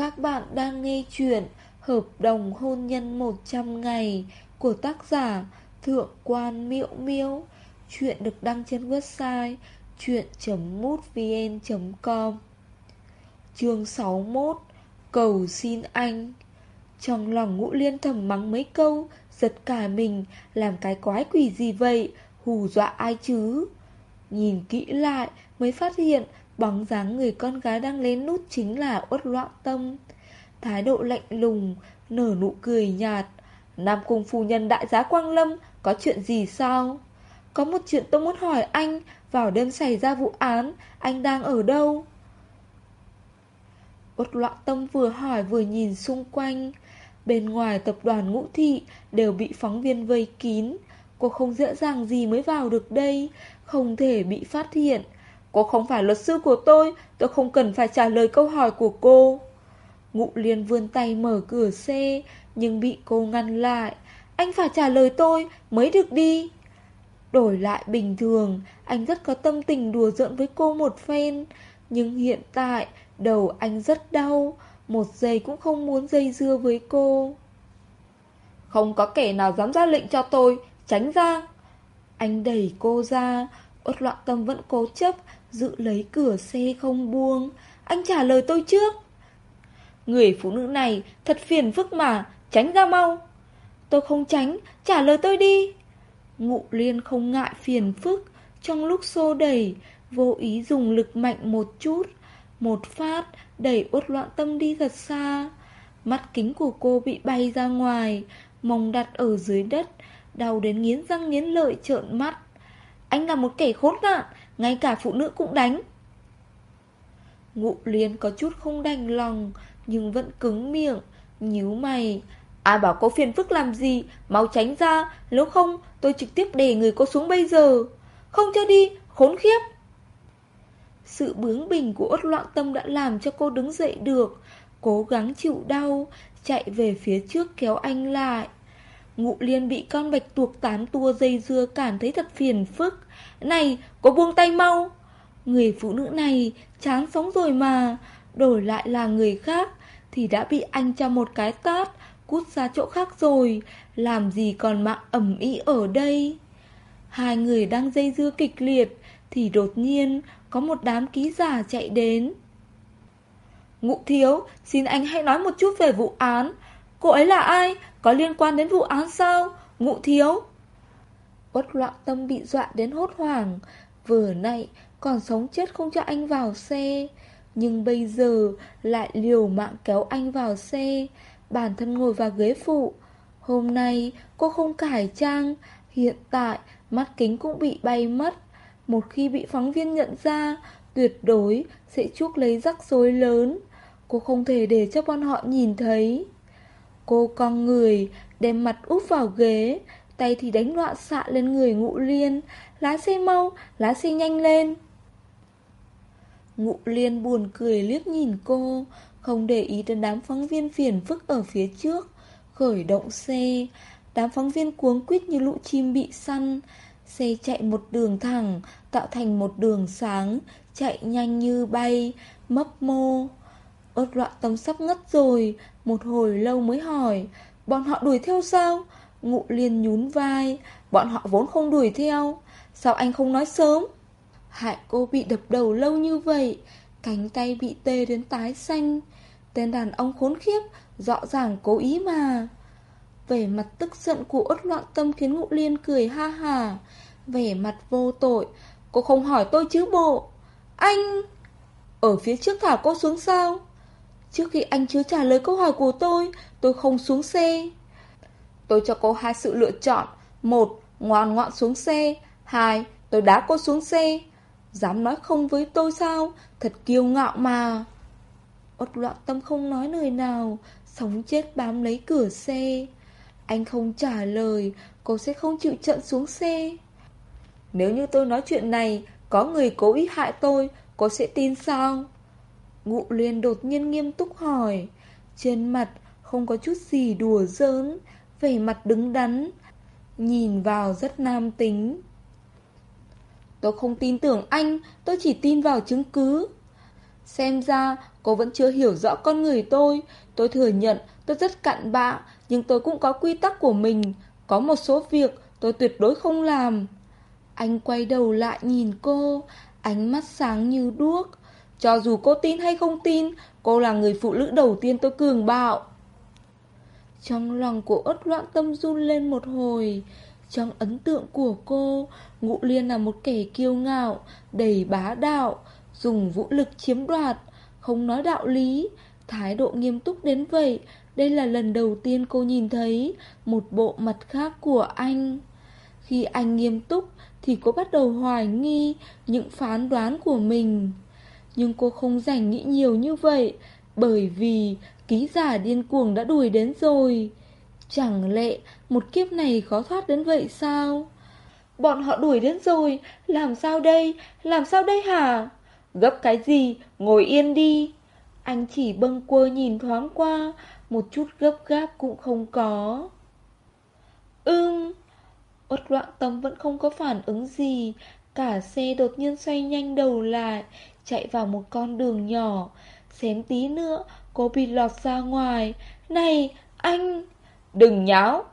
Các bạn đang nghe chuyện Hợp đồng hôn nhân 100 ngày của tác giả Thượng quan Miễu Miễu. Chuyện được đăng trên website chuyện.mútvn.com Chương 61 Cầu xin anh. Trong lòng ngũ liên thầm mắng mấy câu, Giật cả mình, Làm cái quái quỷ gì vậy? Hù dọa ai chứ? Nhìn kỹ lại mới phát hiện Bóng dáng người con gái đang lén nút chính là uất loạn tâm. Thái độ lạnh lùng, Nở nụ cười nhạt. Nam Cung phu nhân đại giá Quang Lâm, Có chuyện gì sao? Có một chuyện tôi muốn hỏi anh, Vào đêm xảy ra vụ án, Anh đang ở đâu? Uất loạn tâm vừa hỏi vừa nhìn xung quanh. Bên ngoài tập đoàn ngũ thị Đều bị phóng viên vây kín. Cô không dễ dàng gì mới vào được đây, Không thể bị phát hiện. Cô không phải luật sư của tôi? Tôi không cần phải trả lời câu hỏi của cô. Ngụ liên vươn tay mở cửa xe Nhưng bị cô ngăn lại. Anh phải trả lời tôi, mới được đi. Đổi lại bình thường, Anh rất có tâm tình đùa giỡn với cô một phen. Nhưng hiện tại, Đầu anh rất đau. Một giây cũng không muốn dây dưa với cô. Không có kẻ nào dám ra lệnh cho tôi, Tránh ra. Anh đẩy cô ra. Uất loạn tâm vẫn cố chấp Giữ lấy cửa xe không buông. Anh trả lời tôi trước. Người phụ nữ này thật phiền phức mà Tránh ra mau. Tôi không tránh, trả lời tôi đi. Ngụ liên không ngại phiền phức. Trong lúc xô đẩy Vô ý dùng lực mạnh một chút. Một phát Đẩy uất loạn tâm đi thật xa. Mắt kính của cô bị bay ra ngoài Mông đặt ở dưới đất Đau đến nghiến răng nghiến lợi trợn mắt. Anh là một kẻ khốn nạn ngay cả phụ nữ cũng đánh. Ngụ liên có chút không đành lòng, Nhưng vẫn cứng miệng, nhíu mày. Ai bảo cô phiền phức làm gì? Mau tránh ra, Nếu không, tôi trực tiếp để người cô xuống bây giờ. Không cho đi, Khốn khiếp. Sự bướng bỉnh của ốt loạn tâm đã làm cho cô đứng dậy được. Cố gắng chịu đau, Chạy về phía trước kéo anh lại. Ngụ liên bị con bạch tuộc tán tua dây dưa cảm thấy thật phiền phức này, có buông tay mau. Người phụ nữ này chán sống rồi mà, đổi lại là người khác thì đã bị anh cho một cái tát, cút ra chỗ khác rồi, làm gì còn mạng ẩm ý ở đây. Hai người đang dây dưa kịch liệt thì đột nhiên có một đám ký giả chạy đến. Ngụ thiếu, xin anh hãy nói một chút về vụ án. Cô ấy là ai? Có liên quan đến vụ án sao? Ngụ thiếu. Uất loạn tâm bị dọa đến hốt hoảng. Vừa nãy, còn sống chết không cho anh vào xe Nhưng bây giờ lại liều mạng kéo anh vào xe Bản thân ngồi vào ghế phụ. Hôm nay, cô không cải trang. Hiện tại, mắt kính cũng bị bay mất. Một khi bị phóng viên nhận ra, Tuyệt đối sẽ chuốc lấy rắc rối lớn. Cô không thể để cho bọn họ nhìn thấy. Cô con người đem mặt úp vào ghế tay thì đánh loạn xạ lên người ngụ liên Lá xe mau, lá xe nhanh lên. Ngụ liên buồn cười liếc nhìn cô Không để ý đến đám phóng viên phiền phức ở phía trước Khởi động xe. Đám phóng viên cuống quýt như lũ chim bị săn Xe chạy một đường thẳng Tạo thành một đường sáng Chạy nhanh như bay Mấp mô. Ốt loạn tâm sắp ngất rồi một hồi lâu mới hỏi, Bọn họ đuổi theo sao? Ngụ liên nhún vai, Bọn họ vốn không đuổi theo, Sao anh không nói sớm? Hại cô bị đập đầu lâu như vậy, Cánh tay bị tê đến tái xanh. Tên đàn ông khốn khiếp, Rõ ràng cố ý mà. Vẻ mặt tức giận của ốt loạn tâm Khiến ngụ liên cười ha hà. Vẻ mặt vô tội, Cô không hỏi tôi chứ bộ? Anh, Ở phía trước thả cô xuống sao? Trước khi anh chưa trả lời câu hỏi của tôi Tôi không xuống xe. Tôi cho cô hai sự lựa chọn. Một, ngoan ngoãn xuống xe. Hai, tôi đá cô xuống xe. Dám nói không với tôi sao? Thật kiêu ngạo mà. Ốt loạn tâm không nói lời nào. Sống chết bám lấy cửa xe. Anh không trả lời. Cô sẽ không chịu trận xuống xe. Nếu như tôi nói chuyện này Có người cố ý hại tôi Cô sẽ tin sao? Ngụ liên đột nhiên nghiêm túc hỏi. Trên mặt không có chút gì đùa giỡn vẻ mặt đứng đắn, nhìn vào rất nam tính. Tôi không tin tưởng anh, tôi chỉ tin vào chứng cứ. Xem ra cô vẫn chưa hiểu rõ con người tôi. Tôi thừa nhận tôi rất cặn bạ Nhưng tôi cũng có quy tắc của mình. Có một số việc tôi tuyệt đối không làm. Anh quay đầu lại nhìn cô Ánh mắt sáng như đuốc. Cho dù cô tin hay không tin, Cô là người phụ nữ đầu tiên tôi cường bạo. Trong lòng của ớt loạn tâm run lên một hồi. Trong ấn tượng của cô Ngụ Liên là một kẻ kiêu ngạo, Đầy bá đạo, Dùng vũ lực chiếm đoạt, Không nói đạo lý. Thái độ nghiêm túc đến vậy, Đây là lần đầu tiên cô nhìn thấy Một bộ mặt khác của anh. Khi anh nghiêm túc, Thì cô bắt đầu hoài nghi Những phán đoán của mình. Nhưng cô không dành nghĩ nhiều như vậy Bởi vì Ký giả điên cuồng đã đuổi đến rồi. Chẳng lẽ Một kiếp này khó thoát đến vậy sao? Bọn họ đuổi đến rồi Làm sao đây? Làm sao đây hả? Gấp cái gì? Ngồi yên đi. Anh chỉ bâng quơ nhìn thoáng qua, một chút gấp gáp cũng không có. Ưng! Uất loạn tâm vẫn không có phản ứng gì, cả xe đột nhiên xoay nhanh đầu lại, chạy vào một con đường nhỏ. Xém tí nữa, cô bị lọt ra ngoài. Này, anh! Đừng nháo!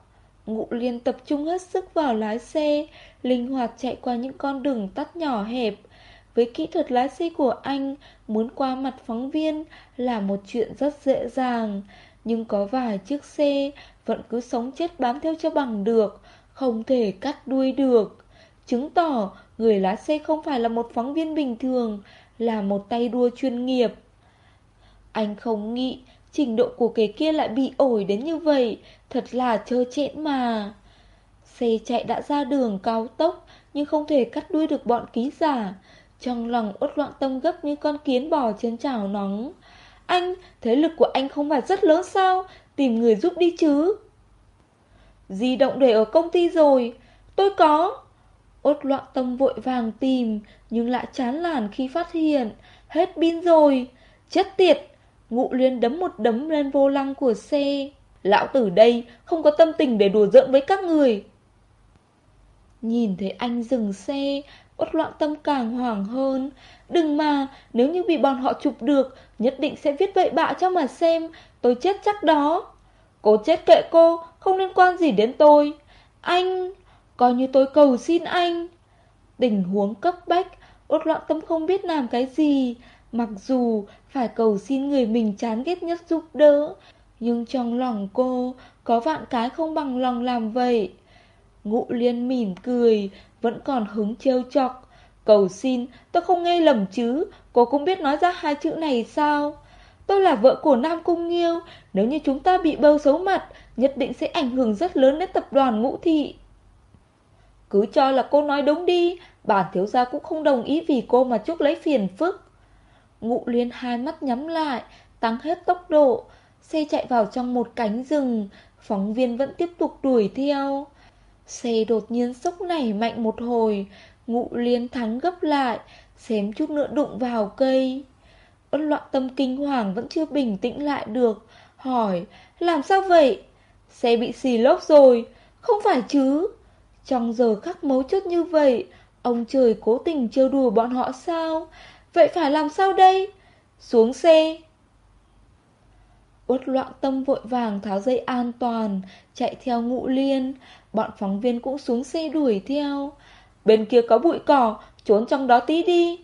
Ngụ liên tập trung hết sức vào lái xe, linh hoạt chạy qua những con đường tắt nhỏ hẹp, với kỹ thuật lái xe của anh, muốn qua mặt phóng viên là một chuyện rất dễ dàng. Nhưng có vài chiếc xe vẫn cứ sống chết bám theo cho bằng được, không thể cắt đuôi được. Chứng tỏ người lái xe không phải là một phóng viên bình thường, là một tay đua chuyên nghiệp. Anh không nghĩ trình độ của kẻ kia lại bị ổi đến như vậy, thật là trơ trẽn mà. Xe chạy đã ra đường cao tốc, nhưng không thể cắt đuôi được bọn ký giả. Trong lòng uất loạn tâm gấp như con kiến bò trên chảo nóng Anh, thế lực của anh không phải rất lớn sao Tìm người giúp đi chứ Di động để ở công ty rồi Tôi có Ốt loạn tâm vội vàng tìm nhưng lại chán làn khi phát hiện. Hết pin rồi. Chết tiệt. Ngụ liên đấm một đấm lên vô lăng của xe Lão tử đây không có tâm tình để đùa giỡn với các người. Nhìn thấy anh dừng xe Uất loạn tâm càng hoảng hơn. Đừng mà, nếu như bị bọn họ chụp được Nhất định sẽ viết bậy bạ cho mà xem. Tôi chết chắc đó. Cô chết kệ cô, không liên quan gì đến tôi. Anh, coi như tôi cầu xin anh. Tình huống cấp bách ốt loạn tâm không biết làm cái gì Mặc dù phải cầu xin người mình chán ghét nhất giúp đỡ Nhưng trong lòng cô Có vạn cái không bằng lòng làm vậy Ngụ liên mỉm cười vẫn còn hứng trêu chọc. Cầu xin, tôi không nghe lầm chứ, cô cũng biết nói ra hai chữ này sao? Tôi là vợ của Nam Cung Nghiêu, nếu như chúng ta bị bâu xấu mặt, nhất định sẽ ảnh hưởng rất lớn đến tập đoàn ngũ thị. Cứ cho là cô nói đúng đi, bản thiếu gia cũng không đồng ý vì cô mà chuốc lấy phiền phức. Ngụ liên hai mắt nhắm lại, tăng hết tốc độ, xe chạy vào trong một cánh rừng, phóng viên vẫn tiếp tục đuổi theo. Xe đột nhiên sốc nảy mạnh một hồi Ngụ liên thắng gấp lại Xém chút nữa đụng vào cây Ấn loạn tâm kinh hoàng vẫn chưa bình tĩnh lại được Hỏi Làm sao vậy Xe bị xì lốp rồi Không phải chứ trong giờ khắc mấu chốt như vậy, Ông trời cố tình trêu đùa bọn họ sao? Vậy phải làm sao đây? Xuống xe. Uất loạn tâm vội vàng tháo dây an toàn, Chạy theo ngụ liên. Bọn phóng viên cũng xuống xe đuổi theo. Bên kia có bụi cỏ, Trốn trong đó tí đi.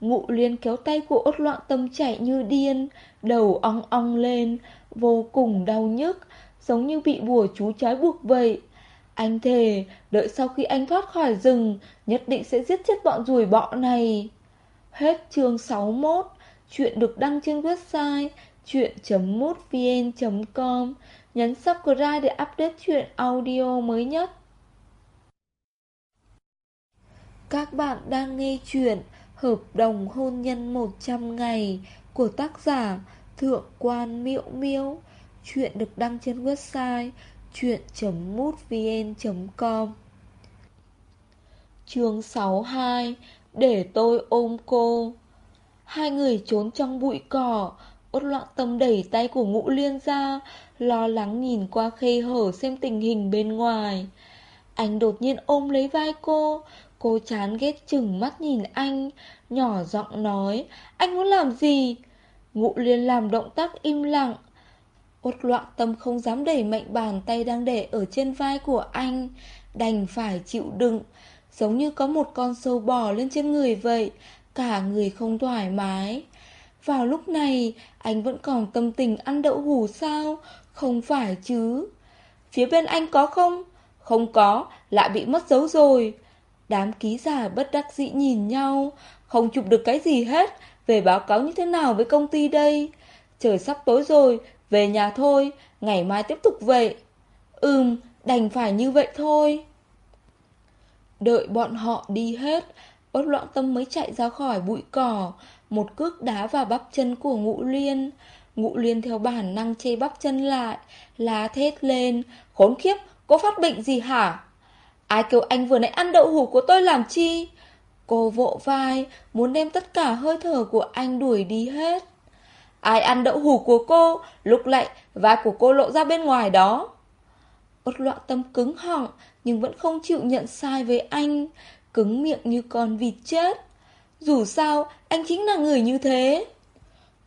Ngụ liên kéo tay của ốt loạn tâm chạy như điên, Đầu ong ong lên, Vô cùng đau nhức, Giống như bị bùa chú trái buộc vậy. Anh thề, Đợi sau khi anh thoát khỏi rừng, Nhất định sẽ giết chết bọn rùi bọ này Hết chương 61 Chuyện được đăng trên website chuyện.mútvn.com Nhấn subscribe để update chuyện audio mới nhất. Các bạn đang nghe chuyện Hợp đồng hôn nhân 100 ngày của tác giả Thượng quan Miễu Miễu. Chuyện được đăng trên website chuyện.mútvn.com Chương 62 Để tôi ôm cô Hai người trốn trong bụi cỏ Út loạn tâm đẩy tay của ngũ liên ra Lo lắng nhìn qua khe hở xem tình hình bên ngoài Anh đột nhiên ôm lấy vai cô Cô chán ghét chừng mắt nhìn anh nhỏ giọng nói, anh muốn làm gì? Ngụ liên làm động tác im lặng một loạn tâm không dám đẩy mạnh bàn tay đang để ở trên vai của anh, đành phải chịu đựng, giống như có một con sâu bò lên trên người vậy, cả người không thoải mái. Vào lúc này, anh vẫn còn tâm tình ăn đậu hủ sao? Không phải chứ. Phía bên anh có không? Không có, lại bị mất dấu rồi. Đám ký giả bất đắc dĩ nhìn nhau, không chụp được cái gì hết, về báo cáo như thế nào với công ty đây? Trời sắp tối rồi, về nhà thôi, ngày mai tiếp tục vậy. Ừm, đành phải như vậy thôi. Đợi bọn họ đi hết, bất loạn tâm mới chạy ra khỏi bụi cỏ, một cước đá vào bắp chân của ngũ liên. Ngũ liên theo bản năng chê bắp chân lại, lá thét lên, khốn khiếp, cô phát bệnh gì hả? Ai kêu anh vừa nãy ăn đậu hủ của tôi làm chi? Cô vỗ vai, muốn đem tất cả hơi thở của anh đuổi đi hết. Ai ăn đậu hủ của cô, lúc lại vai của cô lộ ra bên ngoài đó. Ốt loạn tâm cứng họng, nhưng vẫn không chịu nhận sai với anh, cứng miệng như con vịt chết. Dù sao, anh chính là người như thế.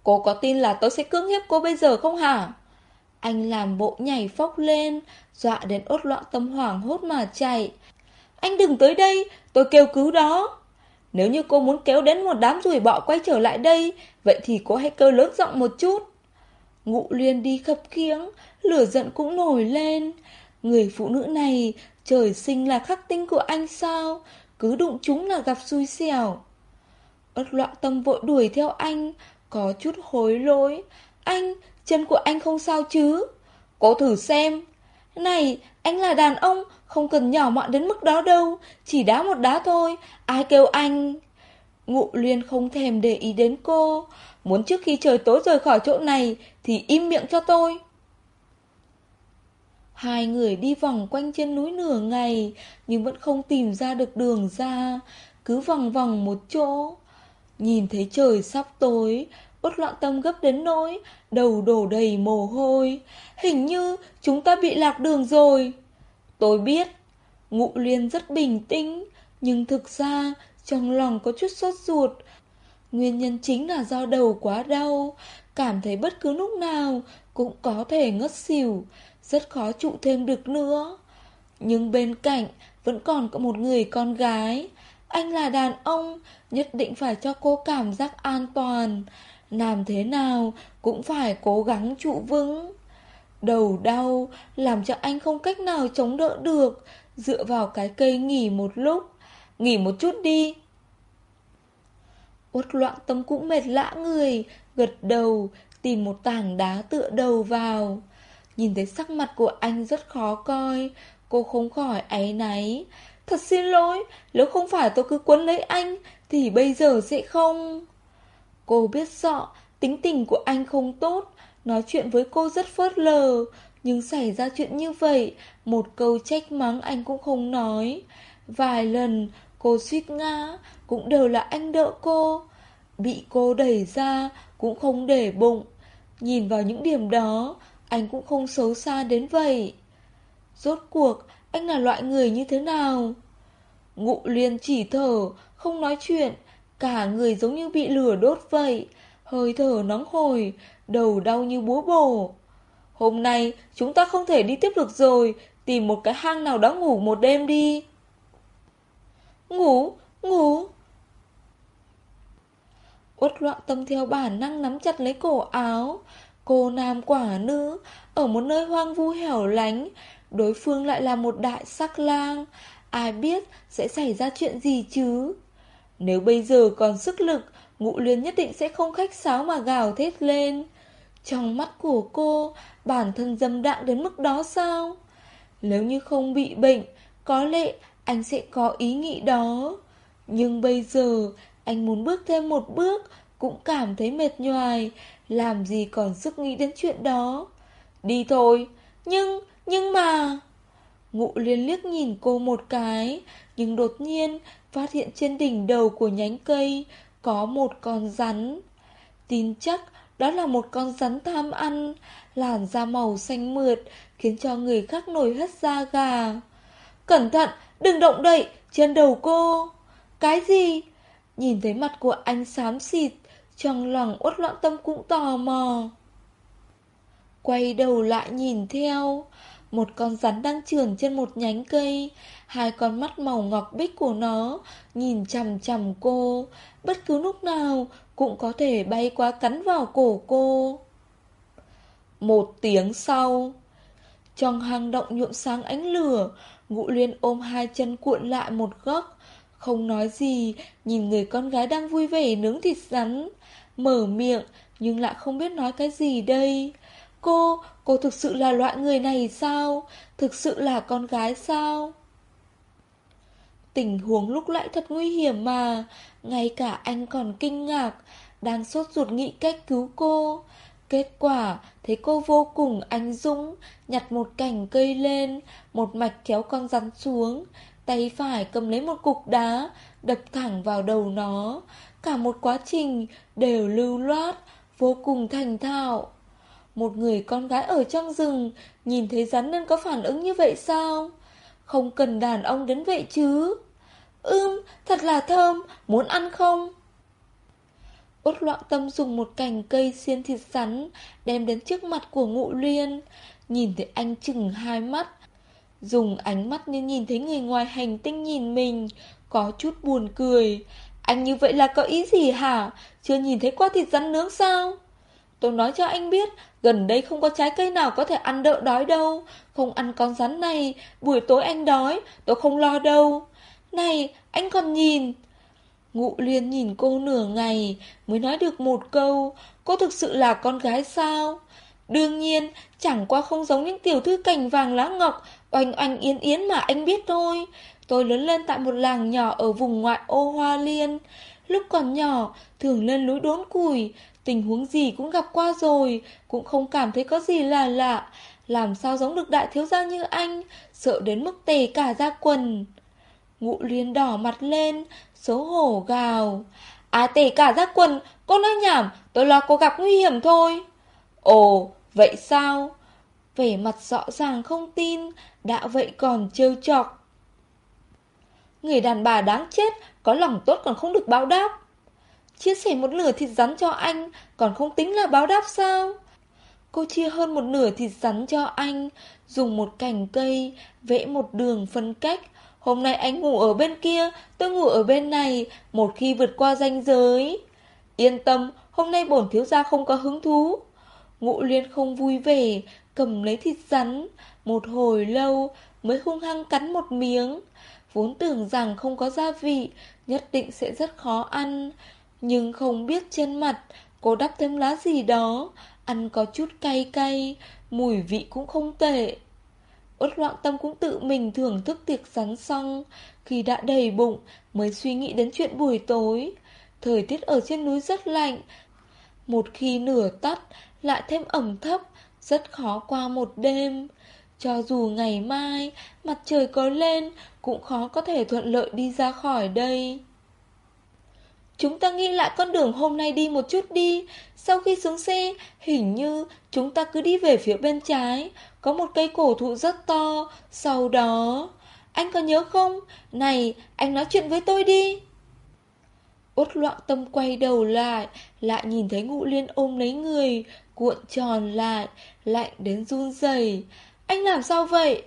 Cô có tin là tôi sẽ cưỡng hiếp cô bây giờ không hả? Anh làm bộ nhảy phóc lên, dọa đến ốt loạn tâm hoảng hốt mà chạy. Anh đừng tới đây, tôi kêu cứu đó. Nếu như cô muốn kéo đến một đám rùi bọ quay trở lại đây, vậy thì cô hãy kêu lớn giọng một chút. Ngụ liên đi khập khiễng, lửa giận cũng nổi lên. Người phụ nữ này, trời sinh là khắc tinh của anh sao? Cứ đụng chúng là gặp xui xẻo. Ất loạn tâm vội đuổi theo anh, có chút hối lỗi. Anh, chân của anh không sao chứ? Cô thử xem. Này, anh là đàn ông, không cần nhỏ mọn đến mức đó đâu, chỉ đá một đá thôi, ai kêu anh. Ngụ liên không thèm để ý đến cô, muốn trước khi trời tối rời khỏi chỗ này thì im miệng cho tôi. Hai người đi vòng quanh trên núi nửa ngày, nhưng vẫn không tìm ra được đường ra, cứ vòng vòng một chỗ. Nhìn thấy trời sắp tối, Út loạn tâm gấp đến nỗi, đầu đổ đầy mồ hôi. Hình như chúng ta bị lạc đường rồi. Tôi biết, ngụ liên rất bình tĩnh, nhưng thực ra trong lòng có chút sốt ruột. Nguyên nhân chính là do đầu quá đau, cảm thấy bất cứ lúc nào cũng có thể ngất xỉu, rất khó trụ thêm được nữa. Nhưng bên cạnh vẫn còn có một người con gái. Anh là đàn ông, nhất định phải cho cô cảm giác an toàn. Làm thế nào cũng phải cố gắng trụ vững. Đầu đau làm cho anh không cách nào chống đỡ được, dựa vào cái cây nghỉ một lúc. Nghỉ một chút đi. Uất loạn tâm cũng mệt lã người, gật đầu, tìm một tảng đá tựa đầu vào. Nhìn thấy sắc mặt của anh rất khó coi, cô không khỏi áy náy. Thật xin lỗi, nếu không phải tôi cứ quấn lấy anh, thì bây giờ sẽ không... Cô biết rõ tính tình của anh không tốt, nói chuyện với cô rất phớt lờ, nhưng xảy ra chuyện như vậy, một câu trách mắng anh cũng không nói. Vài lần cô suýt ngã, cũng đều là anh đỡ cô. Bị cô đẩy ra, cũng không để bụng. Nhìn vào những điểm đó, anh cũng không xấu xa đến vậy. Rốt cuộc, anh là loại người như thế nào? Ngụ liên chỉ thở, không nói chuyện, cả người giống như bị lửa đốt vậy hơi thở nóng hổi, đầu đau như búa bổ. Hôm nay chúng ta không thể đi tiếp được rồi, tìm một cái hang nào đó ngủ một đêm đi. Ngủ, ngủ. Uất loạn tâm theo bản năng nắm chặt lấy cổ áo. Cô nam quả nữ, ở một nơi hoang vu hẻo lánh, đối phương lại là một đại sắc lang. Ai biết sẽ xảy ra chuyện gì chứ? Nếu bây giờ còn sức lực, Ngụ liên nhất định sẽ không khách sáo mà gào thét lên. Trong mắt của cô, bản thân dâm đạng đến mức đó sao? Nếu như không bị bệnh, có lẽ anh sẽ có ý nghĩ đó. Nhưng bây giờ, anh muốn bước thêm một bước, cũng cảm thấy mệt nhoài, làm gì còn sức nghĩ đến chuyện đó. Đi thôi, nhưng, nhưng mà... Ngụ liên liếc nhìn cô một cái, nhưng đột nhiên phát hiện trên đỉnh đầu của nhánh cây có một con rắn. Tin chắc đó là một con rắn tham ăn, làn da màu xanh mượt, khiến cho người khác nổi hết da gà. Cẩn thận, đừng động đậy, trên đầu cô. Cái gì? nhìn thấy mặt của anh xám xịt, trong lòng uất loạn tâm cũng tò mò. Quay đầu lại nhìn theo, một con rắn đang trườn trên một nhánh cây, hai con mắt màu ngọc bích của nó nhìn chằm chằm cô, bất cứ lúc nào cũng có thể bay qua cắn vào cổ cô. Một tiếng sau, trong hang động nhuộm sáng ánh lửa, ngũ liên ôm hai chân cuộn lại một góc, không nói gì, nhìn người con gái đang vui vẻ nướng thịt rắn, mở miệng nhưng lại không biết nói cái gì đây. Cô, cô thực sự là loại người này sao? Thực sự là con gái sao? Tình huống lúc lại thật nguy hiểm mà, ngay cả anh còn kinh ngạc, đang sốt ruột nghĩ cách cứu cô. Kết quả, thấy cô vô cùng anh dũng, nhặt một cành cây lên, một mạch kéo con rắn xuống, tay phải cầm lấy một cục đá, đập thẳng vào đầu nó. Cả một quá trình đều lưu loát, vô cùng thành thạo. Một người con gái ở trong rừng, nhìn thấy rắn nên có phản ứng như vậy sao? Không cần đàn ông đến vậy chứ. Ưm, thật là thơm, muốn ăn không? Út loạn tâm dùng một cành cây xiên thịt rắn đem đến trước mặt của ngụ liên. Nhìn thấy anh chừng hai mắt. Dùng ánh mắt như nhìn thấy người ngoài hành tinh nhìn mình, có chút buồn cười. Anh như vậy là có ý gì hả? Chưa nhìn thấy qua thịt rắn nướng sao? Tôi nói cho anh biết, gần đây không có trái cây nào có thể ăn đỡ đói đâu. Không ăn con rắn này, buổi tối anh đói, tôi không lo đâu. Này, anh còn nhìn. Ngụ liên nhìn cô nửa ngày mới nói được một câu, cô thực sự là con gái sao? Đương nhiên, chẳng qua không giống những tiểu thư cành vàng lá ngọc, oanh oanh yến yến mà anh biết thôi. Tôi lớn lên tại một làng nhỏ ở vùng ngoại ô Hoa Liên. Lúc còn nhỏ, thường lên núi đốn củi, tình huống gì cũng gặp qua rồi, cũng không cảm thấy có gì là lạ. Làm sao giống được đại thiếu gia như anh, sợ đến mức tề cả ra quần. Ngụ liên đỏ mặt lên, xấu hổ gào. À tề cả ra quần, cô nói nhảm, tôi lo cô gặp nguy hiểm thôi. Ồ, vậy sao? Vẻ mặt rõ ràng không tin, đã vậy còn trêu chọc. Người đàn bà đáng chết, có lòng tốt còn không được báo đáp. Chia sẻ một nửa thịt rắn cho anh, còn không tính là báo đáp sao? Cô chia hơn một nửa thịt rắn cho anh, dùng một cành cây, vẽ một đường phân cách. Hôm nay anh ngủ ở bên kia, tôi ngủ ở bên này, một khi vượt qua ranh giới. Yên tâm, hôm nay bổn thiếu gia không có hứng thú. Ngụ liên không vui vẻ, cầm lấy thịt rắn, một hồi lâu mới hung hăng cắn một miếng. Vốn tưởng rằng không có gia vị, nhất định sẽ rất khó ăn. Nhưng không biết trên mặt, cô đắp thêm lá gì đó, ăn có chút cay cay, mùi vị cũng không tệ. Út loạn tâm cũng tự mình thưởng thức tiệc rắn xong, khi đã đầy bụng mới suy nghĩ đến chuyện buổi tối. Thời tiết ở trên núi rất lạnh, một khi nửa tắt lại thêm ẩm thấp, rất khó qua một đêm. Cho dù ngày mai mặt trời có lên cũng khó có thể thuận lợi đi ra khỏi đây. Chúng ta nghĩ lại con đường hôm nay đi một chút đi. Sau khi xuống xe, hình như chúng ta cứ đi về phía bên trái. Có một cây cổ thụ rất to. Sau đó... Anh có nhớ không? Này, anh nói chuyện với tôi đi. Út loạn tâm quay đầu lại, lại nhìn thấy ngụ liên ôm lấy người, cuộn tròn lại, lạnh đến run rẩy. Anh làm sao vậy?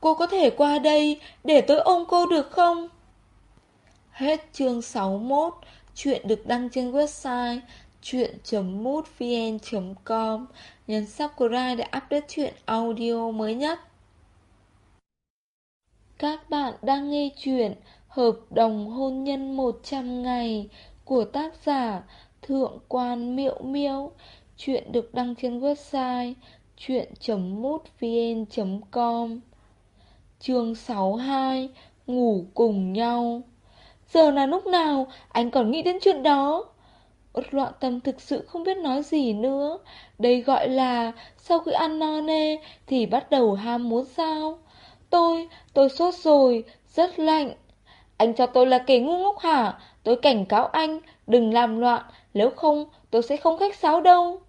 Cô có thể qua đây để tôi ôm cô được không? Hết chương 61, chuyện được đăng trên website chuyện.mútvn.com Nhấn subscribe để update chuyện audio mới nhất. Các bạn đang nghe chuyện Hợp đồng hôn nhân 100 ngày của tác giả Thượng quan Miệu Miêu. Chuyện được đăng trên website chuyện.mútvn.com Chương 62 Ngủ cùng nhau Giờ là lúc nào anh còn nghĩ đến chuyện đó? Út loạn tâm thực sự không biết nói gì nữa. Đây gọi là Sau khi ăn no nê Thì bắt đầu ham muốn sao? Tôi, tôi sốt rồi Rất lạnh. Anh cho tôi là kẻ ngu ngốc hả? Tôi cảnh cáo anh Đừng làm loạn. Nếu không tôi sẽ không khách sáo đâu.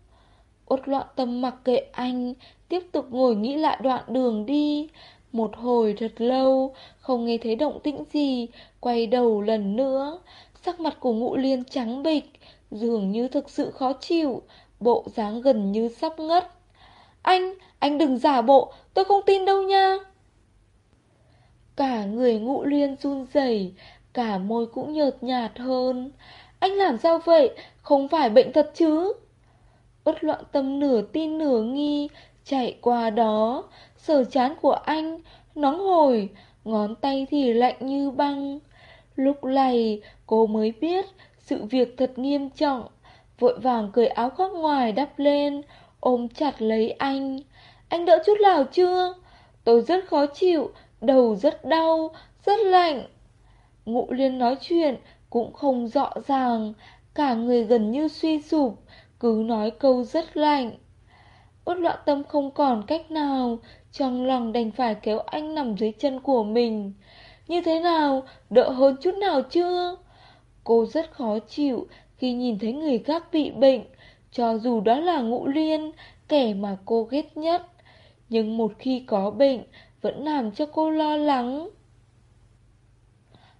Út loạn tâm mặc kệ anh Tiếp tục ngồi nghĩ lại đoạn đường đi. Một hồi thật lâu Không nghe thấy động tĩnh gì Quay đầu lần nữa Sắc mặt của ngụ liên trắng bịch, dường như thực sự khó chịu, bộ dáng gần như sắp ngất. Anh, anh đừng giả bộ, tôi không tin đâu nha. Cả người ngụ liên run rẩy, cả môi cũng nhợt nhạt hơn. Anh làm sao vậy? Không phải bệnh thật chứ? Bất loạn tâm nửa tin nửa nghi, chạy qua đó, sờ chán của anh, nóng hổi, ngón tay thì lạnh như băng. Lúc này cô mới biết sự việc thật nghiêm trọng, vội vàng cởi áo khoác ngoài đắp lên, ôm chặt lấy anh. Anh đỡ chút nào chưa? Tôi rất khó chịu, đầu rất đau, rất lạnh. Ngụ liên nói chuyện cũng không rõ ràng, cả người gần như suy sụp, cứ nói câu rất lạnh. Út loạn tâm không còn cách nào, trong lòng đành phải kéo anh nằm dưới chân của mình. Như thế nào, đỡ hơn chút nào chưa? Cô rất khó chịu khi nhìn thấy người khác bị bệnh, cho dù đó là ngũ liên, kẻ mà cô ghét nhất. Nhưng một khi có bệnh, vẫn làm cho cô lo lắng.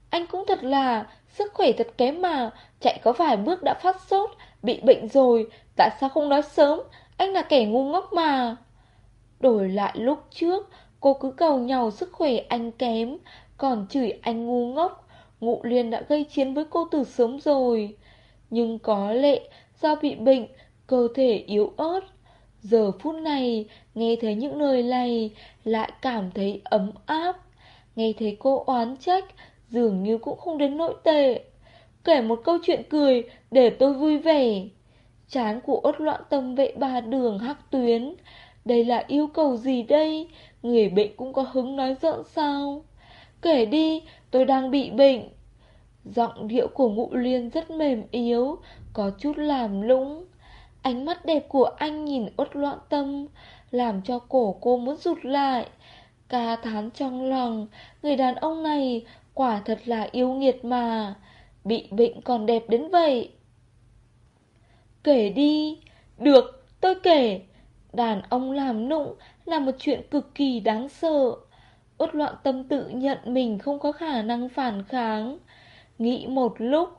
Anh cũng thật là, sức khỏe thật kém mà, chạy có vài bước đã phát sốt, bị bệnh rồi, tại sao không nói sớm, anh là kẻ ngu ngốc mà. Đổi lại lúc trước, cô cứ cầu nhau sức khỏe anh kém, còn chửi anh ngu ngốc. Ngụ Liên đã gây chiến với cô từ sớm rồi. Nhưng có lệ do bị bệnh, cơ thể yếu ớt. Giờ phút này, nghe thấy những lời này, lại cảm thấy ấm áp. Nghe thấy cô oán trách, dường như cũng không đến nỗi tệ. Kể một câu chuyện cười để tôi vui vẻ. Chán của ốt loạn tâm vệ ba đường hắc tuyến. Đây là yêu cầu gì đây? Người bệnh cũng có hứng nói giỡn sao? Kể đi, tôi đang bị bệnh. Giọng điệu của ngụ liên rất mềm yếu, có chút làm lũng. Ánh mắt đẹp của anh nhìn uất loạn tâm, làm cho cổ cô muốn rụt lại. Ca thán trong lòng, người đàn ông này quả thật là yêu nghiệt mà, bị bệnh còn đẹp đến vậy. Kể đi, được, tôi kể. Đàn ông làm nụng là một chuyện cực kỳ đáng sợ. Út loạn tâm tự nhận mình không có khả năng phản kháng. Nghĩ một lúc,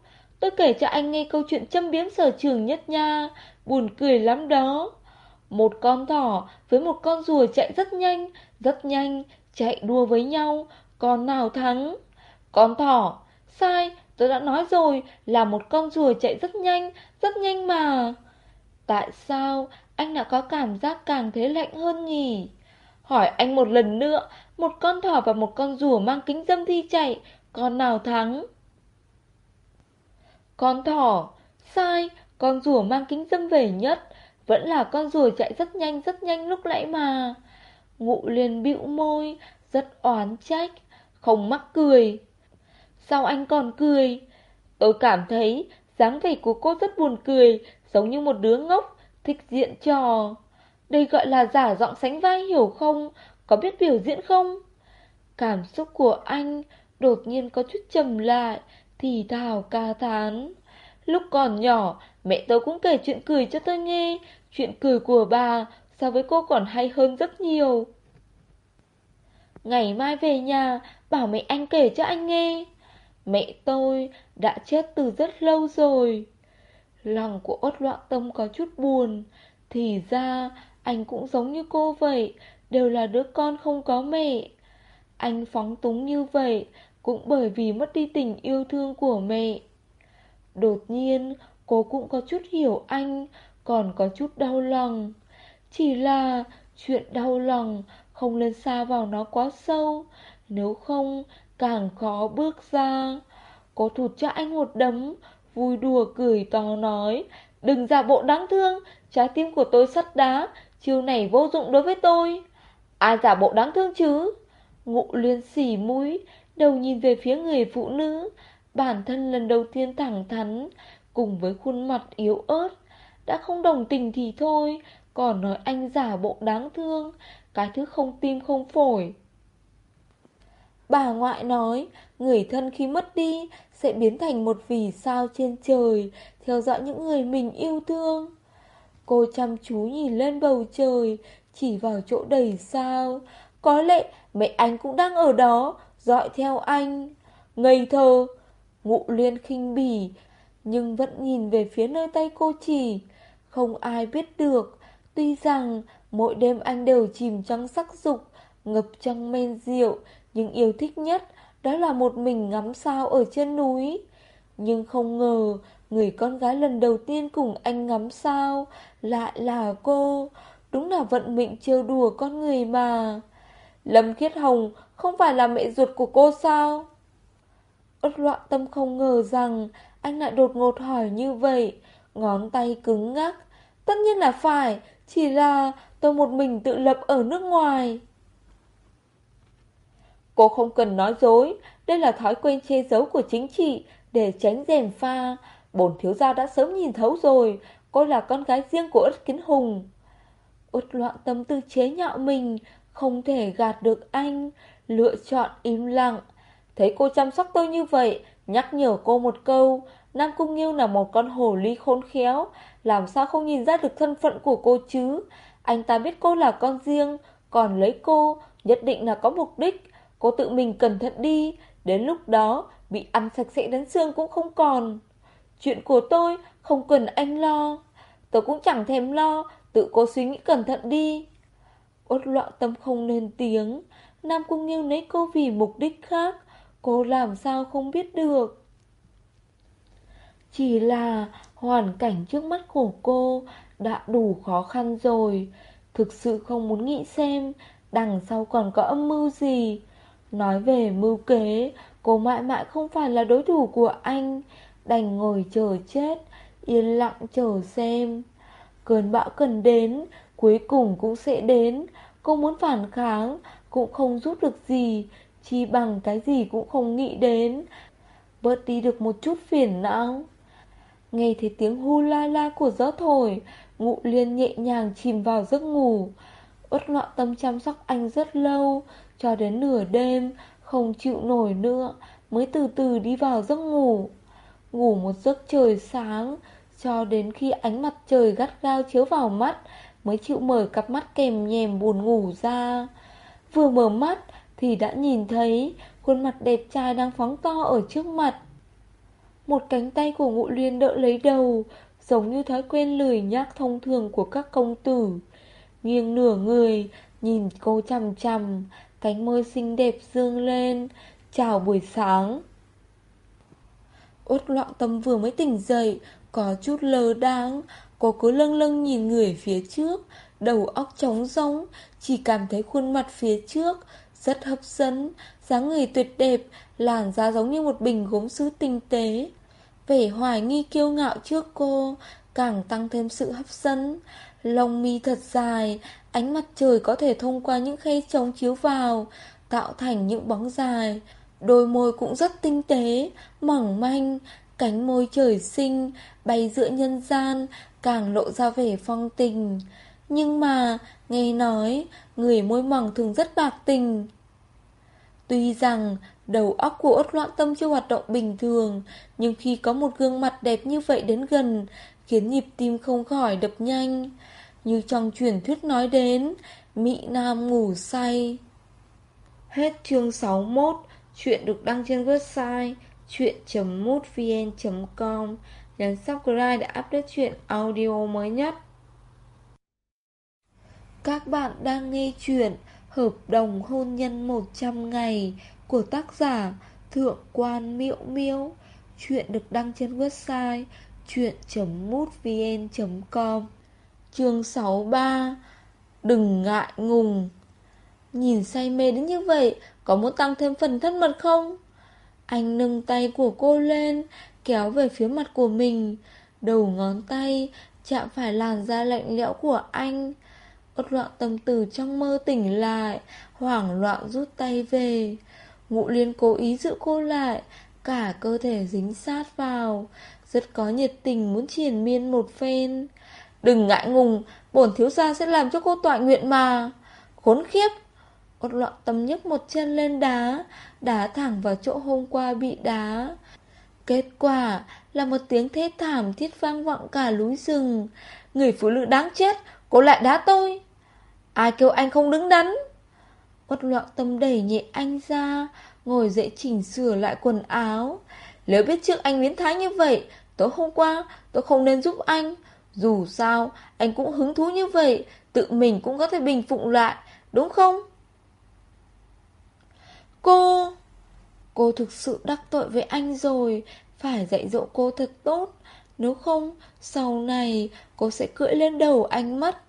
tôi kể cho anh nghe câu chuyện châm biếm sở trường nhất nha, buồn cười lắm đó. Một con thỏ với một con rùa chạy rất nhanh, rất nhanh, chạy đua với nhau, con nào thắng? Con thỏ, sai, tôi đã nói rồi là một con rùa chạy rất nhanh, rất nhanh mà. Tại sao anh đã có cảm giác càng thế lạnh hơn nhỉ? Hỏi anh một lần nữa, một con thỏ và một con rùa mang kính dâm thi chạy, con nào thắng? Con thỏ, sai, con rùa mang kính dâm về nhất, vẫn là con rùa chạy rất nhanh rất nhanh lúc nãy mà. Ngụ liền bĩu môi, rất oán trách, không mắc cười. Sao anh còn cười? Tôi cảm thấy dáng vẻ của cô rất buồn cười, giống như một đứa ngốc, thích diện trò. Đây gọi là giả giọng sánh vai hiểu không? Có biết biểu diễn không? Cảm xúc của anh đột nhiên có chút trầm lại, thì thào ca thán. Lúc còn nhỏ, mẹ tôi cũng kể chuyện cười cho tôi nghe, chuyện cười của bà so với cô còn hay hơn rất nhiều. Ngày mai về nhà, bảo mẹ anh kể cho anh nghe. Mẹ tôi đã chết từ rất lâu rồi. Lòng của ốt loạn tâm có chút buồn. Thì ra, anh cũng giống như cô vậy, đều là đứa con không có mẹ. Anh phóng túng như vậy, cũng bởi vì mất đi tình yêu thương của mẹ. Đột nhiên, cô cũng có chút hiểu anh, còn có chút đau lòng. Chỉ là chuyện đau lòng, không lên xa vào nó quá sâu, nếu không càng khó bước ra. Cô thụt cho anh một đấm, vui đùa cười to nói, đừng giả bộ đáng thương, trái tim của tôi sắt đá, chiêu này vô dụng đối với tôi. Ai giả bộ đáng thương chứ? Ngụ liên xỉ mũi, đầu nhìn về phía người phụ nữ, bản thân lần đầu tiên thẳng thắn, cùng với khuôn mặt yếu ớt. Đã không đồng tình thì thôi, còn nói anh giả bộ đáng thương, cái thứ không tim không phổi. Bà ngoại nói, người thân khi mất đi sẽ biến thành một vì sao trên trời, theo dõi những người mình yêu thương. Cô chăm chú nhìn lên bầu trời, chỉ vào chỗ đầy sao. Có lẽ mẹ anh cũng đang ở đó, dõi theo anh. Ngây thơ, Ngụ liên khinh bỉ, nhưng vẫn nhìn về phía nơi tay cô chỉ. Không ai biết được, tuy rằng mỗi đêm anh đều chìm trong sắc dục, ngập trong men rượu, nhưng yêu thích nhất đó là một mình ngắm sao ở trên núi. Nhưng không ngờ, người con gái lần đầu tiên cùng anh ngắm sao lại là cô. Đúng là vận mệnh trêu đùa con người mà. Lâm Khiết Hồng không phải là mẹ ruột của cô sao? Út loạn tâm không ngờ rằng anh lại đột ngột hỏi như vậy. Ngón tay cứng ngắc. Tất nhiên là phải, chỉ là tôi một mình tự lập ở nước ngoài. Cô không cần nói dối, đây là thói quen che giấu của chính trị để tránh rèm pha. Bổn thiếu gia đã sớm nhìn thấu rồi, cô là con gái riêng của Út Kiến Hùng. Út loạn tâm tư chế nhạo mình, không thể gạt được anh, lựa chọn im lặng. Thấy cô chăm sóc tôi như vậy, nhắc nhở cô một câu, Nam Cung Nghiêu là một con hồ ly khôn khéo, làm sao không nhìn ra được thân phận của cô chứ? Anh ta biết cô là con riêng, còn lấy cô nhất định là có mục đích. Cô tự mình cẩn thận đi, đến lúc đó bị ăn sạch sẽ đến xương cũng không còn. Chuyện của tôi không cần anh lo, tôi cũng chẳng thèm lo, tự cô suy nghĩ cẩn thận đi. Ốt loạn tâm không lên tiếng, Nam Cung Nghiêu lấy cô vì mục đích khác, cô làm sao không biết được. Chỉ là hoàn cảnh trước mắt của cô đã đủ khó khăn rồi, thực sự không muốn nghĩ xem đằng sau còn có âm mưu gì. Nói về mưu kế, cô mãi mãi không phải là đối thủ của anh, đành ngồi chờ chết, yên lặng chờ xem. Cơn bão cần đến, cuối cùng cũng sẽ đến, cô muốn phản kháng, cũng không giúp được gì, chi bằng cái gì cũng không nghĩ đến, bớt đi được một chút phiền não. Nghe thấy tiếng hu la la của gió thổi, ngụ liên nhẹ nhàng chìm vào giấc ngủ. Uất ngọ tâm chăm sóc anh rất lâu, cho đến nửa đêm, không chịu nổi nữa, mới từ từ đi vào giấc ngủ. Ngủ một giấc trời sáng, cho đến khi ánh mặt trời gắt gao chiếu vào mắt, mới chịu mở cặp mắt kèm nhèm buồn ngủ ra. Vừa mở mắt thì đã nhìn thấy khuôn mặt đẹp trai đang phóng to ở trước mặt. Một cánh tay của ngụ liên đỡ lấy đầu, giống như thói quen lười nhác thông thường của các công tử. Nghiêng nửa người, nhìn cô chằm chằm, cánh môi xinh đẹp dương lên, chào buổi sáng. Út loạn tâm vừa mới tỉnh dậy, có chút lờ đáng, cô cứ lâng lâng nhìn người phía trước, đầu óc trống rỗng, chỉ cảm thấy khuôn mặt phía trước rất hấp dẫn, dáng người tuyệt đẹp, làn da giống như một bình gốm sứ tinh tế. Vẻ hoài nghi kiêu ngạo trước cô càng tăng thêm sự hấp dẫn. Lông mi thật dài, ánh mặt trời có thể thông qua những khe trống chiếu vào, tạo thành những bóng dài. Đôi môi cũng rất tinh tế, mỏng manh, cánh môi trời sinh, bay giữa nhân gian, càng lộ ra vẻ phong tình. Nhưng mà, nghe nói, người môi mỏng thường rất bạc tình. Tuy rằng đầu óc của ốt loạn tâm chưa hoạt động bình thường, nhưng khi có một gương mặt đẹp như vậy đến gần, khiến nhịp tim không khỏi đập nhanh. Như trong truyền thuyết nói đến, Mỹ Nam ngủ say. Hết chương 61, chuyện được đăng trên website chuyện.mútvn.com Nhấn subscribe để update chuyện audio mới nhất. Các bạn đang nghe chuyện Hợp đồng hôn nhân 100 ngày của tác giả Thượng quan Miễu Miễu. Chuyện được đăng trên website chuyện.mútvn.com Chương 63 Đừng ngại ngùng. Nhìn say mê đến như vậy, Có muốn tăng thêm phần thân mật không? Anh nâng tay của cô lên, Kéo về phía mặt của mình. Đầu ngón tay Chạm phải làn da lạnh lẽo của anh. Ốt loạn tâm tử trong mơ tỉnh lại, Hoảng loạn rút tay về. Ngụ liên cố ý giữ cô lại, Cả cơ thể dính sát vào. Rất có nhiệt tình muốn triển miên một phen. Đừng ngại ngùng, Bổn thiếu gia sẽ làm cho cô tọa nguyện mà. Khốn khiếp! Ốt loạn tâm nhấc một chân lên đá Đá thẳng vào chỗ hôm qua bị đá. Kết quả là một tiếng thét thảm thiết vang vọng cả núi rừng. Người phụ nữ đáng chết, Cô lại đá tôi. Ai kêu anh không đứng đắn? Uất loạn tâm đẩy nhẹ anh ra, Ngồi dậy chỉnh sửa lại quần áo. Nếu biết trước anh biến thái như vậy, Tối hôm qua tôi không nên giúp anh. Dù sao, anh cũng hứng thú như vậy, Tự mình cũng có thể bình phụng lại, Đúng không? Cô Cô thực sự đắc tội với anh rồi, Phải dạy dỗ cô thật tốt. Nếu không, Sau này cô sẽ cưỡi lên đầu anh mất.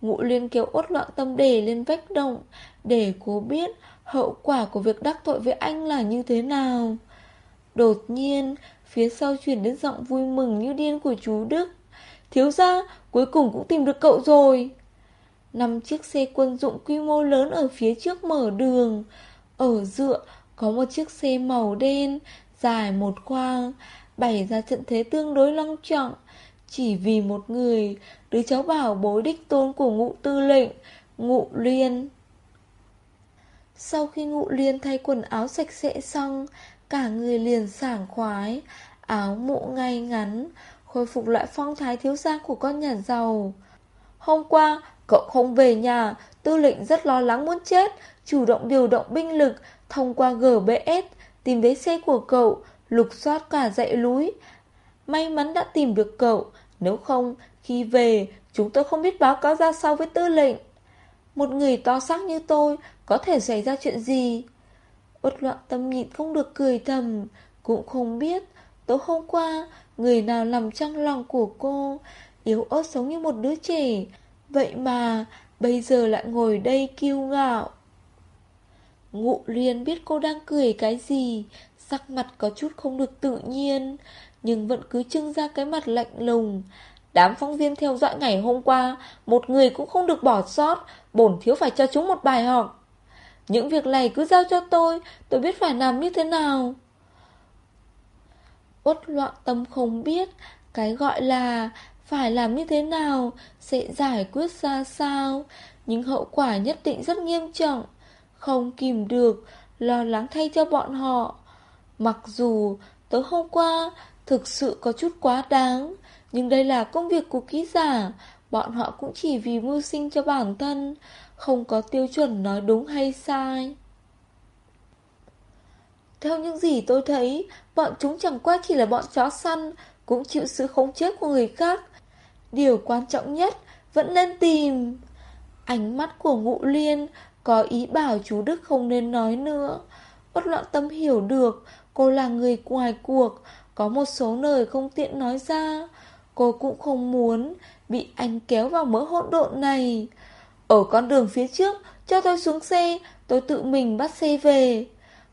Ngụ liên kéo ốt loạn tâm đề lên vách động, Để cô biết Hậu quả của việc đắc tội với anh là như thế nào. Đột nhiên, Phía sau chuyển đến giọng vui mừng như điên của chú Đức. Thiếu gia, Cuối cùng cũng tìm được cậu rồi. Năm chiếc xe quân dụng quy mô lớn ở phía trước mở đường. Ở dựa, có một chiếc xe màu đen, Dài một khoang, Bày ra trận thế tương đối long trọng. Chỉ vì một người, Đứa cháu bảo bối đích tôn của ngụ tư lệnh, Ngụ liên. Sau khi ngụ liên thay quần áo sạch sẽ xong Cả người liền sảng khoái, Áo mũ ngay ngắn, Khôi phục lại phong thái thiếu gia của con nhà giàu. Hôm qua, Cậu không về nhà, Tư lệnh rất lo lắng muốn chết, Chủ động điều động binh lực, Thông qua GBS Tìm thấy xe của cậu, Lục soát cả dãy núi. May mắn đã tìm được cậu, Nếu không, khi về, Chúng tôi không biết báo cáo ra sao với tư lệnh. Một người to xác như tôi, Có thể xảy ra chuyện gì? Uất loạn tâm nhịn không được cười thầm, Cũng không biết Tối hôm qua Người nào nằm trong lòng của cô Yếu ớt sống như một đứa trẻ. Vậy mà Bây giờ lại ngồi đây kiêu ngạo. Ngụ liên biết cô đang cười cái gì, Sắc mặt có chút không được tự nhiên, Nhưng vẫn cứ trưng ra cái mặt lạnh lùng. Đám phóng viên theo dõi ngày hôm qua, Một người cũng không được bỏ sót, Bổn thiếu phải cho chúng một bài học. Những việc này cứ giao cho tôi Tôi biết phải làm như thế nào. Uất loạn tâm không biết, Cái gọi là Phải làm như thế nào Sẽ giải quyết ra sao, Nhưng hậu quả nhất định rất nghiêm trọng. Không kìm được, Lo lắng thay cho bọn họ. Mặc dù tối hôm qua Thực sự có chút quá đáng, Nhưng đây là công việc của ký giả, Bọn họ cũng chỉ vì mưu sinh cho bản thân. Không có tiêu chuẩn nói đúng hay sai. Theo những gì tôi thấy, Bọn chúng chẳng qua chỉ là bọn chó săn, Cũng chịu sự khống chế của người khác. Điều quan trọng nhất, Vẫn nên tìm. Ánh mắt của ngụ liên Có ý bảo chú Đức không nên nói nữa. Bất loạn tâm hiểu được, Cô là người ngoài cuộc, Có một số lời không tiện nói ra. Cô cũng không muốn Bị anh kéo vào mớ hỗn độn này. Ở con đường phía trước, Cho tôi xuống xe, Tôi tự mình bắt xe về.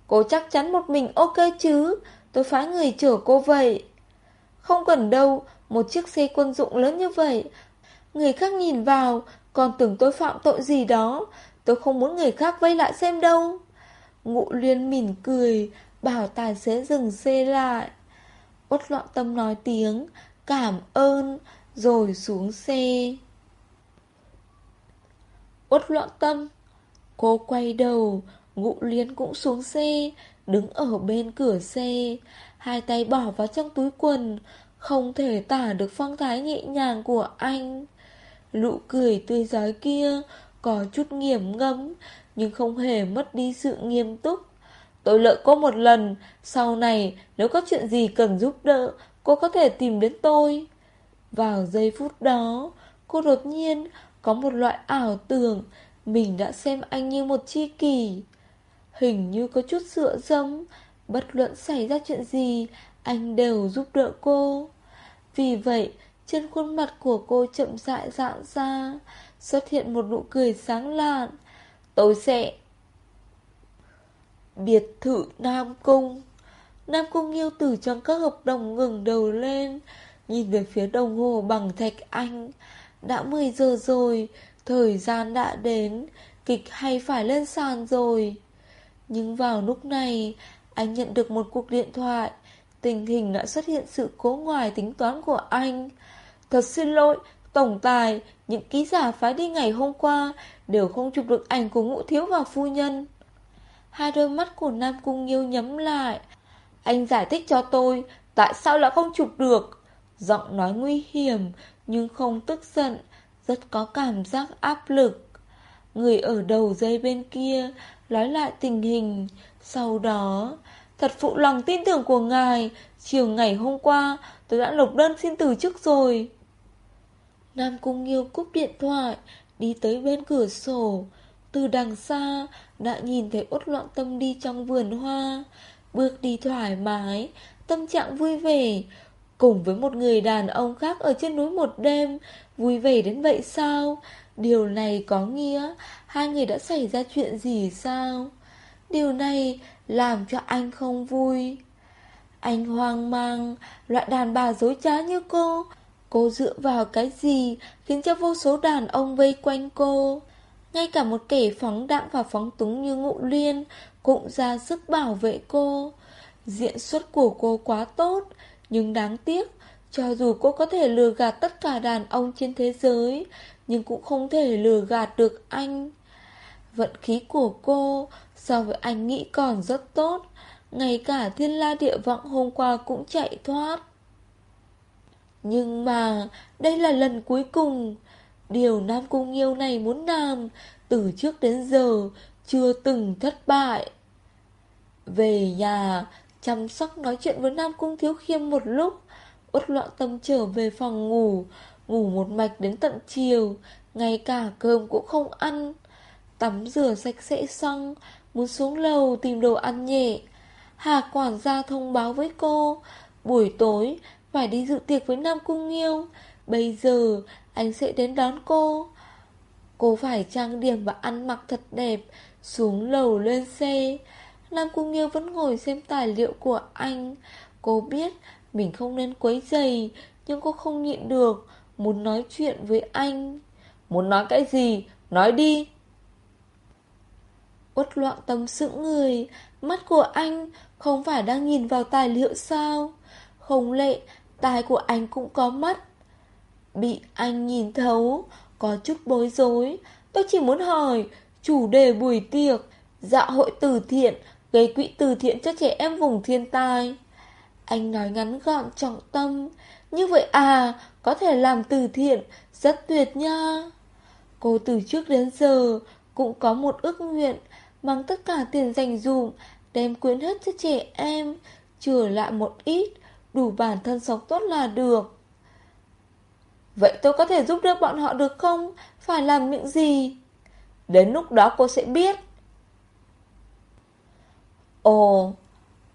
Cô chắc chắn một mình ok chứ? Tôi phái người chở cô vậy. Không cần đâu, Một chiếc xe quân dụng lớn như vậy. Người khác nhìn vào, Còn tưởng tôi phạm tội gì đó. Tôi không muốn người khác vây lại xem đâu. Ngụ liên mỉm cười, Bảo tài xế dừng xe lại. Út loạn tâm nói tiếng, Cảm ơn, Rồi xuống xe. Út loạn tâm. Cô quay đầu, Ngụ liên cũng xuống xe, Đứng ở bên cửa xe. Hai tay bỏ vào trong túi quần, Không thể tả được phong thái nhẹ nhàng của anh. Lụ cười tươi giói kia, Có chút nghiểm ngấm Nhưng không hề mất đi sự nghiêm túc. Tôi lợi cô một lần, Sau này nếu có chuyện gì cần giúp đỡ, Cô có thể tìm đến tôi. Vào giây phút đó, Cô đột nhiên có một loại ảo tưởng. Mình đã xem anh như một chi kỷ. Hình như có chút dựa giống Bất luận xảy ra chuyện gì, Anh đều giúp đỡ cô. Vì vậy, Trên khuôn mặt của cô chậm rãi dạng ra, Xuất hiện một nụ cười sáng lạn. Tôi sẽ Biệt thự Nam Cung. Nam Cung yêu tử trong các hợp đồng ngừng đầu lên, Nhìn về phía đồng hồ bằng thạch anh. Đã 10 giờ rồi, Thời gian đã đến, Kịch hay phải lên sàn rồi. Nhưng vào lúc này, Anh nhận được một cuộc điện thoại. Tình hình đã xuất hiện sự cố ngoài tính toán của anh. Thật xin lỗi, Tổng tài, Những ký giả phái đi ngày hôm qua Đều không chụp được ảnh của ngũ thiếu và phu nhân. Hai đôi mắt của Nam Cung Nghiêu nhắm lại. Anh giải thích cho tôi, Tại sao lại không chụp được? Giọng nói nguy hiểm nhưng không tức giận, Rất có cảm giác áp lực. Người ở đầu dây bên kia Nói lại tình hình. Sau đó, Thật phụ lòng tin tưởng của ngài, Chiều ngày hôm qua Tôi đã nộp đơn xin từ chức rồi. Nam Cung Nghiêu cúp điện thoại, Đi tới bên cửa sổ. Từ đằng xa, Đã nhìn thấy út loạn tâm đi trong vườn hoa. Bước đi thoải mái, Tâm trạng vui vẻ Cùng với một người đàn ông khác Ở trên núi một đêm, Vui vẻ đến vậy sao? Điều này có nghĩa Hai người đã xảy ra chuyện gì sao? Điều này làm cho anh không vui. Anh hoang mang Loại đàn bà dối trá như cô. Cô dựa vào cái gì Khiến cho vô số đàn ông vây quanh cô? Ngay cả một kẻ phóng đạm và phóng túng như ngụ liên Cũng ra sức bảo vệ cô. Diễn xuất của cô quá tốt nhưng đáng tiếc, Cho dù cô có thể lừa gạt tất cả đàn ông trên thế giới, Nhưng cũng không thể lừa gạt được anh. Vận khí của cô So với anh nghĩ còn rất tốt, Ngay cả thiên la địa vọng hôm qua cũng chạy thoát. Nhưng mà, Đây là lần cuối cùng. Điều Nam Cung Yêu này muốn làm, Từ trước đến giờ, Chưa từng thất bại. Về nhà Chăm sóc, nói chuyện với Nam Cung Thiếu Khiêm một lúc, Uất loạn tâm trở về phòng ngủ Ngủ một mạch đến tận chiều, Ngay cả cơm cũng không ăn. Tắm rửa sạch sẽ xong, Muốn xuống lầu tìm đồ ăn nhẹ. Hà quản gia thông báo với cô, Buổi tối Phải đi dự tiệc với Nam Cung Nghiêu, Bây giờ anh sẽ đến đón cô. Cô phải trang điểm và ăn mặc thật đẹp, Xuống lầu lên xe. Nam Cung Nghiêu vẫn ngồi xem tài liệu của anh. Cô biết Mình không nên quấy giày Nhưng cô không nhịn được, Muốn nói chuyện với anh. Muốn nói cái gì? Nói đi. Uất loạn tâm sững người. Mắt của anh không phải đang nhìn vào tài liệu sao? Không lệ Tai của anh cũng có mắt? Bị anh nhìn thấu, Có chút bối rối. Tôi chỉ muốn hỏi, Chủ đề buổi tiệc Dạ hội từ thiện Gây quỹ từ thiện cho trẻ em vùng thiên tai. Anh nói ngắn gọn trọng tâm. Như vậy à Có thể làm từ thiện Rất tuyệt nha. Cô từ trước đến giờ Cũng có một ước nguyện Mang tất cả tiền dành dùm, Đem quyến hết cho trẻ em chừa lại một ít Đủ bản thân sống tốt là được. Vậy tôi có thể giúp đỡ bọn họ được không? Phải làm những gì? Đến lúc đó cô sẽ biết. Ồ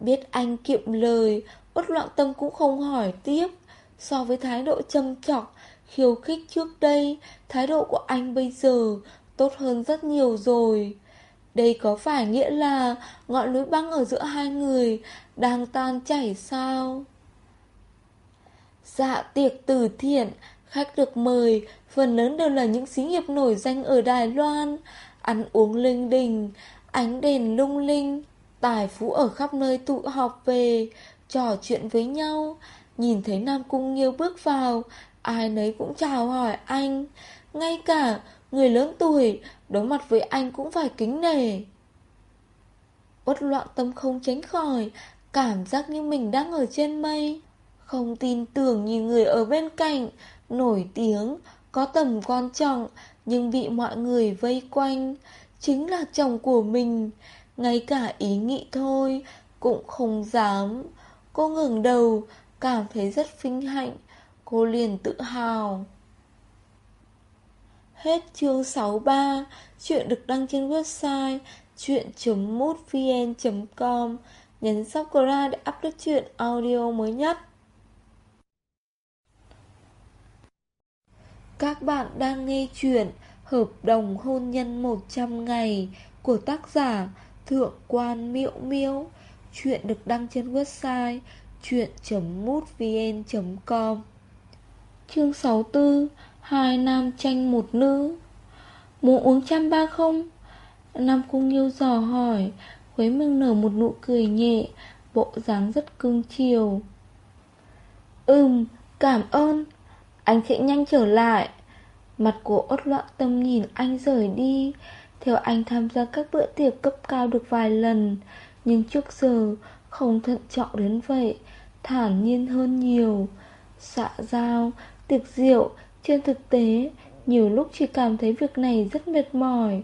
Biết anh kiệm lời Bất loạn tâm cũng không hỏi tiếp So với thái độ châm chọc Khiêu khích trước đây Thái độ của anh bây giờ Tốt hơn rất nhiều rồi đây có phải nghĩa là ngọn núi băng ở giữa hai người đang tan chảy sao? Dạ tiệc từ thiện, khách được mời, phần lớn đều là những xí nghiệp nổi danh ở Đài Loan. Ăn uống linh đình, ánh đèn lung linh, tài phú ở khắp nơi tụ họp về, trò chuyện với nhau. Nhìn thấy Nam Cung Nghiêu bước vào, ai nấy cũng chào hỏi anh. Ngay cả người lớn tuổi Đối mặt với anh cũng phải kính nể Bất loạn tâm không tránh khỏi Cảm giác như mình đang ở trên mây Không tin tưởng nhìn người ở bên cạnh Nổi tiếng Có tầm quan trọng Nhưng bị mọi người vây quanh Chính là chồng của mình ngay cả ý nghĩ thôi, Cũng không dám. Cô ngừng đầu, Cảm thấy rất vinh hạnh. Cô liền tự hào. Hết chương 63 Chuyện được đăng trên website chuyện.mútvn.com Nhấn subscribe để update chuyện audio mới nhất. Các bạn đang nghe chuyện Hợp đồng hôn nhân 100 ngày của tác giả Thượng quan Miễu Miễu Chuyện được đăng trên website chuyện.mútvn.com Chương 64 Hai nam tranh một nữ. Muốn uống trăm ba không? Nam Cung yêu dò hỏi Khuấy mừng nở một nụ cười nhẹ Bộ dáng rất cưng chiều. Ừm, cảm ơn. Anh sẽ nhanh trở lại. Mặt của ốt loạn tâm nhìn anh rời đi. Theo anh tham gia các bữa tiệc cấp cao được vài lần Nhưng trước giờ không thận trọng đến vậy Thản nhiên hơn nhiều Xạ giao, tiệc rượu trên thực tế, nhiều lúc chỉ cảm thấy việc này rất mệt mỏi.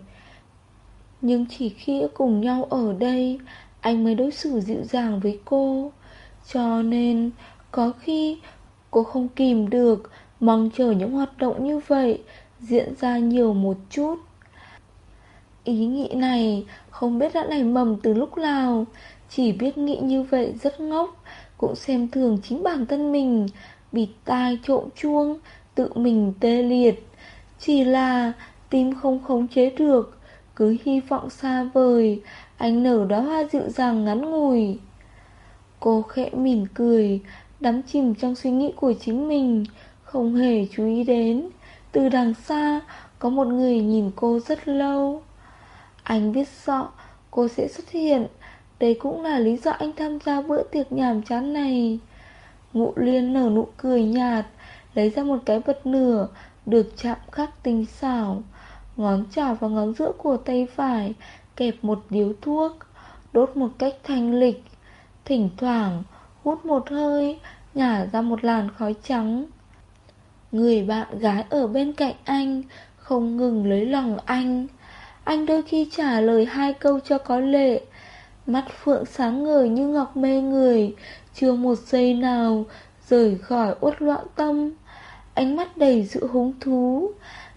Nhưng chỉ khi cùng nhau ở đây, anh mới đối xử dịu dàng với cô. Cho nên, có khi cô không kìm được, mong chờ những hoạt động như vậy diễn ra nhiều một chút. Ý nghĩ này không biết đã nảy mầm từ lúc nào, chỉ biết nghĩ như vậy rất ngốc, cũng xem thường chính bản thân mình, bịt tai trộm chuông, tự mình tê liệt. Chỉ là tim không khống chế được, cứ hy vọng xa vời, anh nở đó hoa dịu dàng ngắn ngủi. Cô khẽ mỉm cười, đắm chìm trong suy nghĩ của chính mình, không hề chú ý đến. Từ đằng xa, có một người nhìn cô rất lâu. Anh biết rõ cô sẽ xuất hiện, đây cũng là lý do anh tham gia bữa tiệc nhàm chán này. Ngụ liên nở nụ cười nhạt, lấy ra một cái vật nửa, được chạm khắc tinh xảo. Ngón trỏ và ngón giữa của tay phải kẹp một điếu thuốc, đốt một cách thanh lịch. Thỉnh thoảng hút một hơi, nhả ra một làn khói trắng. Người bạn gái ở bên cạnh anh không ngừng lấy lòng anh. Anh đôi khi trả lời hai câu cho có lệ. Mắt phượng sáng ngời như ngọc mê người, chưa một giây nào rời khỏi uất loạn tâm. Ánh mắt đầy sự hứng thú.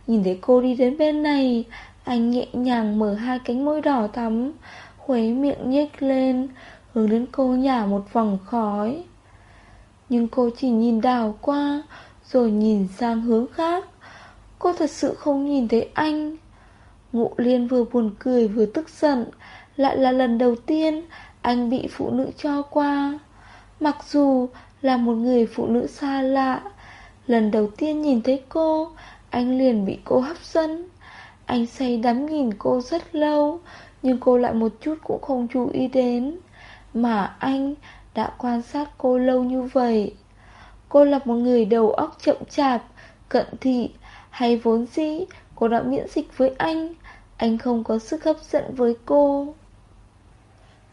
Nhìn thấy cô đi đến bên này, anh nhẹ nhàng mở hai cánh môi đỏ thắm, khuấy miệng nhếch lên, hướng đến cô nhả một vòng khói. Nhưng cô chỉ nhìn đảo qua, rồi nhìn sang hướng khác. Cô thật sự không nhìn thấy anh. Ngụ liên vừa buồn cười vừa tức giận, lại là lần đầu tiên anh bị phụ nữ cho qua. Mặc dù là một người phụ nữ xa lạ, lần đầu tiên nhìn thấy cô, anh liền bị cô hấp dẫn. Anh say đắm nhìn cô rất lâu, nhưng cô lại một chút cũng không chú ý đến. Mà anh đã quan sát cô lâu như vậy. Cô là một người đầu óc chậm chạp, cận thị, hay vốn dĩ cô đã miễn dịch với anh, anh không có sức hấp dẫn với cô.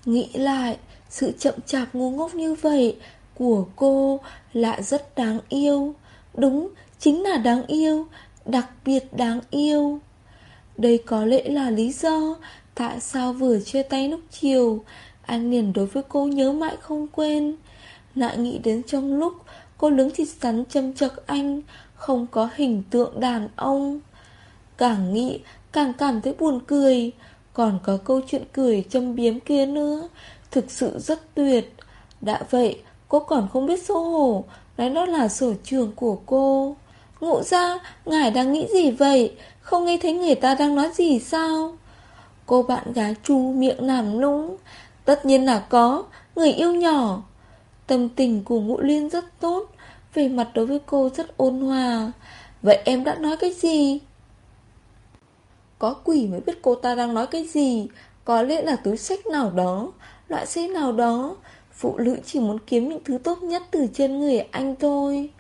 Nghĩ lại, sự chậm chạp ngu ngốc như vậy của cô lại rất đáng yêu. Đúng, chính là đáng yêu, đặc biệt đáng yêu. Đây có lẽ là lý do tại sao vừa chia tay lúc chiều, anh liền đối với cô nhớ mãi không quên. Lại nghĩ đến trong lúc cô đứng thịt sắn châm chọc anh, không có hình tượng đàn ông. Càng nghĩ, càng cảm thấy buồn cười. Còn có câu chuyện cười châm biếm kia nữa, thực sự rất tuyệt. Đã vậy, cô còn không biết xấu hổ, nói đó là sở trường của cô. Ngụ ra, ngài đang nghĩ gì vậy? Không nghe thấy người ta đang nói gì sao? Cô bạn gái chu miệng làm nũng. Tất nhiên là có, người yêu nhỏ. Tâm tình của ngụ liên rất tốt, về mặt đối với cô rất ôn hòa. Vậy em đã nói cái gì? Có quỷ mới biết cô ta đang nói cái gì. Có lẽ là túi sách nào đó, Loại sách nào đó. Phụ nữ chỉ muốn kiếm những thứ tốt nhất từ trên người anh thôi.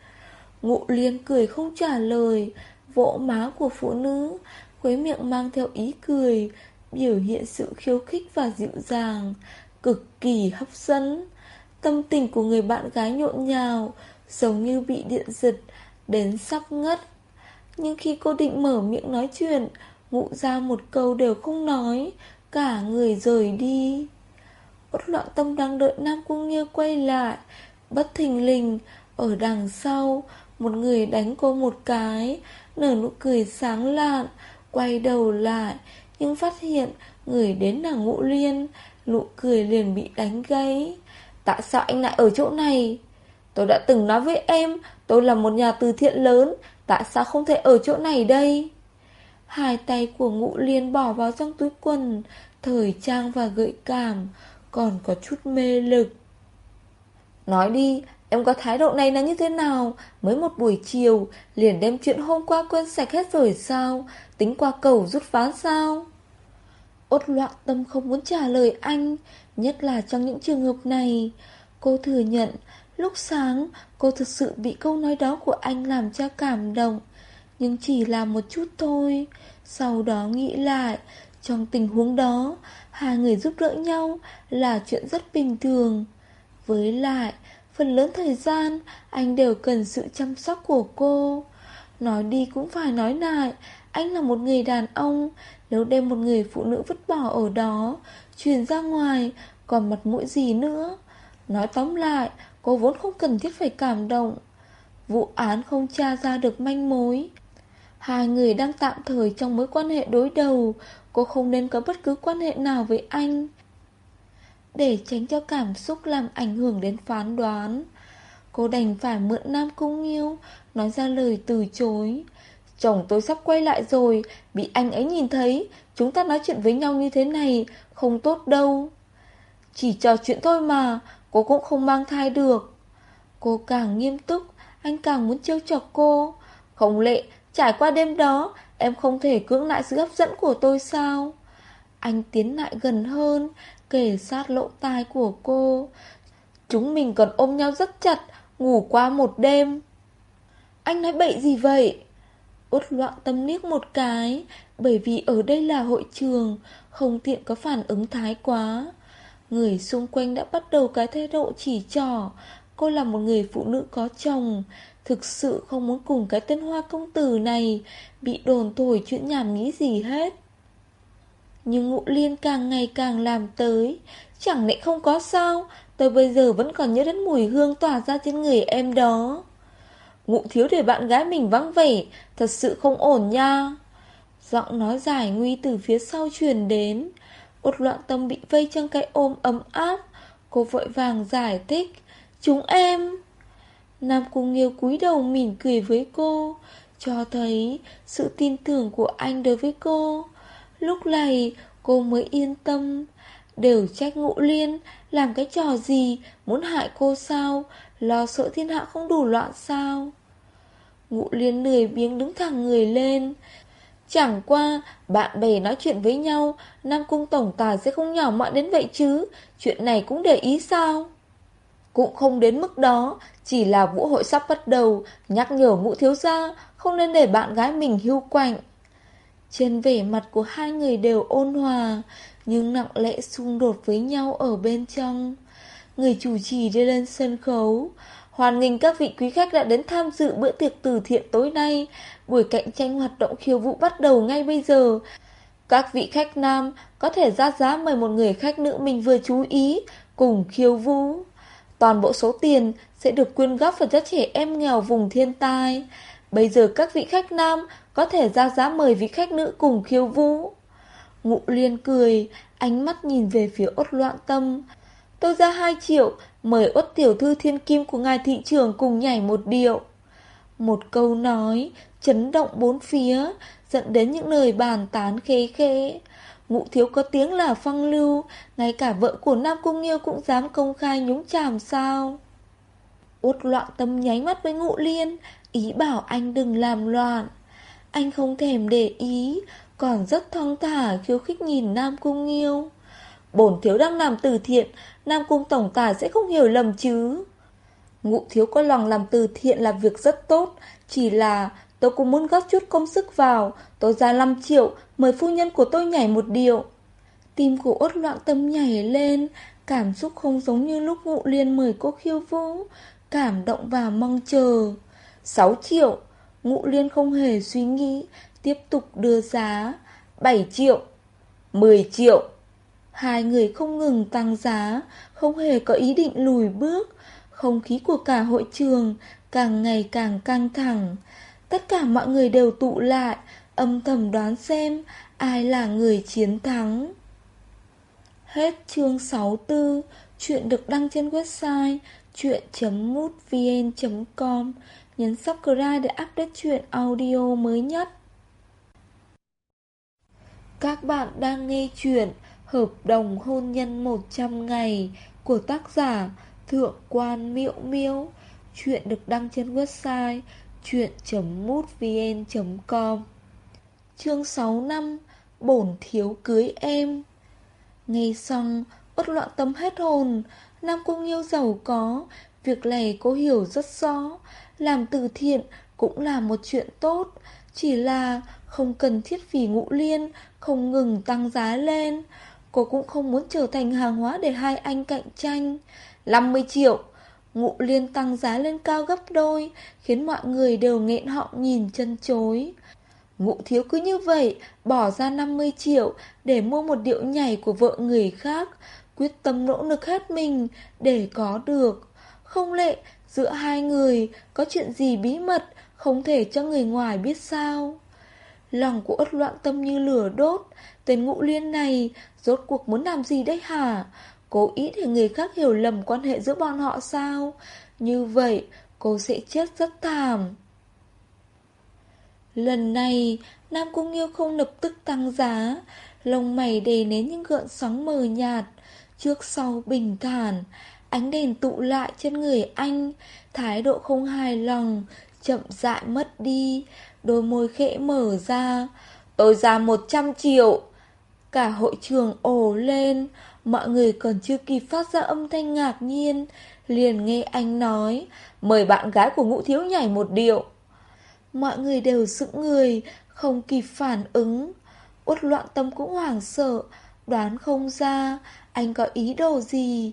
Ngụ liên cười không trả lời. Vỗ má của phụ nữ, Khuế miệng mang theo ý cười, Biểu hiện sự khiêu khích và dịu dàng, Cực kỳ hấp dẫn. Tâm tình của người bạn gái nhộn nhào, Giống như bị điện giật, Đến sắp ngất. Nhưng khi cô định mở miệng nói chuyện Ngụ ra một câu đều không nói, Cả người rời đi. Bất loạn tâm đang đợi Nam Cung Nghiêu quay lại, Bất thình lình, Ở đằng sau, Một người đánh cô một cái, Nở nụ cười sáng lạn, Quay đầu lại, Nhưng phát hiện người đến là ngũ liên, Nụ cười liền bị đánh gãy. Tại sao anh lại ở chỗ này? Tôi đã từng nói với em, Tôi là một nhà từ thiện lớn, Tại sao không thể ở chỗ này đây? Hai tay của ngũ liên bỏ vào trong túi quần, Thời trang và gợi cảm, Còn có chút mê lực. Nói đi, Em có thái độ này là như thế nào? Mới một buổi chiều, Liền đem chuyện hôm qua quên sạch hết rồi sao? Tính qua cầu rút ván sao? Ốt loạn tâm không muốn trả lời anh, Nhất là trong những trường hợp này. Cô thừa nhận, Lúc sáng, cô thực sự bị câu nói đó của anh làm cho cảm động. Nhưng chỉ là một chút thôi Sau đó nghĩ lại Trong tình huống đó Hai người giúp đỡ nhau Là chuyện rất bình thường Với lại Phần lớn thời gian Anh đều cần sự chăm sóc của cô Nói đi cũng phải nói lại Anh là một người đàn ông Nếu đem một người phụ nữ vứt bỏ ở đó Truyền ra ngoài còn mặt mũi gì nữa. Nói tóm lại, cô vốn không cần thiết phải cảm động. Vụ án không tra ra được manh mối. Hai người đang tạm thời trong mối quan hệ đối đầu, cô không nên có bất cứ quan hệ nào với anh. Để tránh cho cảm xúc làm ảnh hưởng đến phán đoán, cô đành phải mượn Nam Cung Nghiêu, nói ra lời từ chối. Chồng tôi sắp quay lại rồi, bị anh ấy nhìn thấy, chúng ta nói chuyện với nhau như thế này, không tốt đâu. Chỉ trò chuyện thôi mà, cô cũng không mang thai được. Cô càng nghiêm túc, anh càng muốn trêu chọc cô. Không lệ, trải qua đêm đó, em không thể cưỡng lại sự hấp dẫn của tôi sao? Anh tiến lại gần hơn, kể sát lỗ tai của cô. Chúng mình còn ôm nhau rất chặt, ngủ qua một đêm. Anh nói bậy gì vậy? Út loạn tâm liếc một cái, bởi vì ở đây là hội trường, không tiện có phản ứng thái quá. Người xung quanh đã bắt đầu cái thái độ chỉ trỏ, cô là một người phụ nữ có chồng, thực sự không muốn cùng cái tên hoa công tử này bị đồn thổi chuyện nhảm nghĩ gì hết. Nhưng ngụ liên càng ngày càng làm tới, chẳng lẽ không có sao, tôi bây giờ vẫn còn nhớ đến mùi hương tỏa ra trên người em đó. Ngụ thiếu để bạn gái mình vắng vẻ Thật sự không ổn nha. Giọng nói dài nguy từ phía sau truyền đến. Út loạn tâm bị vây trong cái ôm ấm áp. Cô vội vàng giải thích. Chúng em Nam Cung Nghiêu cúi đầu mỉm cười với cô, Cho thấy sự tin tưởng của anh đối với cô. Lúc này, cô mới yên tâm, Đều trách ngũ liên Làm cái trò gì, Muốn hại cô sao, Lo sợ thiên hạ không đủ loạn sao. Ngụ liên lười biếng đứng thẳng người lên. Chẳng qua, Bạn bè nói chuyện với nhau, Nam cung tổng tài sẽ không nhỏ mọn đến vậy chứ, Chuyện này cũng để ý sao? Cũng không đến mức đó, Chỉ là vũ hội sắp bắt đầu, Nhắc nhở ngũ thiếu gia Không nên để bạn gái mình hưu quạnh Trên vẻ mặt của hai người đều ôn hòa, Nhưng nặng lẽ xung đột với nhau ở bên trong Người chủ trì đi lên sân khấu Hoàn nghênh các vị quý khách đã đến tham dự bữa tiệc từ thiện tối nay. Buổi cạnh tranh hoạt động khiêu vũ bắt đầu ngay bây giờ. Các vị khách nam có thể ra giá mời một người khách nữ mình vừa chú ý cùng khiêu vũ. Toàn bộ số tiền sẽ được quyên góp vào cho trẻ em nghèo vùng thiên tai. Bây giờ các vị khách nam có thể ra giá mời vị khách nữ cùng khiêu vũ. Ngụ liên cười, ánh mắt nhìn về phía ốt loạn tâm. Tôi ra 2 triệu, mời ốt tiểu thư thiên kim của ngài thị trường cùng nhảy một điệu. Một câu nói, chấn động bốn phía, dẫn đến những lời bàn tán khê khê. Ngụ thiếu có tiếng là phăng lưu, ngay cả vợ của Nam Cung Nghiêu cũng dám công khai nhúng chàm sao. Út loạn tâm nháy mắt với ngụ liên, ý bảo anh đừng làm loạn. Anh không thèm để ý, còn rất thong thả khiêu khích nhìn Nam Cung Nghiêu. Bổn thiếu đang làm từ thiện, Nam Cung Tổng Tài sẽ không hiểu lầm chứ. Ngụ thiếu có lòng làm từ thiện là việc rất tốt, chỉ là tôi cũng muốn góp chút công sức vào, tôi ra 5 triệu, mời phu nhân của tôi nhảy một điệu. Tim của ốt loạn tâm nhảy lên, cảm xúc không giống như lúc ngụ liên mời cô khiêu vũ, cảm động và mong chờ. 6 triệu, ngụ liên không hề suy nghĩ, tiếp tục đưa giá. 7 triệu, 10 triệu. Hai người không ngừng tăng giá, không hề có ý định lùi bước. Không khí của cả hội trường càng ngày càng căng thẳng. Tất cả mọi người đều tụ lại, âm thầm đoán xem ai là người chiến thắng. Hết chương 64, chuyện được đăng trên website chuyện.mútvn.com. Nhấn subscribe để update chuyện audio mới nhất. Các bạn đang nghe chuyện Hợp đồng hôn nhân 100 ngày của tác giả Thượng quan Miệu Miêu. Chuyện được đăng trên website chuyện.mútvn.com Chương 6 năm Bổn thiếu cưới em. Nghe xong, bất loạn tâm hết hồn. Nam Cung yêu giàu có Việc này cô hiểu rất rõ. Làm từ thiện cũng là một chuyện tốt Chỉ là không cần thiết vì ngũ liên Không ngừng tăng giá lên. Cô cũng không muốn trở thành hàng hóa để hai anh cạnh tranh. 50 triệu Ngụ liên tăng giá lên cao gấp đôi Khiến mọi người đều nghẹn họng nhìn chân chối Ngụ thiếu cứ như vậy Bỏ ra 50 triệu Để mua một điệu nhảy của vợ người khác quyết tâm nỗ lực hết mình để có được. Không lệ, giữa hai người có chuyện gì bí mật không thể cho người ngoài biết sao. Lòng của ất loạn tâm như lửa đốt, tên ngũ liên này rốt cuộc muốn làm gì đấy hả? Cố ý để người khác hiểu lầm quan hệ giữa bọn họ sao? Như vậy, cô sẽ chết rất thảm. Lần này, Nam Cung Nghiêu không lập tức tăng giá, lông mày đầy nén những gợn sóng mờ nhạt, trước sau bình thản, ánh đèn tụ lại trên người anh, thái độ không hài lòng, chậm rãi mất đi, đôi môi khẽ mở ra. Tôi ra 100 triệu. Cả hội trường ồ lên, mọi người còn chưa kịp phát ra âm thanh ngạc nhiên, liền nghe anh nói, mời bạn gái của ngũ thiếu nhảy một điệu. Mọi người đều sững người, không kịp phản ứng. Út loạn tâm cũng hoảng sợ, đoán không ra anh có ý đồ gì.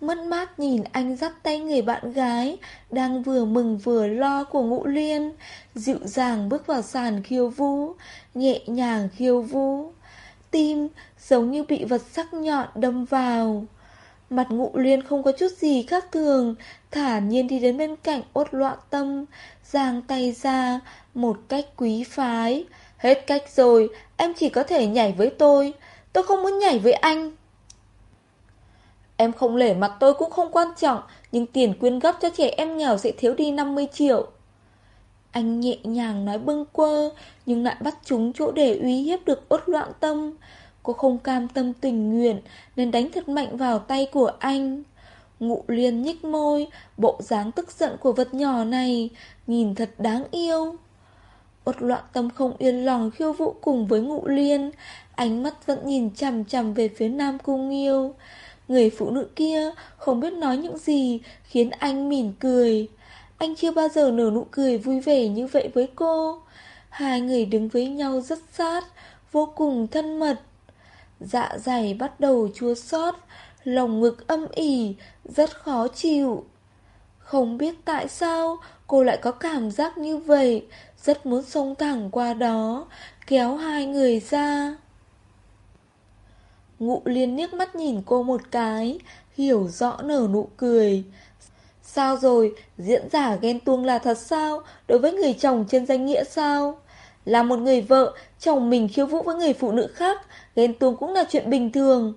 Mất mát nhìn anh dắt tay người bạn gái Đang vừa mừng vừa lo của ngũ liên Dịu dàng bước vào sàn khiêu vũ Nhẹ nhàng khiêu vũ Tim giống như bị vật sắc nhọn đâm vào. Mặt ngụ liên không có chút gì khác thường, Thả nhiên đi đến bên cạnh ốt loạn tâm, Giang tay ra, Một cách quý phái. Hết cách rồi, Em chỉ có thể nhảy với tôi Tôi không muốn nhảy với anh. Em không lể mặt tôi cũng không quan trọng, Nhưng tiền quyên góp cho trẻ em nghèo sẽ thiếu đi 50 triệu. Anh nhẹ nhàng nói bâng quơ, Nhưng lại bắt chúng chỗ để uy hiếp được ốt loạn tâm. Cô không cam tâm tình nguyện Nên đánh thật mạnh vào tay của anh Ngụ liên nhích môi Bộ dáng tức giận của vật nhỏ này Nhìn thật đáng yêu Ốt loạn tâm không yên lòng khiêu vũ cùng với ngụ liên Ánh mắt vẫn nhìn chằm chằm về phía Nam Cung Nghiêu Người phụ nữ kia không biết nói những gì khiến anh mỉm cười. Anh chưa bao giờ nở nụ cười vui vẻ như vậy với cô. Hai người đứng với nhau rất sát, vô cùng thân mật. Dạ dày bắt đầu chua xót, lòng ngực âm ỉ, rất khó chịu. Không biết tại sao cô lại có cảm giác như vậy, rất muốn xông thẳng qua đó, kéo hai người ra. Ngụ liên liếc mắt nhìn cô một cái, hiểu rõ nở nụ cười. Sao rồi, diễn giả ghen tuông là thật sao, đối với người chồng trên danh nghĩa sao? Là một người vợ, chồng mình khiêu vũ với người phụ nữ khác, ghen tuông cũng là chuyện bình thường.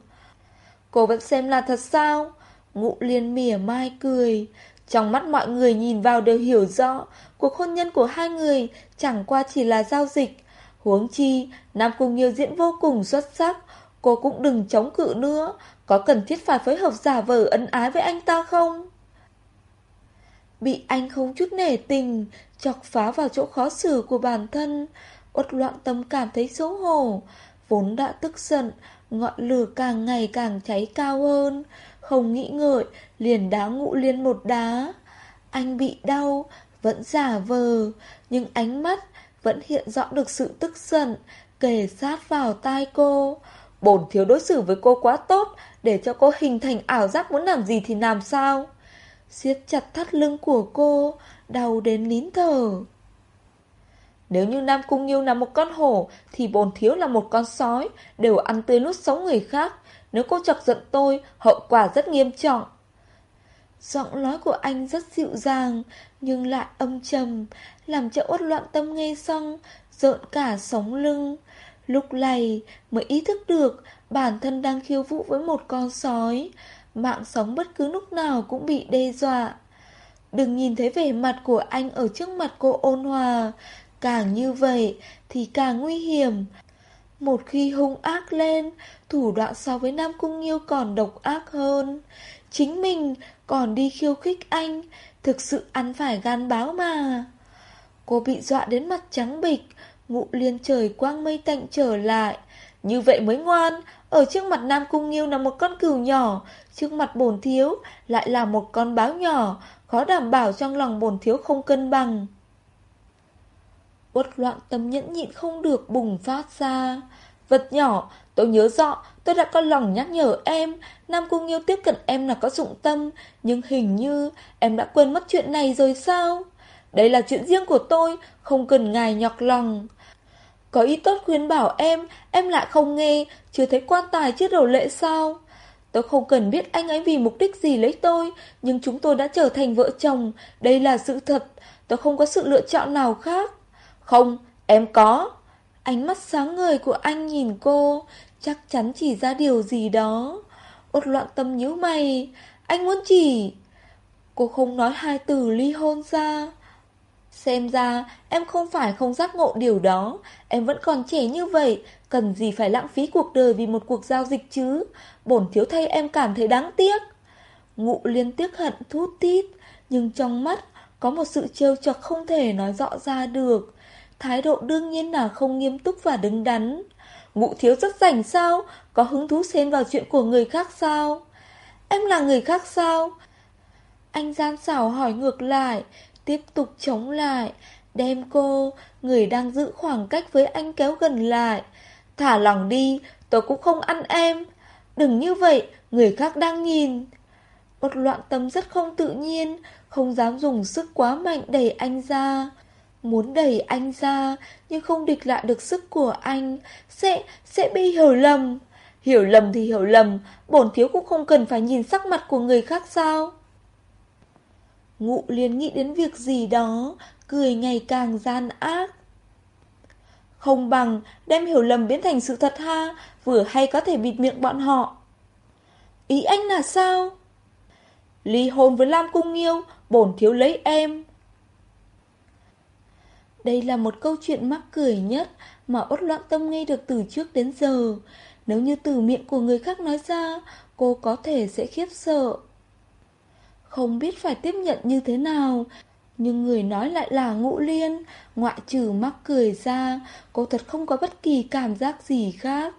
Cô vẫn xem là thật sao? Ngụ liên mỉa mai cười. Trong mắt mọi người nhìn vào đều hiểu rõ, cuộc hôn nhân của hai người chẳng qua chỉ là giao dịch. Huống chi, Nam Cung Nhiêu diễn vô cùng xuất sắc, Cô cũng đừng chống cự nữa Có cần thiết phải phối hợp giả vờ ân ái với anh ta không? Bị anh không chút nể tình Chọc phá vào chỗ khó xử của bản thân. Uất loạn tâm cảm thấy xấu hổ, Vốn đã tức giận, Ngọn lửa càng ngày càng cháy cao hơn. Không nghĩ ngợi, Liền đá ngụ liên một đá. Anh bị đau, Vẫn giả vờ, Nhưng ánh mắt Vẫn hiện rõ được sự tức giận Kề sát vào tai cô. Bổn thiếu đối xử với cô quá tốt, Để cho cô hình thành ảo giác muốn làm gì thì làm sao? Siết chặt thắt lưng của cô Đau đến nín thở Nếu như Nam Cung Nghiêu là một con hổ, Thì bồn thiếu là một con sói, Đều ăn tươi nuốt sống người khác Nếu cô chọc giận tôi, Hậu quả rất nghiêm trọng Giọng nói của anh rất dịu dàng, Nhưng lại âm trầm, Làm cho uất loạn tâm nghe xong, Rợn cả sống lưng Lúc này mới ý thức được bản thân đang khiêu vũ với một con sói. Mạng sống bất cứ lúc nào cũng bị đe dọa. Đừng nhìn thấy vẻ mặt của anh ở trước mặt cô ôn hòa. Càng như vậy thì càng nguy hiểm. Một khi hung ác lên, thủ đoạn so với Nam Cung Nghiêu còn độc ác hơn. Chính mình còn đi khiêu khích anh, thực sự ăn phải gan báo mà. Cô bị dọa đến mặt trắng bịch, Ngụ liên trời quang mây tạnh trở lại Như vậy mới ngoan Ở trước mặt Nam Cung Nghiêu là một con cừu nhỏ Trước mặt bổn thiếu Lại là một con báo nhỏ Khó đảm bảo trong lòng bổn thiếu không cân bằng. Uất loạn tâm nhẫn nhịn không được bùng phát ra. Vật nhỏ Tôi nhớ rõ Tôi đã có lòng nhắc nhở em. Nam Cung Nghiêu tiếp cận em là có dụng tâm Nhưng hình như em đã quên mất chuyện này rồi sao? Đây là chuyện riêng của tôi Không cần ngài nhọc lòng. Có ý tốt khuyên bảo em, em lại không nghe, chưa thấy quan tài trước đầu lệ sao? Tôi không cần biết anh ấy vì mục đích gì lấy tôi, nhưng chúng tôi đã trở thành vợ chồng, đây là sự thật, tôi không có sự lựa chọn nào khác. Không, em có. Ánh mắt sáng ngời của anh nhìn cô, chắc chắn chỉ ra điều gì đó. Ốt loạn tâm nhíu mày, anh muốn chỉ. Cô không nói hai từ ly hôn ra. Xem ra em không phải không giác ngộ điều đó. Em vẫn còn trẻ như vậy, Cần gì phải lãng phí cuộc đời vì một cuộc giao dịch chứ? Bổn thiếu thay em cảm thấy đáng tiếc. Ngụ liên tiếc hận thút tít Nhưng trong mắt có một sự trêu chọc không thể nói rõ ra được. Thái độ đương nhiên là không nghiêm túc và đứng đắn. Ngụ thiếu rất rảnh sao? Có hứng thú xen vào chuyện của người khác sao? Em là người khác sao? Anh gian xảo hỏi ngược lại Tiếp tục chống lại Đem cô Người đang giữ khoảng cách với anh kéo gần lại. Thả lòng đi Tôi cũng không ăn em. Đừng như vậy Người khác đang nhìn. Một loạn tâm rất không tự nhiên Không dám dùng sức quá mạnh đẩy anh ra. Muốn đẩy anh ra Nhưng không địch lại được sức của anh Sẽ, sẽ bị hiểu lầm. Hiểu lầm thì hiểu lầm Bổn thiếu cũng không cần phải nhìn sắc mặt của người khác sao? Ngụ liền nghĩ đến việc gì đó, Cười ngày càng gian ác. Không bằng đem hiểu lầm biến thành sự thật ha, Vừa hay có thể bịt miệng bọn họ. Ý anh là sao? Ly hôn với Lam Cung Nghiêu, Bổn thiếu lấy em. Đây là một câu chuyện mắc cười nhất Mà ốt loạn tâm nghe được từ trước đến giờ. Nếu như từ miệng của người khác nói ra, Cô có thể sẽ khiếp sợ không biết phải tiếp nhận như thế nào. Nhưng người nói lại là ngũ liên, Ngoại trừ mắc cười ra, Cô thật không có bất kỳ cảm giác gì khác.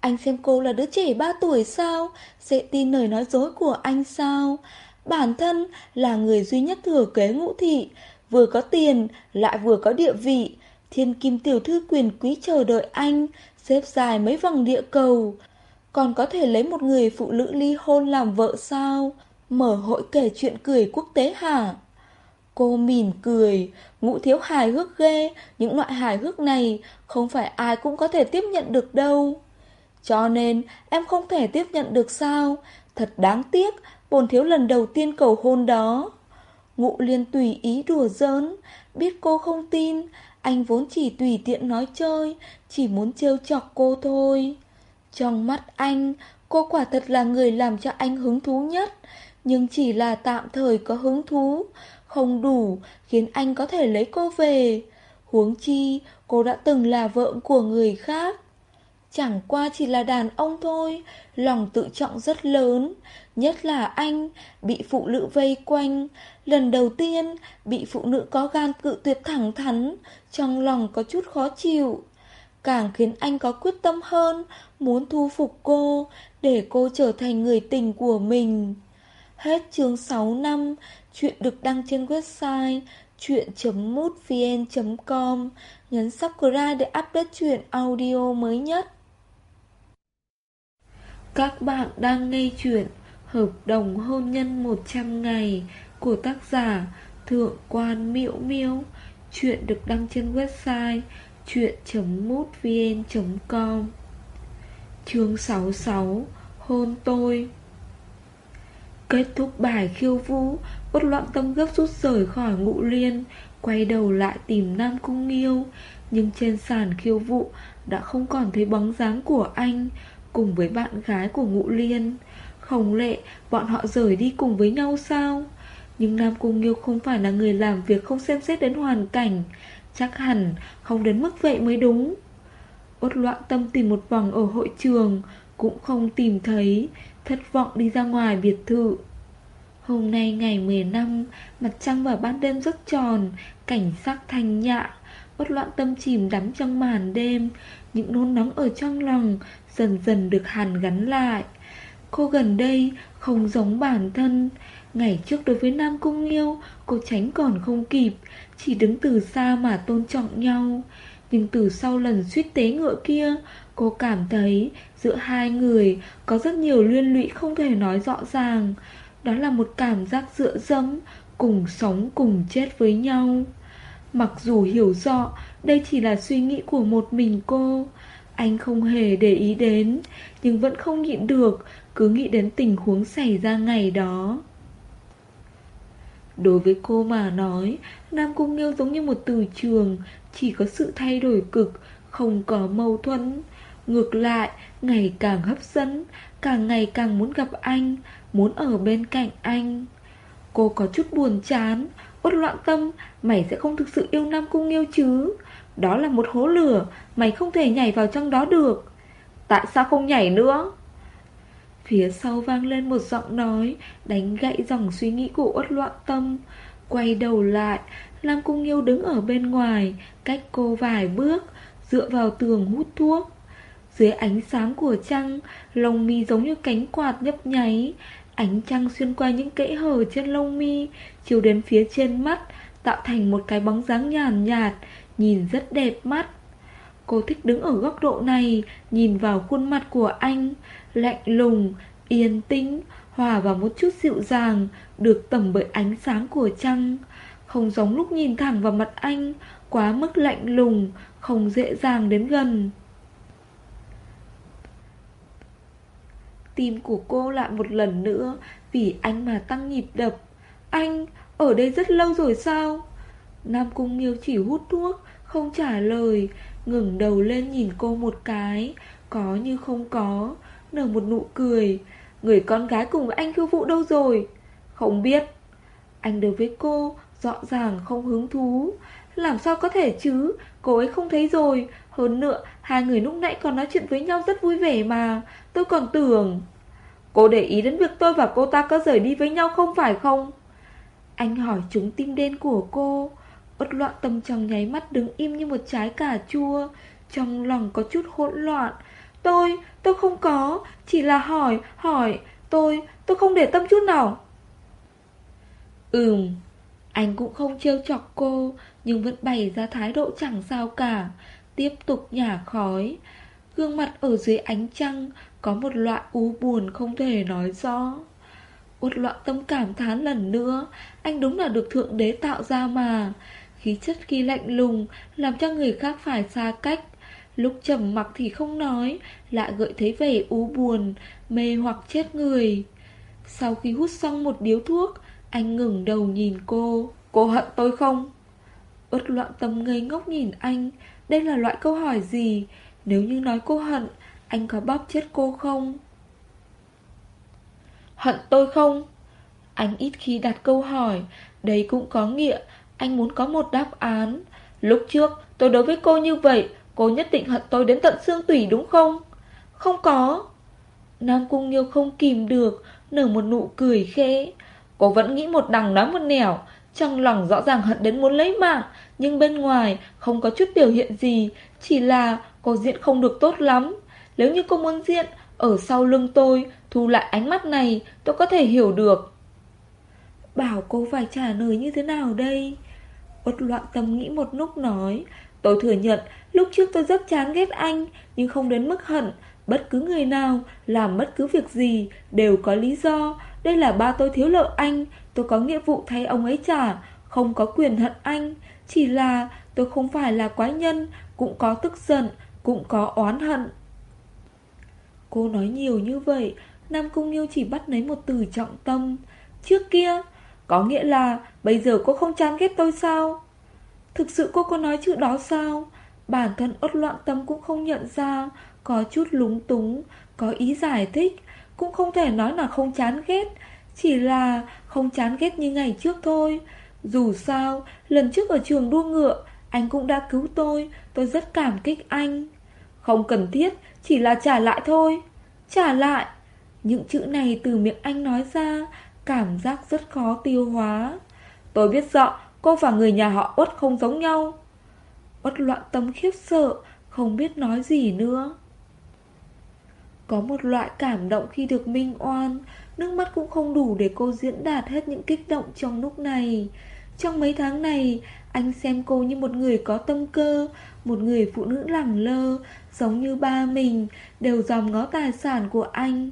Anh xem cô là đứa trẻ 3 tuổi sao? Sẽ tin lời nói dối của anh sao? Bản thân là người duy nhất thừa kế ngũ thị, Vừa có tiền, lại vừa có địa vị. Thiên kim tiểu thư quyền quý chờ đợi anh, Xếp dài mấy vòng địa cầu. Còn có thể lấy một người phụ nữ ly hôn làm vợ sao? Mở hội kể chuyện cười quốc tế hả? Cô mỉm cười, ngũ thiếu hài hước ghê, những loại hài hước này không phải ai cũng có thể tiếp nhận được đâu. Cho nên em không thể tiếp nhận được sao? Thật đáng tiếc, bồn thiếu lần đầu tiên cầu hôn đó. Ngụ liên tùy ý đùa giỡn, biết cô không tin, anh vốn chỉ tùy tiện nói chơi, chỉ muốn trêu chọc cô thôi. Trong mắt anh, cô quả thật là người làm cho anh hứng thú nhất, nhưng chỉ là tạm thời có hứng thú, không đủ khiến anh có thể lấy cô về. Huống chi, cô đã từng là vợ của người khác. Chẳng qua chỉ là đàn ông thôi, lòng tự trọng rất lớn, nhất là anh, bị phụ nữ vây quanh. Lần đầu tiên, bị phụ nữ có gan cự tuyệt thẳng thắn, trong lòng có chút khó chịu. Càng khiến anh có quyết tâm hơn, muốn thu phục cô, để cô trở thành người tình của mình. Hết chương 6 năm, chuyện được đăng trên website chuyện.mútvn.com. Nhấn subscribe để update chuyện audio mới nhất. Các bạn đang nghe chuyện Hợp đồng hôn nhân 100 ngày của tác giả Thượng quan Miễu Miễu. Chuyện được đăng trên website chuyện.mútvn.com. Chương 66 Hôn tôi Kết thúc bài khiêu vũ Bất loạn tâm gấp rút rời khỏi ngụ liên, Quay đầu lại tìm Nam Cung Nghiêu. Nhưng trên sàn khiêu vũ Đã không còn thấy bóng dáng của anh Cùng với bạn gái của ngụ liên. Không lệ Bọn họ rời đi cùng với nhau sao? Nhưng Nam Cung Nghiêu không phải là người làm việc Không xem xét đến hoàn cảnh. Chắc hẳn không đến mức vậy mới đúng. Bất loạn tâm tìm một vòng ở hội trường, Cũng không tìm thấy thất vọng đi ra ngoài biệt thự. Hôm nay ngày 10 năm, mặt trăng vào ban đêm rất tròn, cảnh sắc thanh nhạ, bất loạn tâm chìm đắm trong màn đêm, những nôn nóng ở trong lòng dần dần được hàn gắn lại. Cô gần đây không giống bản thân, ngày trước đối với Nam Cung Nghiêu, cô tránh còn không kịp, chỉ đứng từ xa mà tôn trọng nhau. Nhưng từ sau lần suýt tế ngựa kia, cô cảm thấy giữa hai người có rất nhiều liên lụy không thể nói rõ ràng. Đó là một cảm giác dựa dẫm, cùng sống cùng chết với nhau. Mặc dù hiểu rõ đây chỉ là suy nghĩ của một mình cô, Anh không hề để ý đến Nhưng vẫn không nhịn được Cứ nghĩ đến tình huống xảy ra ngày đó Đối với cô mà nói Nam Cung Nghiêu giống như một từ trường Chỉ có sự thay đổi cực Không có mâu thuẫn Ngược lại, Ngày càng hấp dẫn, Càng ngày càng muốn gặp anh, Muốn ở bên cạnh anh. Cô có chút buồn chán, Uất loạn tâm, Mày sẽ không thực sự yêu Nam Cung Nghiêu chứ? Đó là một hố lửa, Mày không thể nhảy vào trong đó được. Tại sao không nhảy nữa? Phía sau vang lên một giọng nói, Đánh gãy dòng suy nghĩ của uất loạn tâm. Quay đầu lại Lam Cung Nghiêu đứng ở bên ngoài, Cách cô vài bước, Dựa vào tường hút thuốc. Dưới ánh sáng của trăng Lông mi giống như cánh quạt nhấp nháy. Ánh trăng xuyên qua những kẽ hở trên lông mi Chiếu đến phía trên mắt Tạo thành một cái bóng dáng nhàn nhạt, Nhìn rất đẹp mắt. Cô thích đứng ở góc độ này Nhìn vào khuôn mặt của anh Lạnh lùng, yên tĩnh Hòa vào một chút dịu dàng Được tẩm bởi ánh sáng của trăng. Không giống lúc nhìn thẳng vào mặt anh Quá mức lạnh lùng Không dễ dàng đến gần. Tim của cô lại một lần nữa Vì anh mà tăng nhịp đập. Anh, ở đây rất lâu rồi sao? Nam Cung Miêu chỉ hút thuốc Không trả lời ngẩng đầu lên nhìn cô một cái Có như không có Nở một nụ cười. Người con gái cùng với anh khiêu vụ đâu rồi? Không biết. Anh đối với cô rõ ràng không hứng thú. Làm sao có thể chứ? Cô ấy không thấy rồi. Hơn nữa hai người lúc nãy còn nói chuyện với nhau rất vui vẻ mà. Tôi còn tưởng Cô để ý đến việc tôi và cô ta có rời đi với nhau không phải không? Anh hỏi chúng tim đen của cô Bất loạn tâm trong nháy mắt đứng im như một trái cà chua Trong lòng có chút hỗn loạn. Tôi, tôi không có Chỉ là hỏi, hỏi Tôi, tôi không để tâm chút nào. Ừm Anh cũng không trêu chọc cô Nhưng vẫn bày ra thái độ chẳng sao cả Tiếp tục nhả khói. Gương mặt ở dưới ánh trăng có một loại u buồn không thể nói rõ. Uất loạn tâm cảm thán lần nữa, Anh đúng là được Thượng Đế tạo ra mà. Khí chất khi lạnh lùng Làm cho người khác phải xa cách. Lúc trầm mặc thì không nói, Lại gợi thấy vẻ u buồn, Mê hoặc chết người. Sau khi hút xong một điếu thuốc, Anh ngừng đầu nhìn cô. Cô hận tôi không? uất loạn tâm ngây ngốc nhìn anh. Đây là loại câu hỏi gì? Nếu như nói cô hận anh có bóp chết cô không? Hận tôi không? Anh ít khi đặt câu hỏi đấy cũng có nghĩa Anh muốn có một đáp án Lúc trước, tôi đối với cô như vậy, Cô nhất định hận tôi đến tận xương tủy đúng không? Không có Nam Cung nhiêu không kìm được, Nở một nụ cười khẽ Cô vẫn nghĩ một đằng nói một nẻo, Trong lòng rõ ràng hận đến muốn lấy mạng, Nhưng bên ngoài không có chút biểu hiện gì, Chỉ là cô diễn không được tốt lắm nếu như cô muốn diện Ở sau lưng tôi, Thu lại ánh mắt này, tôi có thể hiểu được. Bảo cô phải trả lời như thế nào đây? Uất loạn tâm nghĩ một lúc nói, Tôi thừa nhận, lúc trước tôi rất chán ghét anh, Nhưng không đến mức hận. Bất cứ người nào, làm bất cứ việc gì, Đều có lý do. Đây là ba tôi thiếu nợ anh, Tôi có nghĩa vụ thay ông ấy trả, Không có quyền hận anh. Chỉ là tôi không phải là quái nhân, Cũng có tức giận, Cũng có oán hận. Cô nói nhiều như vậy, Nam Cung Nghiêu chỉ bắt lấy một từ trọng tâm. Trước kia, Có nghĩa là bây giờ cô không chán ghét tôi sao? Thực sự cô có nói chữ đó sao? Bản thân ốt loạn tâm cũng không nhận ra, Có chút lúng túng, Có ý giải thích, Cũng không thể nói là không chán ghét, Chỉ là không chán ghét như ngày trước thôi. Dù sao, Lần trước ở trường đua ngựa, Anh cũng đã cứu tôi Tôi rất cảm kích anh. Không cần thiết, Chỉ là trả lại thôi. Trả lại. Những chữ này từ miệng anh nói ra, Cảm giác rất khó tiêu hóa. Tôi biết rõ, Cô và người nhà họ Uất không giống nhau. Uất loạn tâm khiếp sợ, Không biết nói gì nữa. Có một loại cảm động khi được minh oan, Nước mắt cũng không đủ để cô diễn đạt hết những kích động trong lúc này. Trong mấy tháng này, Anh xem cô như một người có tâm cơ, Một người phụ nữ lẳng lơ, Giống như ba mình, Đều dòm ngó tài sản của anh.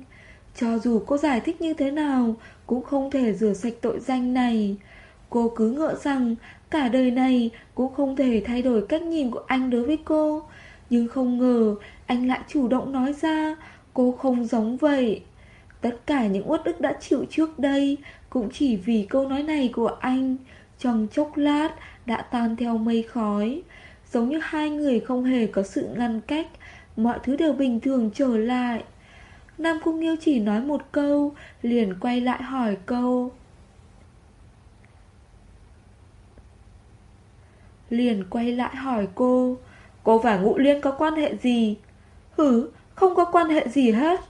Cho dù cô giải thích như thế nào, Cũng không thể rửa sạch tội danh này. Cô cứ ngỡ rằng, cả đời này cũng không thể thay đổi cách nhìn của anh đối với cô. Nhưng không ngờ, anh lại chủ động nói ra, Cô không giống vậy. Tất cả những uất ức đã chịu trước đây Cũng chỉ vì câu nói này của anh. Trong chốc lát đã tan theo mây khói. Giống như hai người không hề có sự ngăn cách, Mọi thứ đều bình thường trở lại. Nam Cung Nghiêu chỉ nói một câu, Liền quay lại hỏi câu. Liền quay lại hỏi cô Cô và Ngũ Liên có quan hệ gì? Hử, Không có quan hệ gì hết.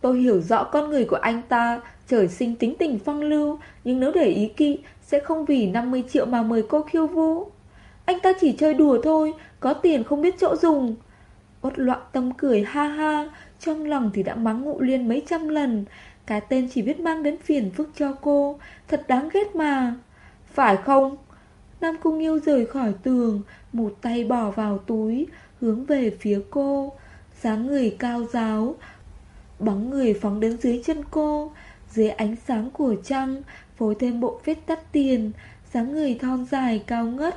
Tôi hiểu rõ con người của anh ta, Trời sinh tính tình phong lưu, Nhưng nếu để ý kỹ sẽ không vì 50 triệu mà mời cô khiêu vũ. Anh ta chỉ chơi đùa thôi, Có tiền không biết chỗ dùng. Ốt loạn tâm cười ha ha, Trong lòng thì đã mắng ngụ liên mấy trăm lần. Cái tên chỉ biết mang đến phiền phức cho cô, Thật đáng ghét mà. Phải không? Nam Cung Nghiêu rời khỏi tường, Một tay bỏ vào túi, Hướng về phía cô. Dáng người cao giáo, Bóng người phóng đến dưới chân cô, Dưới ánh sáng của trăng Phối thêm bộ vết tắt tiền, dáng người thon dài cao ngất,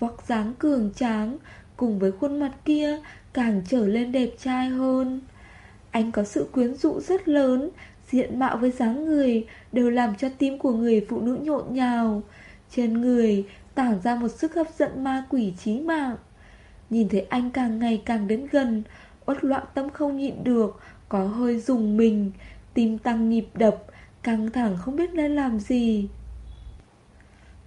Vóc dáng cường tráng. Cùng với khuôn mặt kia, Càng trở lên đẹp trai hơn. Anh có sự quyến rũ rất lớn, Diện mạo với dáng người Đều làm cho tim của người phụ nữ nhộn nhào. Trên người, tản ra một sức hấp dẫn ma quỷ chí mạng. Nhìn thấy anh càng ngày càng đến gần, Uất loạn tâm không nhịn được, Có hơi dùng mình, Tim tăng nhịp đập. Căng thẳng, không biết nên làm gì.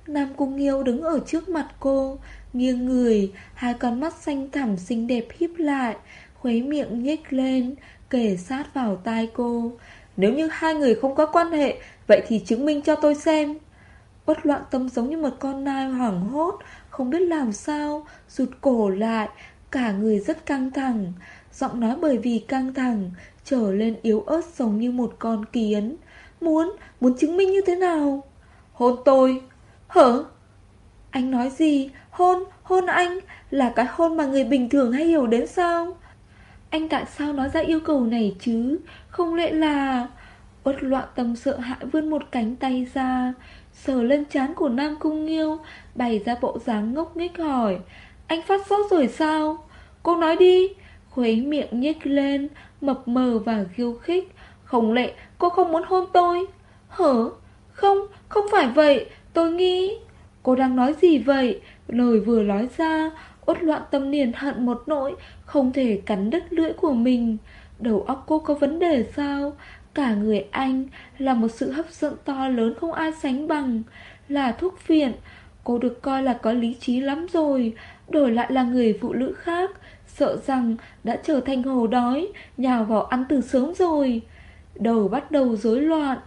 Nam Cung Nghiêu đứng ở trước mặt cô, Nghiêng người, Hai con mắt xanh thẳm xinh đẹp híp lại, Khuấy miệng nhếch lên Kể sát vào tai cô. Nếu như hai người không có quan hệ, Vậy thì chứng minh cho tôi xem. Bất loạn tâm giống như một con nai hoảng hốt, Không biết làm sao, Rụt cổ lại, Cả người rất căng thẳng. Giọng nói bởi vì căng thẳng, Trở lên yếu ớt giống như một con kiến. Muốn, muốn chứng minh như thế nào? Hôn tôi. Hở? Anh nói gì? Hôn, hôn anh Là cái hôn mà người bình thường hay hiểu đến sao? Anh tại sao nói ra yêu cầu này chứ? Không lẽ là Uất loạn tâm sợ hãi vươn một cánh tay ra Sờ lên chán của Nam Cung Nghiêu Bày ra bộ dáng ngốc nghếch hỏi Anh phát sốt rồi sao? Cô nói đi. Khuấy miệng nhếch lên Mập mờ và khiêu khích. Không lệ cô không muốn hôn tôi? Hở? Không không phải vậy. Tôi nghĩ Cô đang nói gì vậy? Lời vừa nói ra Ốt loạn tâm niền hận một nỗi, Không thể cắn đứt lưỡi của mình. Đầu óc cô có vấn đề sao? Cả người anh là một sự hấp dẫn to lớn không ai sánh bằng. Là thuốc phiện, Cô được coi là có lý trí lắm rồi. Đổi lại là người phụ nữ khác, Sợ rằng đã trở thành hồ đói, Nhào vào ăn từ sớm rồi. Đầu bắt đầu rối loạn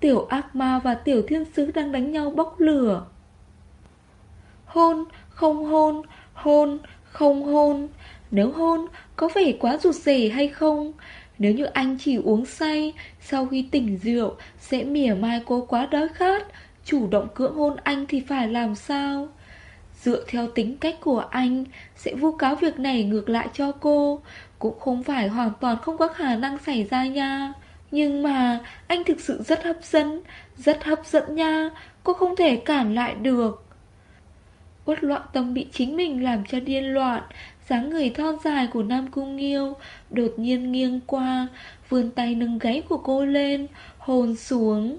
Tiểu ác ma và tiểu thiên sứ đang đánh nhau bốc lửa. Hôn, không hôn, hôn, không hôn Nếu hôn, có vẻ quá rụt rể hay không? Nếu như anh chỉ uống say Sau khi tỉnh rượu Sẽ mỉa mai cô quá đói khát Chủ động cưỡng hôn anh thì phải làm sao? Dựa theo tính cách của anh Sẽ vu cáo việc này ngược lại cho cô. Cũng không phải hoàn toàn không có khả năng xảy ra nha. Nhưng mà anh thực sự rất hấp dẫn Rất hấp dẫn nha Cô không thể cản lại được Uất loạn tâm bị chính mình làm cho điên loạn dáng người thon dài của Nam Cung Nghiêu đột nhiên nghiêng qua, vươn tay nâng gáy của cô lên, hồn xuống.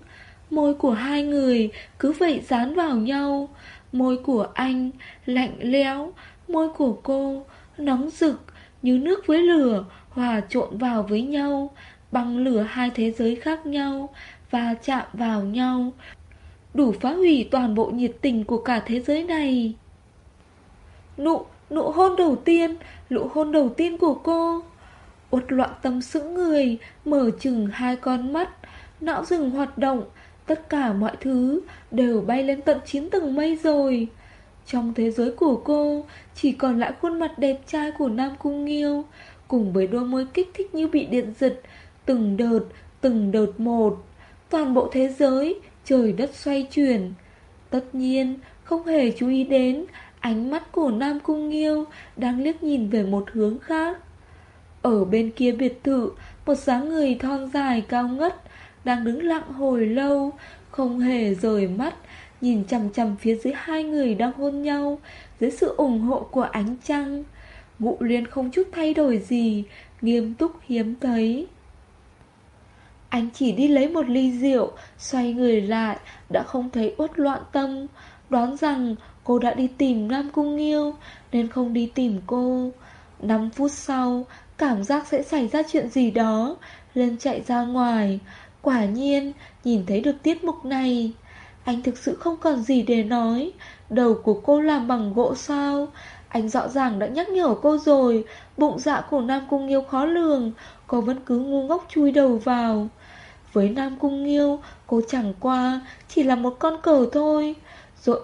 Môi của hai người cứ vậy dán vào nhau. Môi của anh lạnh lẽo, môi của cô nóng rực như nước với lửa hòa trộn vào với nhau, bằng lửa hai thế giới khác nhau và chạm vào nhau, đủ phá hủy toàn bộ nhiệt tình của cả thế giới này. Nụ, nụ hôn đầu tiên, nụ hôn đầu tiên của cô. Uất loạn tâm sững người, mở chừng hai con mắt, não dừng hoạt động, tất cả mọi thứ đều bay lên tận chín tầng mây rồi. Trong thế giới của cô, chỉ còn lại khuôn mặt đẹp trai của Nam Cung Nghiêu, cùng với đôi môi kích thích như bị điện giật, từng đợt, từng đợt một. Toàn bộ thế giới, trời đất xoay chuyển. Tất nhiên, không hề chú ý đến Ánh mắt của Nam Cung Nghiêu đang liếc nhìn về một hướng khác. Ở bên kia biệt thự, một dáng người thon dài cao ngất, đang đứng lặng hồi lâu, không hề rời mắt, nhìn chằm chằm phía dưới hai người đang hôn nhau, dưới sự ủng hộ của ánh trăng. Ngụ liên không chút thay đổi gì Nghiêm túc hiếm thấy anh chỉ đi lấy một ly rượu, Xoay người lại, Đã không thấy uất loạn tâm. Đoán rằng cô đã đi tìm Nam Cung Nghiêu, Nên không đi tìm cô. 5 phút sau, Cảm giác sẽ xảy ra chuyện gì đó, Lên chạy ra ngoài. Quả nhiên, nhìn thấy được tiết mục này, Anh thực sự không còn gì để nói. Đầu của cô làm bằng gỗ sao? Anh rõ ràng đã nhắc nhở cô rồi, Bụng dạ của Nam Cung Nghiêu khó lường, Cô vẫn cứ ngu ngốc chui đầu vào. Với Nam Cung Nghiêu Cô chẳng qua Chỉ là một con cờ thôi Rồi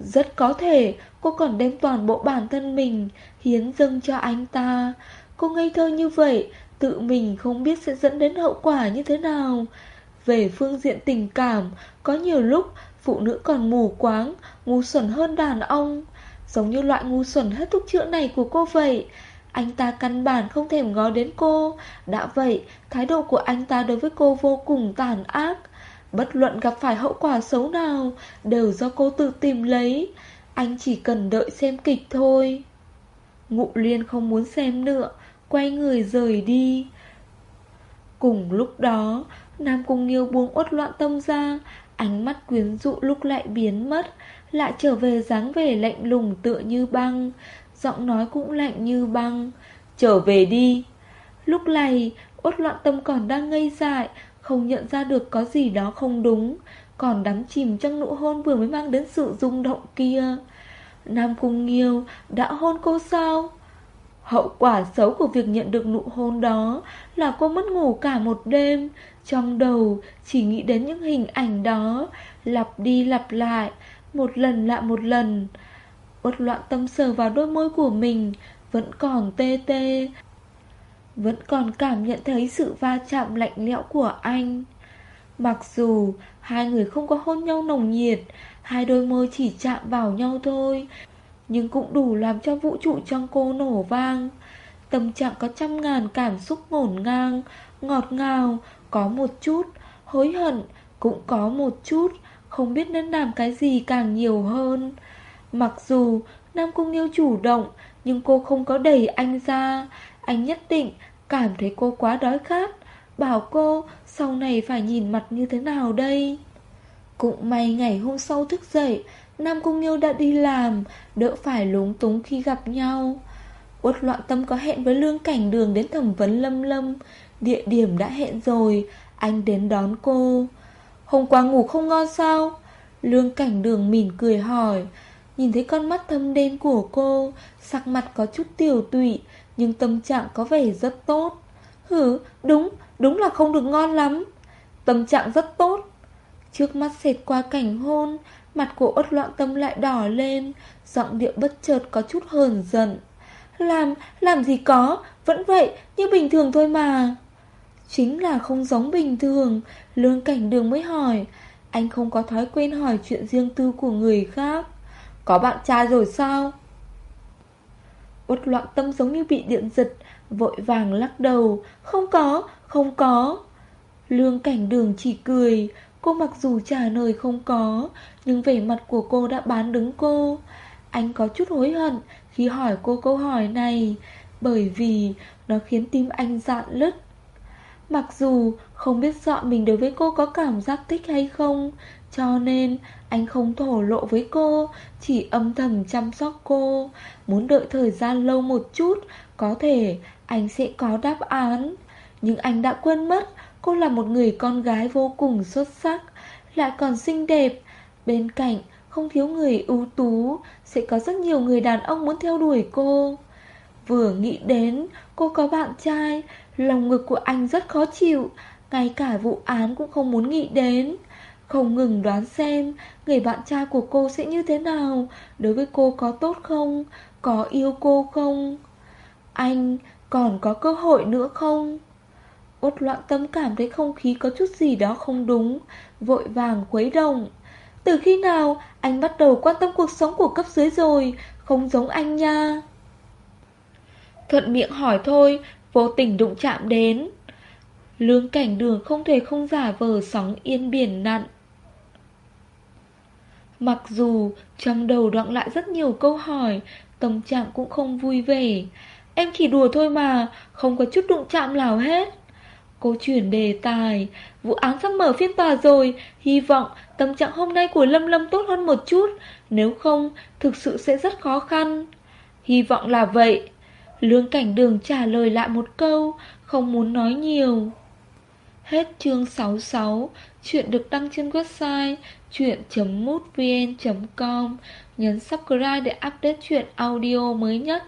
Rất có thể cô còn đem toàn bộ bản thân mình hiến dâng cho anh ta. Cô ngây thơ như vậy, tự mình không biết sẽ dẫn đến hậu quả như thế nào. Về phương diện tình cảm, có nhiều lúc phụ nữ còn mù quáng, ngu xuẩn hơn đàn ông. Giống như loại ngu xuẩn hết thuốc chữa này của cô vậy. Anh ta căn bản không thèm ngó đến cô. Đã vậy, thái độ của anh ta đối với cô vô cùng tàn ác. Bất luận gặp phải hậu quả xấu nào Đều do cô tự tìm lấy Anh chỉ cần đợi xem kịch thôi Ngụ liên không muốn xem nữa Quay người rời đi Cùng lúc đó Nam Cung Nghiêu buông uất loạn tâm ra Ánh mắt quyến rũ lúc lại biến mất Lại trở về dáng vẻ lạnh lùng tựa như băng Giọng nói cũng lạnh như băng Trở về đi Lúc này uất loạn tâm còn đang ngây dại không nhận ra được có gì đó không đúng, còn đắm chìm trong nụ hôn vừa mới mang đến sự rung động kia. Nam Cung Nghiêu đã hôn cô sao? Hậu quả xấu của việc nhận được nụ hôn đó là cô mất ngủ cả một đêm, trong đầu chỉ nghĩ đến những hình ảnh đó, lặp đi lặp lại, một lần lại một lần. Uất loạn tâm sờ vào đôi môi của mình, vẫn còn tê tê, vẫn còn cảm nhận thấy sự va chạm lạnh lẽo của anh. Mặc dù hai người không có hôn nhau nồng nhiệt, hai đôi môi chỉ chạm vào nhau thôi, nhưng cũng đủ làm cho vũ trụ trong cô nổ vang. Tâm trạng có trăm ngàn cảm xúc ngổn ngang, ngọt ngào, có một chút, hối hận, cũng có một chút, không biết nên làm cái gì càng nhiều hơn. Mặc dù Nam Cung yêu chủ động, nhưng cô không có đẩy anh ra, anh nhất định Cảm thấy cô quá đói khát Bảo cô sau này phải nhìn mặt như thế nào đây. Cũng may ngày hôm sau thức dậy Nam Cung Nghiêu đã đi làm Đỡ phải lúng túng khi gặp nhau. Uất loạn tâm có hẹn với lương cảnh đường đến thẩm vấn lâm lâm. Địa điểm đã hẹn rồi Anh đến đón cô. Hôm qua ngủ không ngon sao? Lương cảnh đường mỉm cười hỏi. Nhìn thấy con mắt thâm đen của cô Sắc mặt có chút tiểu tụy nhưng tâm trạng có vẻ rất tốt. Hử, đúng, đúng là không được ngon lắm. Tâm trạng rất tốt. Trước mắt xẹt qua cảnh hôn, mặt của ớt loạn tâm lại đỏ lên, giọng điệu bất chợt có chút hờn giận. Làm, làm gì có, vẫn vậy, như bình thường thôi mà. Chính là không giống bình thường, lương cảnh đường mới hỏi. Anh không có thói quen hỏi chuyện riêng tư của người khác. Có bạn trai rồi sao? Uất loạn tâm giống như bị điện giật Vội vàng lắc đầu. Không có, không có. Lương cảnh đường chỉ cười. Cô mặc dù trả lời không có Nhưng vẻ mặt của cô đã bán đứng cô. Anh có chút hối hận Khi hỏi cô câu hỏi này Bởi vì nó khiến tim anh dạn lứt. Mặc dù không biết rõ mình đối với cô có cảm giác thích hay không cho nên, anh không thổ lộ với cô, Chỉ âm thầm chăm sóc cô. Muốn đợi thời gian lâu một chút, Có thể anh sẽ có đáp án. Nhưng anh đã quên mất, Cô là một người con gái vô cùng xuất sắc, Lại còn xinh đẹp. Bên cạnh, không thiếu người ưu tú, Sẽ có rất nhiều người đàn ông muốn theo đuổi cô. Vừa nghĩ đến, cô có bạn trai, Lòng ngực của anh rất khó chịu, Ngay cả vụ án cũng không muốn nghĩ đến. Không ngừng đoán xem Người bạn trai của cô sẽ như thế nào, Đối với cô có tốt không, Có yêu cô không, Anh còn có cơ hội nữa không? Út loạn tâm cảm thấy không khí có chút gì đó không đúng, Vội vàng khuấy động. Từ khi nào anh bắt đầu quan tâm cuộc sống của cấp dưới rồi, Không giống anh nha? Thuận miệng hỏi thôi, Vô tình đụng chạm đến. Lương cảnh đường không thể không giả vờ sóng yên biển nặn Mặc dù trong đầu đoạn lại rất nhiều câu hỏi, tâm trạng cũng không vui vẻ. Em chỉ đùa thôi mà, không có chút đụng chạm nào hết. Cô chuyển đề tài, vụ án sắp mở phiên tòa rồi, hy vọng tâm trạng hôm nay của Lâm Lâm tốt hơn một chút, nếu không thực sự sẽ rất khó khăn. Hy vọng là vậy. Lương cảnh đường trả lời lại một câu, không muốn nói nhiều. Hết chương 66, chuyện được đăng trên website chuyện.mútvn.com. Nhấn subscribe để update chuyện audio mới nhất.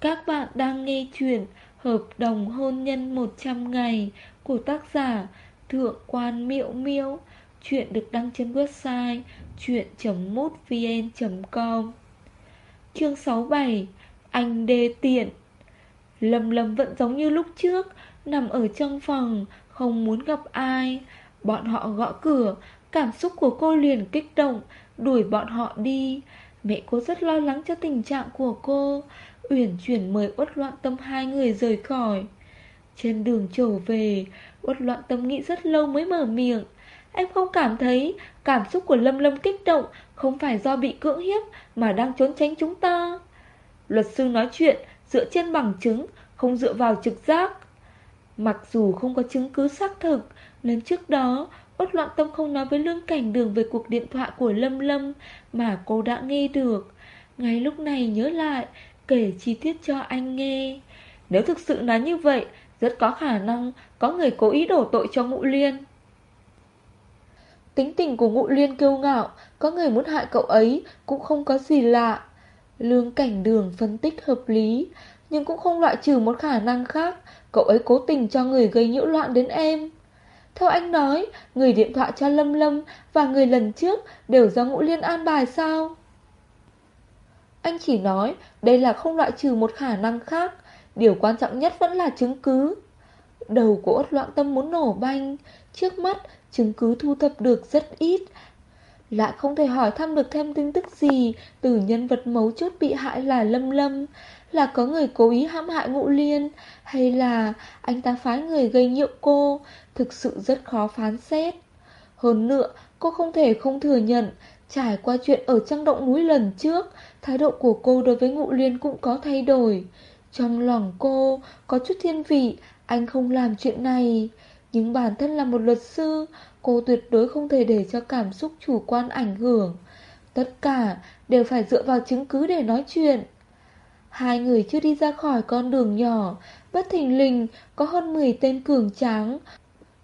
Các bạn đang nghe chuyện Hợp đồng hôn nhân 100 ngày của tác giả Thượng quan Miệu Miễu Chuyện được đăng trên website chuyện.mútvn.com. Chương 67 Anh đê tiện Lâm Lâm vẫn giống như lúc trước, Nằm ở trong phòng, Không muốn gặp ai Bọn họ gõ cửa, Cảm xúc của cô liền kích động, Đuổi bọn họ đi. Mẹ cô rất lo lắng cho tình trạng của cô, Uyển chuyển mời uất loạn tâm hai người rời khỏi. Trên đường trở về, Uất loạn tâm nghĩ rất lâu mới mở miệng. Em không cảm thấy Cảm xúc của Lâm Lâm kích động Không phải do bị cưỡng hiếp Mà đang trốn tránh chúng ta. Luật sư nói chuyện dựa trên bằng chứng, Không dựa vào trực giác. Mặc dù không có chứng cứ xác thực lần trước đó Uất loạn tâm không nói với Lương Cảnh Đường Về cuộc điện thoại của Lâm Lâm Mà cô đã nghe được. Ngay lúc này nhớ lại, Kể chi tiết cho anh nghe. Nếu thực sự là như vậy, Rất có khả năng có người cố ý đổ tội cho Ngụ Liên. Tính tình của Ngụ Liên kiêu ngạo, Có người muốn hại cậu ấy Cũng không có gì lạ. Lương cảnh đường phân tích hợp lý, Nhưng cũng không loại trừ một khả năng khác. Cậu ấy cố tình cho người gây nhiễu loạn đến em. Theo anh nói Người điện thoại cho Lâm Lâm Và người lần trước đều do Ngũ Liên an bài sao? Anh chỉ nói Đây là không loại trừ một khả năng khác Điều quan trọng nhất vẫn là chứng cứ. Đầu của ốt loạn tâm muốn nổ banh Trước mắt chứng cứ thu thập được rất ít. Lại không thể hỏi thăm được thêm tin tức gì từ nhân vật mấu chốt bị hại là Lâm Lâm, là có người cố ý hãm hại Ngũ Liên, hay là anh ta phái người gây nhiễu cô, thực sự rất khó phán xét. Hơn nữa, cô không thể không thừa nhận, trải qua chuyện ở trang động núi lần trước, thái độ của cô đối với Ngụ Liên cũng có thay đổi. Trong lòng cô có chút thiên vị, anh không làm chuyện này. Nhưng bản thân là một luật sư, cô tuyệt đối không thể để cho cảm xúc chủ quan ảnh hưởng. Tất cả đều phải dựa vào chứng cứ để nói chuyện. Hai người chưa đi ra khỏi con đường nhỏ, bất thình lình có hơn 10 tên cường tráng.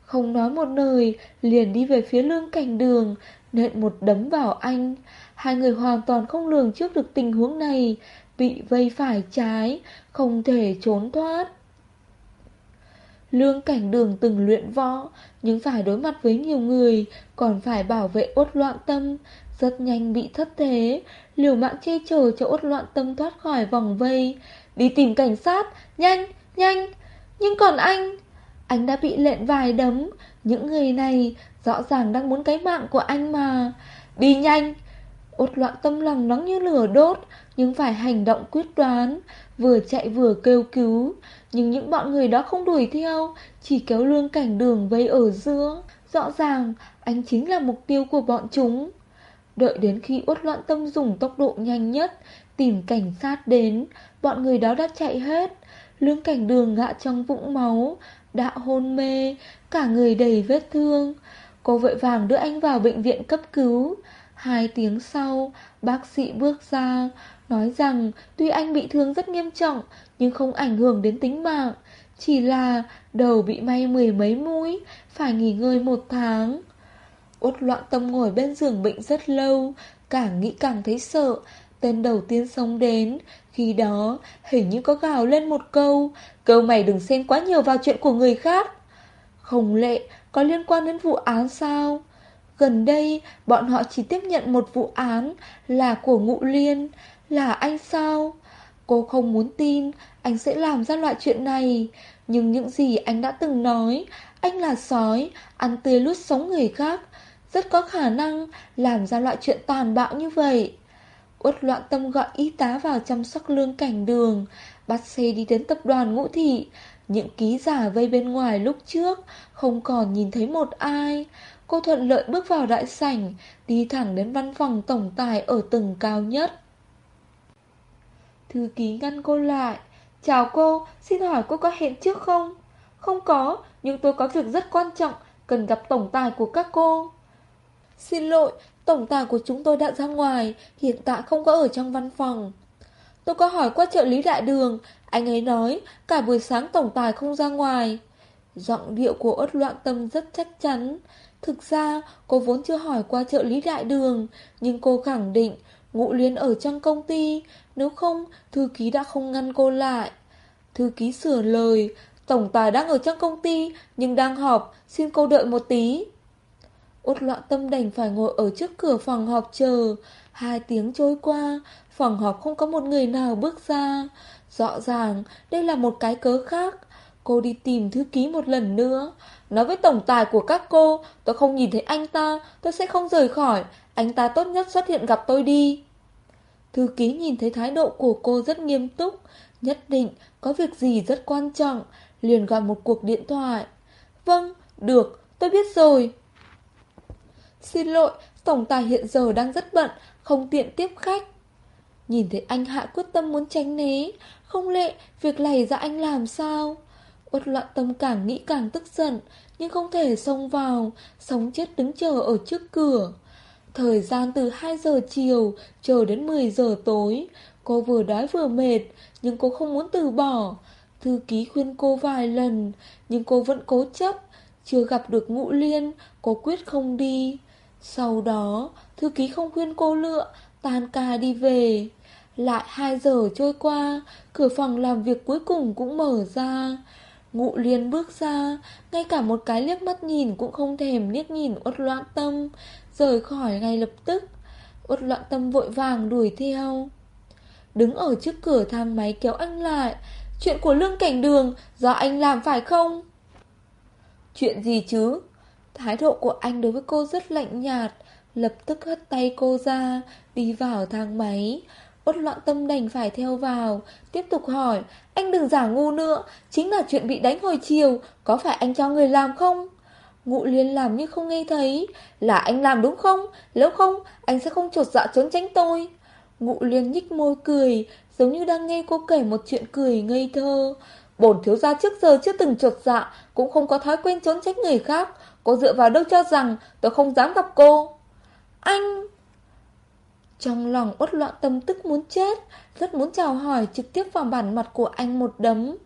Không nói một lời, liền đi về phía lương cảnh đường, nện một đấm vào anh. Hai người hoàn toàn không lường trước được tình huống này, bị vây phải trái, không thể trốn thoát. Lương cảnh đường từng luyện võ, nhưng phải đối mặt với nhiều người, còn phải bảo vệ ốt loạn tâm, rất nhanh bị thất thế, liều mạng che chở cho ốt loạn tâm thoát khỏi vòng vây. Đi tìm cảnh sát, nhanh, nhanh, nhưng còn anh, anh đã bị lệnh vài đấm, những người này rõ ràng đang muốn cái mạng của anh mà. Đi nhanh, ốt loạn tâm lòng nóng như lửa đốt, nhưng phải hành động quyết đoán, vừa chạy vừa kêu cứu. Nhưng những bọn người đó không đuổi theo, chỉ kéo lương cảnh đường vây ở giữa. Rõ ràng, anh chính là mục tiêu của bọn chúng. Đợi đến khi ốt loạn tâm dùng tốc độ nhanh nhất, tìm cảnh sát đến, bọn người đó đã chạy hết. Lương cảnh đường ngã trong vũng máu, đã hôn mê, cả người đầy vết thương. Cô vội vàng đưa anh vào bệnh viện cấp cứu. Hai tiếng sau, bác sĩ bước ra, nói rằng tuy anh bị thương rất nghiêm trọng, nhưng không ảnh hưởng đến tính mạng. Chỉ là đầu bị may mười mấy mũi, phải nghỉ ngơi một tháng. Út loạn tâm ngồi bên giường bệnh rất lâu, càng nghĩ càng thấy sợ. Tên đầu tiên sống đến, khi đó hình như có gào lên một câu, câu mày đừng xen quá nhiều vào chuyện của người khác. Không lệ, có liên quan đến vụ án sao? Gần đây, bọn họ chỉ tiếp nhận một vụ án là của Ngụ Liên, là anh sao? Cô không muốn tin anh sẽ làm ra loại chuyện này, nhưng những gì anh đã từng nói, anh là sói, ăn tươi lút sống người khác, rất có khả năng làm ra loại chuyện tàn bạo như vậy. Uất loạn tâm gọi y tá vào chăm sóc lương cảnh đường, bắt xe đi đến tập đoàn ngũ thị. Những ký giả vây bên ngoài lúc trước, không còn nhìn thấy một ai. Cô thuận lợi bước vào đại sảnh Đi thẳng đến văn phòng tổng tài Ở tầng cao nhất Thư ký ngăn cô lại Chào cô, xin hỏi cô có hẹn trước không? Không có, nhưng tôi có việc rất quan trọng Cần gặp tổng tài của các cô Xin lỗi, tổng tài của chúng tôi đã ra ngoài Hiện tại không có ở trong văn phòng Tôi có hỏi qua trợ lý đại đường, Anh ấy nói Cả buổi sáng tổng tài không ra ngoài. Giọng điệu của ớt loạn tâm rất chắc chắn. Thực ra, cô vốn chưa hỏi qua trợ lý đại đường, Nhưng cô khẳng định Ngụ liên ở trong công ty, Nếu không, thư ký đã không ngăn cô lại. Thư ký sửa lời, Tổng tài đang ở trong công ty, Nhưng đang họp, Xin cô đợi một tí. Út loạn tâm đành phải ngồi ở trước cửa phòng họp chờ. Hai tiếng trôi qua Phòng họp không có một người nào bước ra. Rõ ràng đây là một cái cớ khác. Cô đi tìm thư ký một lần nữa. Nói với tổng tài của các cô Tôi không nhìn thấy anh ta Tôi sẽ không rời khỏi. Anh ta tốt nhất xuất hiện gặp tôi đi. Thư ký nhìn thấy thái độ của cô rất nghiêm túc Nhất định có việc gì rất quan trọng Liền gọi một cuộc điện thoại. Vâng, được, tôi biết rồi. Xin lỗi, tổng tài hiện giờ đang rất bận Không tiện tiếp khách. Nhìn thấy anh Hạ quyết tâm muốn tránh né. Không lệ, việc này ra anh làm sao? Uất loạn tâm càng nghĩ càng tức giận Nhưng không thể xông vào Sống chết đứng chờ ở trước cửa. Thời gian từ 2 giờ chiều Chờ đến 10 giờ tối Cô vừa đói vừa mệt Nhưng cô không muốn từ bỏ. Thư ký khuyên cô vài lần Nhưng cô vẫn cố chấp. Chưa gặp được ngũ liên Cô quyết không đi. Sau đó Thư ký không khuyên cô lựa Tan ca đi về. Lại 2 giờ trôi qua, Cửa phòng làm việc cuối cùng cũng mở ra. Ngụ liên bước ra, Ngay cả một cái liếc mắt nhìn Cũng không thèm liếc nhìn uất loạn tâm, Rời khỏi ngay lập tức. Uất loạn tâm vội vàng đuổi theo. Đứng ở trước cửa thang máy kéo anh lại. Chuyện của lương cảnh đường, Do anh làm phải không? Chuyện gì chứ? Thái độ của anh đối với cô rất lạnh nhạt. Lập tức hất tay cô ra, Đi vào thang máy bất loạn tâm đành phải theo vào. Tiếp tục hỏi, Anh đừng giả ngu nữa, Chính là chuyện bị đánh hồi chiều, Có phải anh cho người làm không? Ngụ liên làm như không nghe thấy, Là anh làm đúng không? Nếu không, anh sẽ không trột dạ trốn tránh tôi. Ngụ liên nhích môi cười, Giống như đang nghe cô kể một chuyện cười ngây thơ. Bổn thiếu gia trước giờ chưa từng trột dạ Cũng không có thói quen trốn tránh người khác. Cô dựa vào đâu cho rằng tôi không dám gặp cô? Anh! Trong lòng uất loạn tâm tức muốn chết, Rất muốn chào hỏi trực tiếp vào bản mặt của anh một đấm.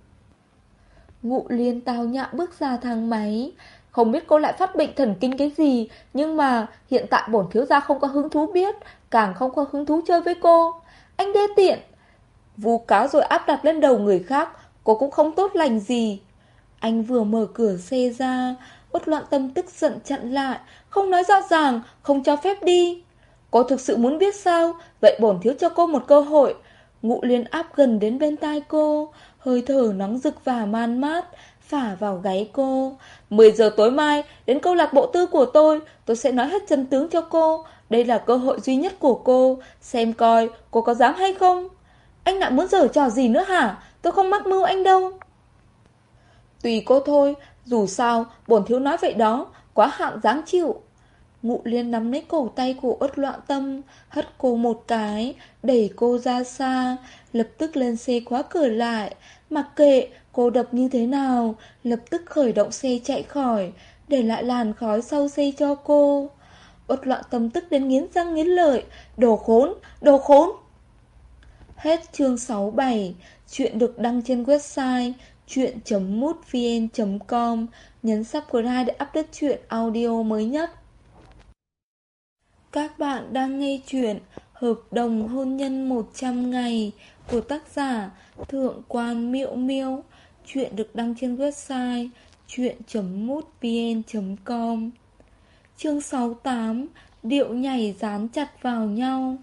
Ngụ liên tao nhã bước ra thang máy. Không biết cô lại phát bệnh thần kinh cái gì, Nhưng mà hiện tại bổn thiếu gia không có hứng thú biết, Càng không có hứng thú chơi với cô. Anh đê tiện. Vu cáo rồi áp đặt lên đầu người khác, Cô cũng không tốt lành gì. Anh vừa mở cửa xe ra, Uất loạn tâm tức giận chặn lại, Không nói rõ ràng, Không cho phép đi. Cô thực sự muốn biết sao? Vậy bổn thiếu cho cô một cơ hội. Ngụ liên áp gần đến bên tai cô, Hơi thở nóng rực và man mát, Phả vào gáy cô. 10 giờ tối mai, Đến câu lạc bộ tư của tôi Tôi sẽ nói hết chân tướng cho cô. Đây là cơ hội duy nhất của cô. Xem coi, cô có dám hay không? Anh lại muốn giở trò gì nữa hả? Tôi không mắc mưu anh đâu. Tùy cô thôi. Dù sao, bổn thiếu nói vậy đó, Quá hạn dáng chịu. Ngụ liên nắm lấy cổ tay của ớt loạn tâm Hất cô một cái Đẩy cô ra xa Lập tức lên xe khóa cửa lại. Mặc kệ cô đập như thế nào Lập tức khởi động xe chạy khỏi Để lại làn khói sau xe cho cô. Ất loạn tâm tức đến nghiến răng nghiến lợi Đồ khốn, đồ khốn. Hết chương 67 Chuyện được đăng trên website chuyện.mútvn.com Nhấn subscribe để update chuyện audio mới nhất các bạn đang nghe chuyện Hợp đồng hôn nhân 100 ngày của tác giả Thượng quan Miệu Miêu. Chuyện được đăng trên website chuyện.mútvn.com Chương 68 Điệu nhảy dán chặt vào nhau.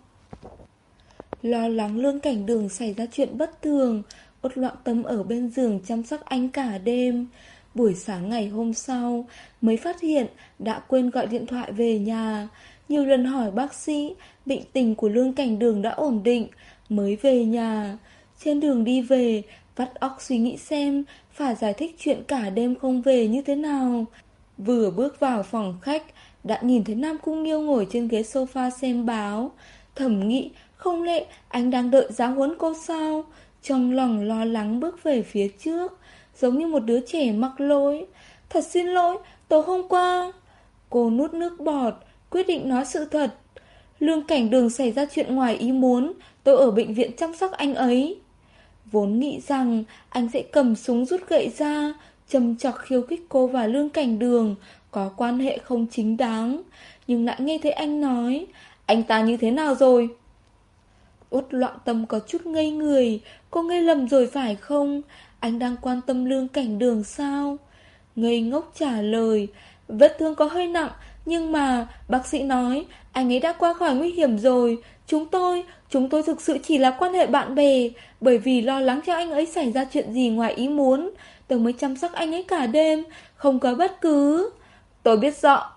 Lo lắng lương cảnh đường xảy ra chuyện bất thường Út loạn tâm ở bên giường chăm sóc anh cả đêm. Buổi sáng ngày hôm sau Mới phát hiện đã quên gọi điện thoại về nhà nhiều lần hỏi bác sĩ, bệnh tình của lương cảnh đường đã ổn định, mới về nhà. Trên đường đi về, vắt óc suy nghĩ xem phải giải thích chuyện cả đêm không về như thế nào. Vừa bước vào phòng khách, đã nhìn thấy Nam Cung Nghiêu ngồi trên ghế sofa xem báo. Thẩm nghĩ, không lẽ anh đang đợi giáo huấn cô sao? Trong lòng lo lắng bước về phía trước, giống như một đứa trẻ mắc lỗi. Thật xin lỗi, tối hôm qua. Cô nuốt nước bọt, quyết định nói sự thật. Lương cảnh đường xảy ra chuyện ngoài ý muốn, tôi ở bệnh viện chăm sóc anh ấy. Vốn nghĩ rằng anh sẽ cầm súng rút gậy ra, châm chọc khiêu khích cô và lương cảnh đường, có quan hệ không chính đáng. Nhưng lại nghe thấy anh nói, anh ta như thế nào rồi? Út loạn tâm có chút ngây người, cô ngây lầm rồi phải không? Anh đang quan tâm lương cảnh đường sao? Ngây ngốc trả lời, vết thương có hơi nặng, nhưng mà bác sĩ nói anh ấy đã qua khỏi nguy hiểm rồi. Chúng tôi, chúng tôi thực sự chỉ là quan hệ bạn bè, bởi vì lo lắng cho anh ấy xảy ra chuyện gì ngoài ý muốn. Tôi mới chăm sóc anh ấy cả đêm, không có bất cứ. Tôi biết rõ.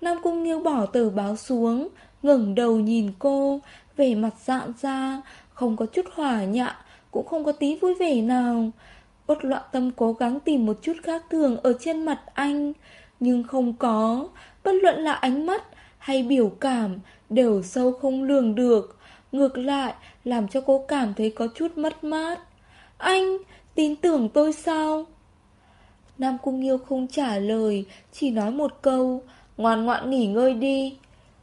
Nam Cung Nghiêu bỏ tờ báo xuống, ngẩng đầu nhìn cô, vẻ mặt dạn ra, không có chút hỏa nhạ, cũng không có tí vui vẻ nào. Bất loạn tâm cố gắng tìm một chút khác thường ở trên mặt anh, nhưng không có, bất luận là ánh mắt hay biểu cảm đều sâu không lường được, ngược lại làm cho cô cảm thấy có chút mất mát. Anh, tin tưởng tôi sao? Nam Cung Nghiêu không trả lời, chỉ nói một câu, ngoan ngoãn nghỉ ngơi đi.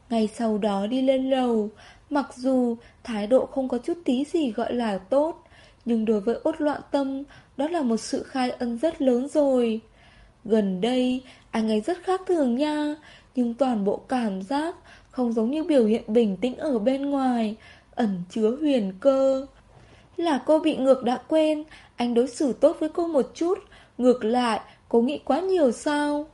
Ngày sau đó đi lên lầu, mặc dù thái độ không có chút tí gì gọi là tốt, nhưng đối với ốt loạn tâm, đó là một sự khai ân rất lớn rồi. Gần đây, anh ấy rất khác thường nha, nhưng toàn bộ cảm giác không giống như biểu hiện bình tĩnh ở bên ngoài, ẩn chứa huyền cơ. Là cô bị ngược đã quen, anh đối xử tốt với cô một chút, ngược lại, cô nghĩ quá nhiều sao?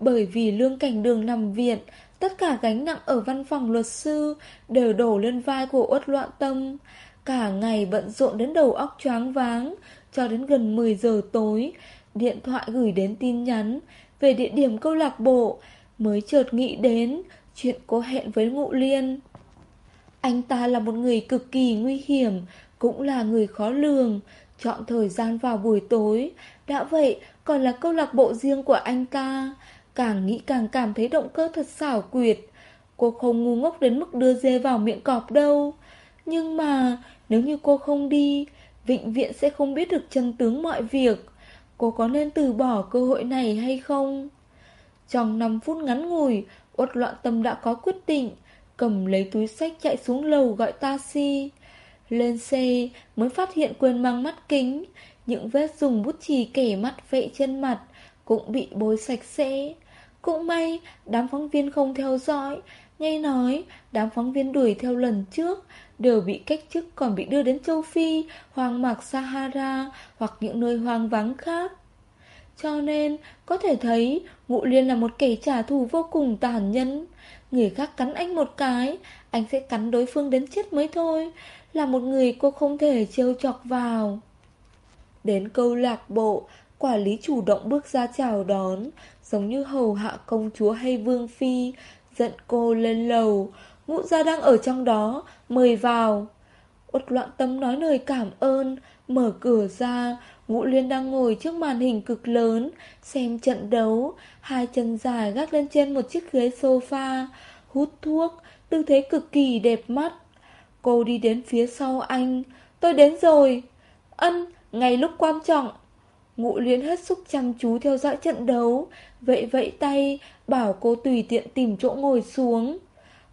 Bởi vì lương cảnh đường nằm viện, tất cả gánh nặng ở văn phòng luật sư đều đổ lên vai của uất loạn tâm. Cả ngày bận rộn đến đầu óc choáng váng, cho đến gần 10 giờ tối, điện thoại gửi đến tin nhắn về địa điểm câu lạc bộ, mới chợt nghĩ đến chuyện cô hẹn với Ngụ Liên. Anh ta là một người cực kỳ nguy hiểm, cũng là người khó lường, chọn thời gian vào buổi tối, đã vậy còn là câu lạc bộ riêng của anh ta. Càng nghĩ càng cảm thấy động cơ thật xảo quyệt. Cô không ngu ngốc đến mức đưa dê vào miệng cọp đâu. Nhưng mà nếu như cô không đi, vĩnh viện sẽ không biết được chân tướng mọi việc. Cô có nên từ bỏ cơ hội này hay không? Trong 5 phút ngắn ngủi, uất loạn tâm đã có quyết định, cầm lấy túi sách chạy xuống lầu gọi taxi. Lên xe mới phát hiện quên mang mắt kính, những vết dùng bút chì kẻ mắt vệ trên mặt cũng bị bôi sạch sẽ. Cũng may, đám phóng viên không theo dõi, nghe nói đám phóng viên đuổi theo lần trước đều bị cách chức còn bị đưa đến châu Phi, hoang mạc Sahara hoặc những nơi hoang vắng khác. Cho nên, có thể thấy Ngụ Liên là một kẻ trả thù vô cùng tàn nhẫn. Người khác cắn anh một cái, anh sẽ cắn đối phương đến chết mới thôi. Là một người cô không thể trêu chọc vào. Đến câu lạc bộ, quản lý chủ động bước ra chào đón, giống như hầu hạ công chúa hay vương phi, dẫn cô lên lầu. Ngũ gia đang ở trong đó, mời vào. Uất loạn tâm nói lời cảm ơn, mở cửa ra, Ngũ Liên đang ngồi trước màn hình cực lớn, xem trận đấu, hai chân dài gác lên trên một chiếc ghế sofa, hút thuốc, tư thế cực kỳ đẹp mắt. Cô đi đến phía sau anh, tôi đến rồi. Ân, ngay lúc quan trọng. Ngũ Liên hết sức chăm chú theo dõi trận đấu, vậy vậy tay, bảo cô tùy tiện tìm chỗ ngồi xuống.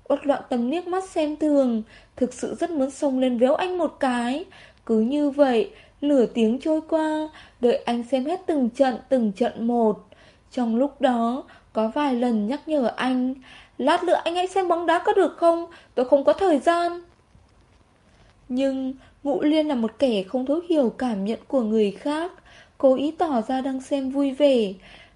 Uất loạn tầm niếc mắt xem thường, thực sự rất muốn xông lên véo anh một cái. Cứ như vậy, Nửa tiếng trôi qua, đợi anh xem hết từng trận từng trận một. Trong lúc đó, có vài lần nhắc nhở anh, lát nữa anh hãy xem bóng đá có được không, tôi không có thời gian. Nhưng Ngũ Liên là một kẻ không thấu hiểu cảm nhận của người khác, cố ý tỏ ra đang xem vui vẻ.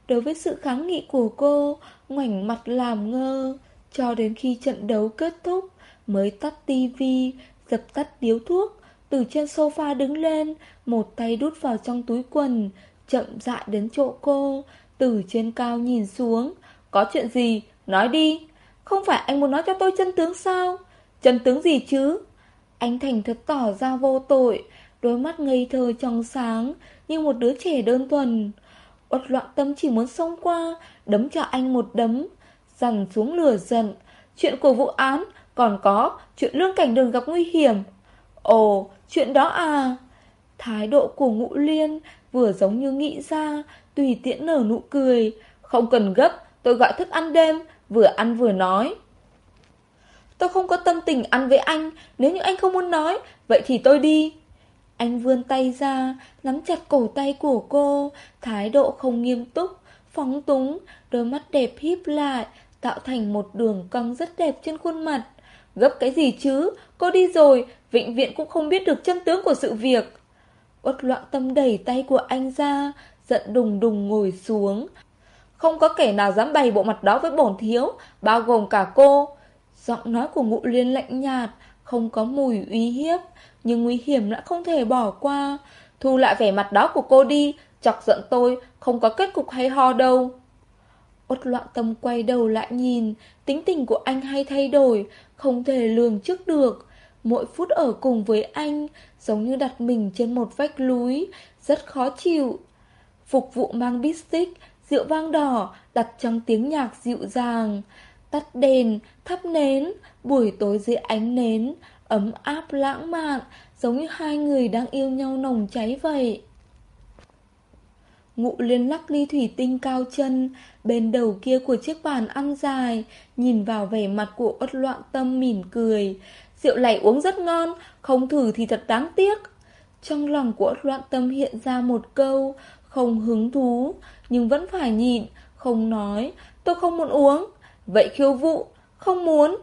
Đối với sự kháng nghị của cô, ngoảnh mặt làm ngơ, cho đến khi trận đấu kết thúc, mới tắt tivi, dập tắt điếu thuốc, từ trên sofa đứng lên, một tay đút vào trong túi quần, chậm rãi đến chỗ cô, từ trên cao nhìn xuống. Có chuyện gì? Nói đi. Không phải anh muốn nói cho tôi chân tướng sao? Chân tướng gì chứ? Anh thành thật tỏ ra vô tội, đôi mắt ngây thơ trong sáng, như một đứa trẻ đơn thuần. Uất loạn tâm chỉ muốn xông qua, đấm cho anh một đấm dằn xuống lửa giận. Chuyện của vụ án, còn có chuyện lương cảnh đường gặp nguy hiểm. Ồ, chuyện đó à? Thái độ của ngũ liên vừa giống như nghĩ ra, tùy tiện nở nụ cười. Không cần gấp, tôi gọi thức ăn đêm, vừa ăn vừa nói. Tôi không có tâm tình ăn với anh, nếu như anh không muốn nói, vậy thì tôi đi. Anh vươn tay ra, nắm chặt cổ tay của cô, thái độ không nghiêm túc, phóng túng, đôi mắt đẹp híp lại, tạo thành một đường cong rất đẹp trên khuôn mặt. Gấp cái gì chứ, cô đi rồi, vĩnh viện cũng không biết được chân tướng của sự việc. Uất loạn tâm đẩy tay của anh ra, giận đùng đùng ngồi xuống. Không có kẻ nào dám bày bộ mặt đó với bổn thiếu, bao gồm cả cô. Giọng nói của ngụ liên lạnh nhạt, không có mùi uy hiếp, nhưng nguy hiểm đã không thể bỏ qua. Thu lại vẻ mặt đó của cô đi, chọc giận tôi, không có kết cục hay ho đâu. Uất loạn tâm quay đầu lại nhìn, tính tình của anh hay thay đổi, không thể lường trước được. Mỗi phút ở cùng với anh, giống như đặt mình trên một vách núi, rất khó chịu. Phục vụ mang bít stick, rượu vang đỏ, đặt trong tiếng nhạc dịu dàng. Tắt đèn, thắp nến, buổi tối dưới ánh nến, ấm áp lãng mạn, giống như hai người đang yêu nhau nồng cháy vậy. Ngụ liên lắc ly thủy tinh cao chân, bên đầu kia của chiếc bàn ăn dài, nhìn vào vẻ mặt của uất loạn tâm mỉm cười. Rượu này uống rất ngon, không thử thì thật đáng tiếc. Trong lòng của uất loạn tâm hiện ra một câu, không hứng thú, nhưng vẫn phải nhịn, không nói, tôi không muốn uống. Vậy khiêu vụ, không muốn.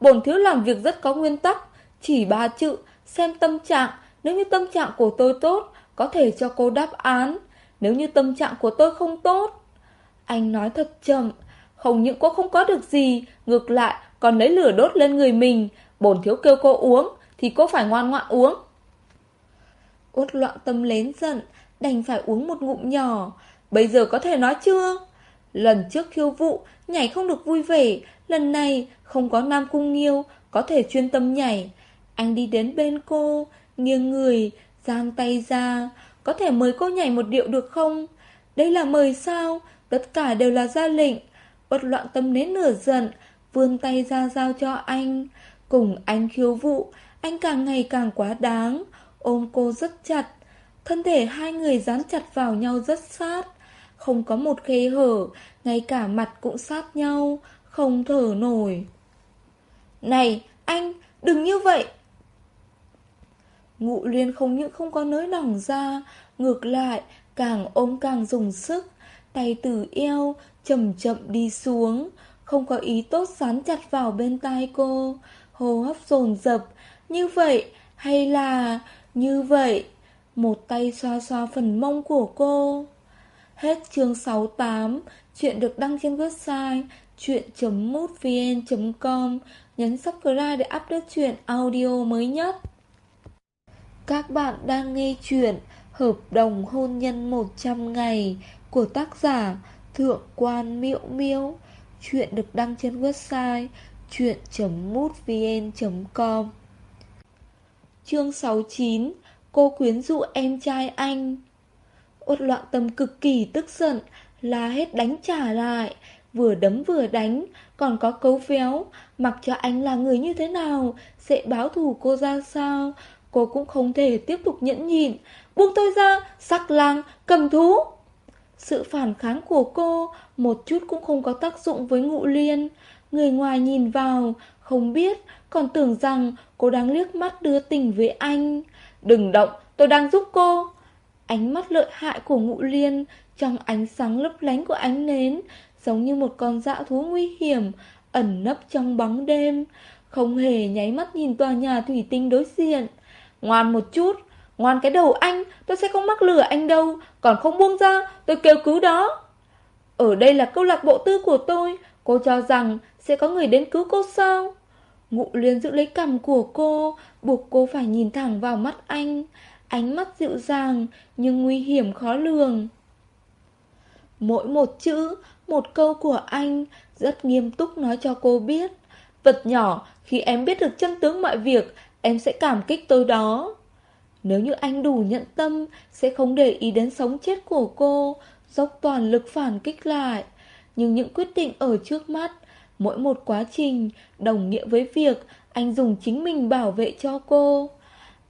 Bổn thiếu làm việc rất có nguyên tắc, chỉ ba chữ, xem tâm trạng, nếu như tâm trạng của tôi tốt, có thể cho cô đáp án. Nếu như tâm trạng của tôi không tốt, Anh nói thật chậm Không những cô không có được gì. Ngược lại, còn lấy lửa đốt lên người mình. Bổn thiếu kêu cô uống, Thì cô phải ngoan ngoãn uống. Út loạn tâm lén giận, Đành phải uống một ngụm nhỏ. Bây giờ có thể nói chưa? Lần trước khiêu vụ Nhảy không được vui vẻ. Lần này, không có nam cung nghiêu, Có thể chuyên tâm nhảy. Anh đi đến bên cô, Nghiêng người, Giang tay ra có thể mời cô nhảy một điệu được không? Đây là mời sao? Tất cả đều là ra lệnh. Bất loạn tâm nến nửa giận, vươn tay ra giao cho anh. Cùng anh khiêu vụ, anh càng ngày càng quá đáng. Ôm cô rất chặt. Thân thể hai người dán chặt vào nhau rất sát. Không có một khe hở, ngay cả mặt cũng sát nhau, không thở nổi. Này, anh, đừng như vậy, Ngụ liên không những không có nới lỏng ra, ngược lại, càng ôm càng dùng sức, tay từ eo, chậm chậm đi xuống, không có ý tốt sán chặt vào bên tai cô, hô hấp dồn dập, như vậy, hay là, như vậy, một tay xoa xoa phần mông của cô. Hết chương 68, chuyện được đăng trên website chuyện.mútvn.com, nhấn subscribe để update chuyện audio mới nhất. Các bạn đang nghe chuyện Hợp đồng hôn nhân 100 ngày của tác giả Thượng quan Miễu Miễu. Chuyện được đăng trên website chuyện.mútvn.com Chương 69 Cô quyến dụ em trai anh. Út loạn tâm cực kỳ tức giận, La hết đánh trả lại. Vừa đấm vừa đánh, Còn có cấu véo. Mặc cho anh là người như thế nào, Sẽ báo thù cô ra sao? Cô cũng không thể tiếp tục nhẫn nhịn. Buông tôi ra, sắc lang, cầm thú. Sự phản kháng của cô Một chút cũng không có tác dụng với ngụ liên. Người ngoài nhìn vào Không biết Còn tưởng rằng cô đang liếc mắt đưa tình với anh. Đừng động, tôi đang giúp cô. Ánh mắt lợi hại của ngụ liên Trong ánh sáng lấp lánh của ánh nến Giống như một con dã thú nguy hiểm Ẩn nấp trong bóng đêm. Không hề nháy mắt nhìn tòa nhà thủy tinh đối diện. Ngoan một chút, Ngoan cái đầu anh, Tôi sẽ không mắc lừa anh đâu, Còn không buông ra, Tôi kêu cứu đó. Ở đây là câu lạc bộ tư của tôi, Cô cho rằng sẽ có người đến cứu cô sao? Ngụ liên giữ lấy cằm của cô, Buộc cô phải nhìn thẳng vào mắt anh. Ánh mắt dịu dàng, Nhưng nguy hiểm khó lường. Mỗi một chữ, Một câu của anh Rất nghiêm túc nói cho cô biết. Vật nhỏ, Khi em biết được chân tướng mọi việc Em sẽ cảm kích tôi đó Nếu như anh đủ nhận tâm, Sẽ không để ý đến sống chết của cô, Dốc toàn lực phản kích lại Nhưng những quyết định ở trước mắt, Mỗi một quá trình đồng nghĩa với việc anh dùng chính mình bảo vệ cho cô.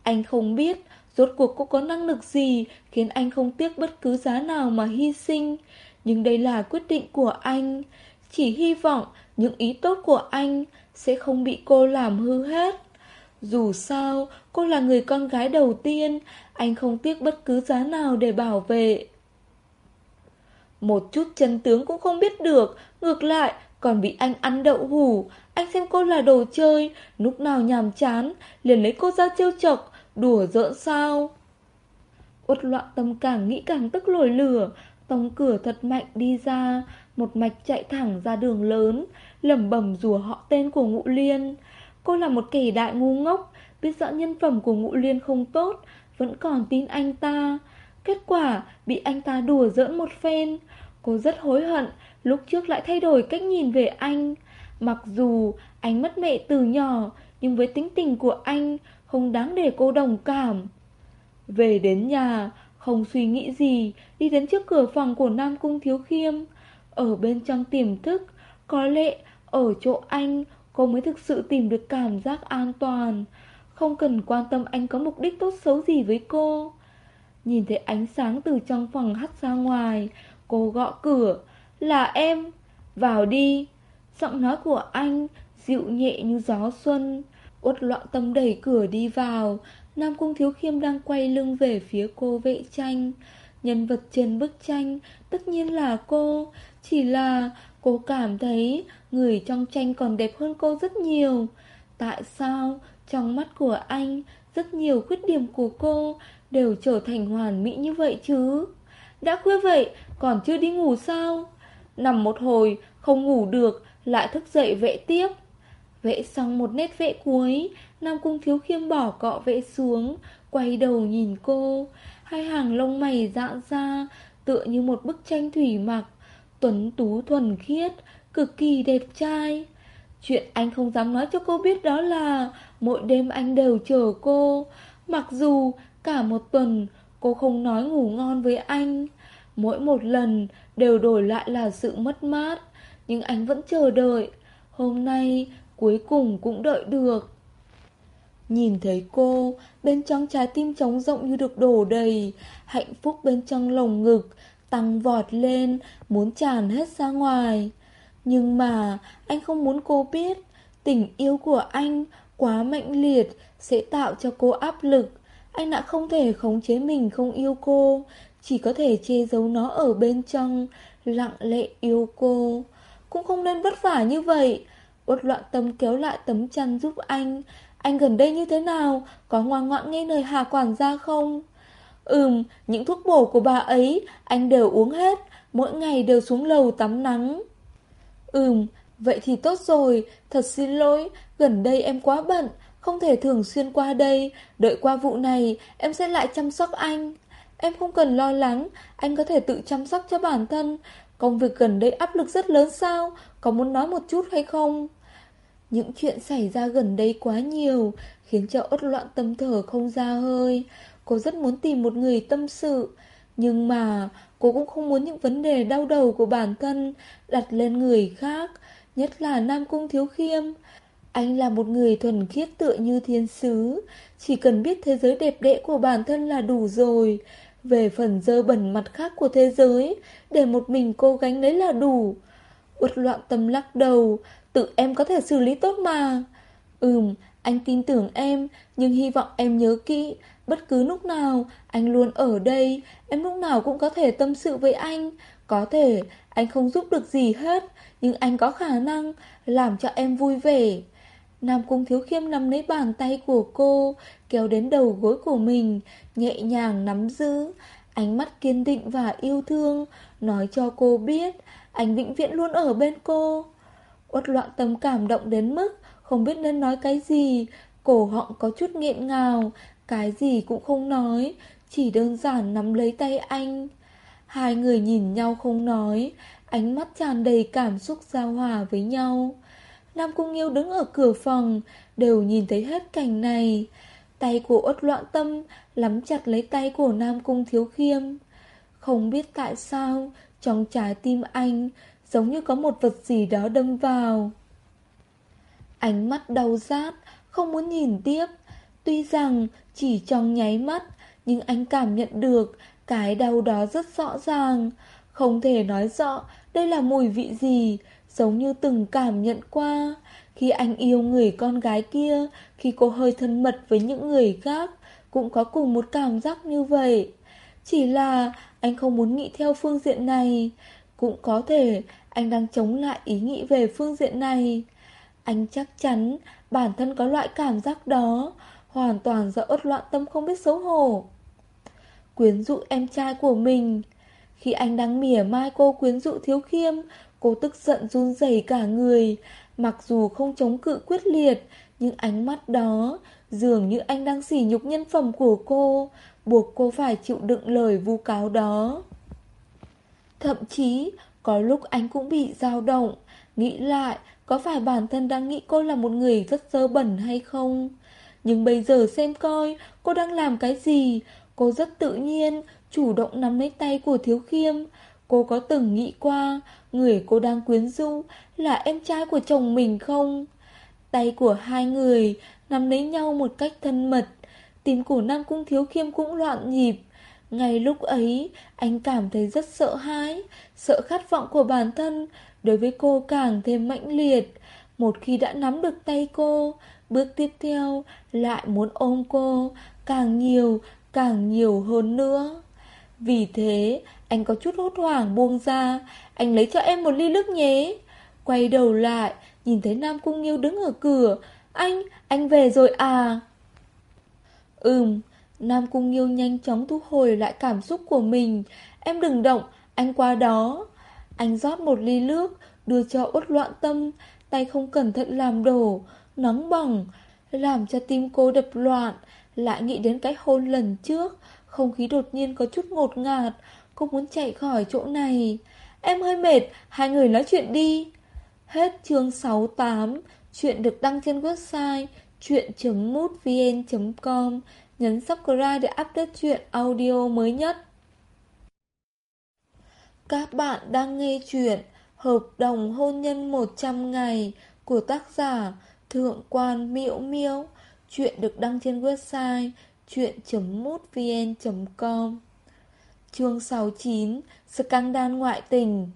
Anh không biết rốt cuộc cô có năng lực gì khiến anh không tiếc bất cứ giá nào mà hy sinh. Nhưng đây là quyết định của anh. Chỉ hy vọng những ý tốt của anh sẽ không bị cô làm hư hết. Dù sao, cô là người con gái đầu tiên, anh không tiếc bất cứ giá nào để bảo vệ. Một chút chân tướng cũng không biết được, ngược lại còn bị anh ăn đậu hủ. Anh xem cô là đồ chơi, lúc nào nhàm chán, liền lấy cô ra trêu chọc, đùa giỡn sao. Uất loạn tâm càng nghĩ càng tức lồi lửa, tông cửa thật mạnh đi ra, một mạch chạy thẳng ra đường lớn, lẩm bẩm rủa họ tên của Ngụ Liên. Cô là một kẻ đại ngu ngốc, biết rõ nhân phẩm của Ngụ Liên không tốt, vẫn còn tin anh ta. Kết quả bị anh ta đùa giỡn một phen. Cô rất hối hận, lúc trước lại thay đổi cách nhìn về anh. Mặc dù anh mất mẹ từ nhỏ, nhưng với tính tình của anh không đáng để cô đồng cảm. Về đến nhà, không suy nghĩ gì, đi đến trước cửa phòng của Nam Cung Thiếu Khiêm. Ở bên trong tiềm thức, có lẽ ở chỗ anh cô mới thực sự tìm được cảm giác an toàn. Không cần quan tâm anh có mục đích tốt xấu gì với cô. Nhìn thấy ánh sáng từ trong phòng hắt ra ngoài, cô gõ cửa. Là em, vào đi. Giọng nói của anh dịu nhẹ như gió xuân. Uất loạn tâm đẩy cửa đi vào. Nam Cung Thiếu Khiêm đang quay lưng về phía cô vệ tranh. Nhân vật trên bức tranh tất nhiên là cô. Chỉ là cô cảm thấy người trong tranh còn đẹp hơn cô rất nhiều. Tại sao trong mắt của anh rất nhiều khuyết điểm của cô đều trở thành hoàn mỹ như vậy chứ? Đã khuya vậy còn chưa đi ngủ sao? Nằm một hồi không ngủ được lại thức dậy vẽ tiếp. Vẽ xong một nét vẽ cuối, Nam Cung Thiếu Khiêm bỏ cọ vẽ xuống, quay đầu nhìn cô. Hai hàng lông mày dạn ra, tựa như một bức tranh thủy mặc, tuấn tú thuần khiết, cực kỳ đẹp trai. Chuyện anh không dám nói cho cô biết đó là mỗi đêm anh đều chờ cô. Mặc dù cả một tuần cô không nói ngủ ngon với anh. Mỗi một lần đều đổi lại là sự mất mát. Nhưng anh vẫn chờ đợi. Hôm nay cuối cùng cũng đợi được. Nhìn thấy cô, bên trong trái tim trống rộng như được đổ đầy, hạnh phúc bên trong lồng ngực, tăng vọt lên, muốn tràn hết ra ngoài. Nhưng mà, anh không muốn cô biết, Tình yêu của anh quá mạnh liệt, Sẽ tạo cho cô áp lực. Anh đã không thể khống chế mình không yêu cô, Chỉ có thể che giấu nó ở bên trong, Lặng lẽ yêu cô. Cũng không nên vất vả như vậy. Uất loạn tâm kéo lại tấm chăn giúp anh. Anh gần đây như thế nào? Có ngoan ngoãn nghe lời Hà quản gia không? Ừm, Những thuốc bổ của bà ấy, Anh đều uống hết. Mỗi ngày đều xuống lầu tắm nắng. Ừm, vậy thì tốt rồi, thật xin lỗi, gần đây em quá bận, không thể thường xuyên qua đây, đợi qua vụ này, em sẽ lại chăm sóc anh. Em không cần lo lắng, anh có thể tự chăm sóc cho bản thân. Công việc gần đây áp lực rất lớn sao, có muốn nói một chút hay không? Những chuyện xảy ra gần đây quá nhiều, khiến cho ốt loạn tâm thở không ra hơi. Cô rất muốn tìm một người tâm sự, nhưng mà cô cũng không muốn những vấn đề đau đầu của bản thân đặt lên người khác, nhất là Nam Cung Thiếu Khiêm. Anh là một người thuần khiết tựa như thiên sứ, chỉ cần biết thế giới đẹp đẽ của bản thân là đủ rồi. Về phần dơ bẩn mặt khác của thế giới, để một mình cô gánh lấy là đủ. Uất loạn tâm lắc đầu, tự em có thể xử lý tốt mà. Ừm, anh tin tưởng em, nhưng hy vọng em nhớ kỹ, bất cứ lúc nào, anh luôn ở đây, em lúc nào cũng có thể tâm sự với anh. Có thể, anh không giúp được gì hết, nhưng anh có khả năng làm cho em vui vẻ. Nam Cung Thiếu Khiêm nắm lấy bàn tay của cô, kéo đến đầu gối của mình, nhẹ nhàng nắm giữ. Ánh mắt kiên định và yêu thương, nói cho cô biết, anh vĩnh viễn luôn ở bên cô. Uất loạn tâm cảm động đến mức không biết nên nói cái gì, cổ họng có chút nghẹn ngào, cái gì cũng không nói, chỉ đơn giản nắm lấy tay anh. Hai người nhìn nhau không nói, ánh mắt tràn đầy cảm xúc giao hòa với nhau. Nam Cung Nghiêu đứng ở cửa phòng, đều nhìn thấy hết cảnh này. Tay của uất loạn tâm lắm chặt lấy tay của Nam Cung Thiếu Khiêm. Không biết tại sao, trong trái tim anh giống như có một vật gì đó đâm vào. Ánh mắt đau rát, không muốn nhìn tiếp. Tuy rằng chỉ trong nháy mắt, nhưng anh cảm nhận được cái đau đó rất rõ ràng. Không thể nói rõ đây là mùi vị gì, giống như từng cảm nhận qua. Khi anh yêu người con gái kia, khi cô hơi thân mật với những người khác, cũng có cùng một cảm giác như vậy. Chỉ là anh không muốn nghĩ theo phương diện này. Cũng có thể anh đang chống lại ý nghĩ về phương diện này. Anh chắc chắn bản thân có loại cảm giác đó, hoàn toàn do ớt loạn tâm không biết xấu hổ. Quyến dụ em trai của mình. Khi anh đang mỉa mai cô quyến dụ thiếu khiêm, cô tức giận run rẩy cả người. Mặc dù không chống cự quyết liệt, nhưng ánh mắt đó dường như anh đang sỉ nhục nhân phẩm của cô, buộc cô phải chịu đựng lời vu cáo đó. Thậm chí, có lúc anh cũng bị dao động, nghĩ lại có phải bản thân đang nghĩ cô là một người rất dơ bẩn hay không. Nhưng bây giờ xem coi cô đang làm cái gì, cô rất tự nhiên, chủ động nắm lấy tay của Thiếu Khiêm. Cô có từng nghĩ qua người cô đang quyến rũ là em trai của chồng mình không? Tay của hai người nắm lấy nhau một cách thân mật, tim của Nam Cung Thiếu Khiêm cũng loạn nhịp. Ngay lúc ấy, anh cảm thấy rất sợ hãi, sợ khát vọng của bản thân đối với cô càng thêm mãnh liệt. Một khi đã nắm được tay cô, bước tiếp theo lại muốn ôm cô, càng nhiều, càng nhiều hơn nữa. Vì thế, anh có chút hốt hoảng buông ra, anh lấy cho em một ly nước nhé. Quay đầu lại, nhìn thấy Nam Cung Nghiêu đứng ở cửa. Anh, anh về rồi à? Ừm, Nam Cung Nghiêu nhanh chóng thu hồi lại cảm xúc của mình. Em đừng động, anh qua đó. Anh rót một ly nước, đưa cho uất loạn tâm, tay không cẩn thận làm đổ, nóng bỏng, làm cho tim cô đập loạn, lại nghĩ đến cái hôn lần trước, không khí đột nhiên có chút ngột ngạt, cô muốn chạy khỏi chỗ này. Em hơi mệt, hai người nói chuyện đi. Hết chương 68, chuyện được đăng trên website chuyện.mútvn.com, nhấn subscribe để update chuyện audio mới nhất. Các bạn đang nghe chuyện Hợp đồng hôn nhân 100 ngày của tác giả Thượng quan Miễu Miễu. Chuyện được đăng trên website chuyện.mútvn.com Chương 69 Scandal ngoại tình.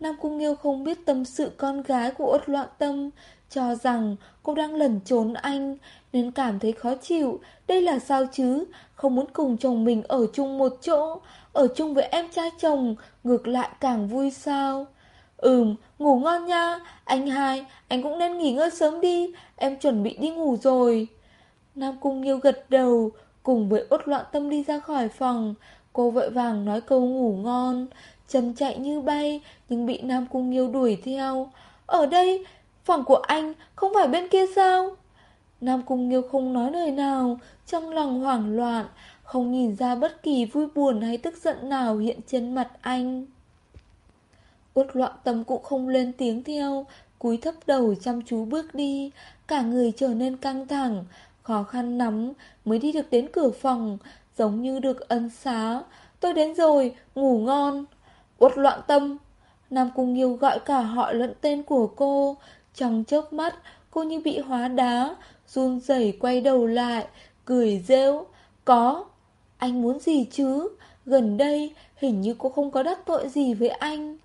Nam Cung Nghiêu không biết tâm sự con gái của Út Loạn Tâm, Cho rằng cô đang lẩn trốn anh, Nên cảm thấy khó chịu. Đây là sao chứ? Không muốn cùng chồng mình ở chung một chỗ, Ở chung với em trai chồng, Ngược lại càng vui sao? Ừm, ngủ ngon nha. Anh hai, anh cũng nên nghỉ ngơi sớm đi. Em chuẩn bị đi ngủ rồi. Nam Cung Nghiêu gật đầu Cùng với ốt loạn tâm đi ra khỏi phòng. Cô vội vàng nói câu ngủ ngon. Trầm chạy như bay Nhưng bị Nam Cung Nghiêu đuổi theo. Ở đây, phòng của anh Không phải bên kia sao? Nam Cung Nghiêu không nói lời nào Trong lòng hoảng loạn Không nhìn ra bất kỳ vui buồn hay tức giận nào hiện trên mặt anh. Uất loạn tâm cũng không lên tiếng theo Cúi thấp đầu chăm chú bước đi Cả người trở nên căng thẳng Khó khăn lắm mới đi được đến cửa phòng Giống như được ân xá. Tôi đến rồi, ngủ ngon. Uất loạn tâm. Nam Cung Nghiêu gọi cả họ lẫn tên của cô. Trong chớp mắt Cô như bị hóa đá Run rẩy quay đầu lại Cười rêu. Có Anh muốn gì chứ? Gần đây hình như cô không có đắc tội gì với anh.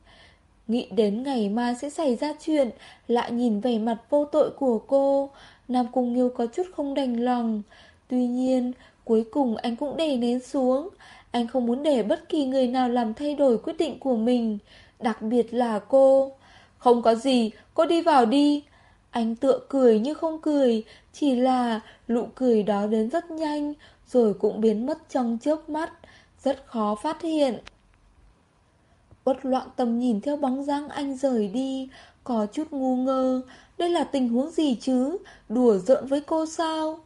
Nghĩ đến ngày mai sẽ xảy ra chuyện Lại nhìn vẻ mặt vô tội của cô. Nam Cung Nghiêu có chút không đành lòng. Tuy nhiên Cuối cùng anh cũng đè nén xuống. Anh không muốn để bất kỳ người nào làm thay đổi quyết định của mình Đặc biệt là cô. Không có gì, cô đi vào đi. Anh tựa cười như không cười Chỉ là nụ cười đó đến rất nhanh Rồi cũng biến mất trong chớp mắt. Rất khó phát hiện. Bất loạn tầm nhìn theo bóng dáng anh rời đi. Có chút ngu ngơ. Đây là tình huống gì chứ? Đùa giỡn với cô sao?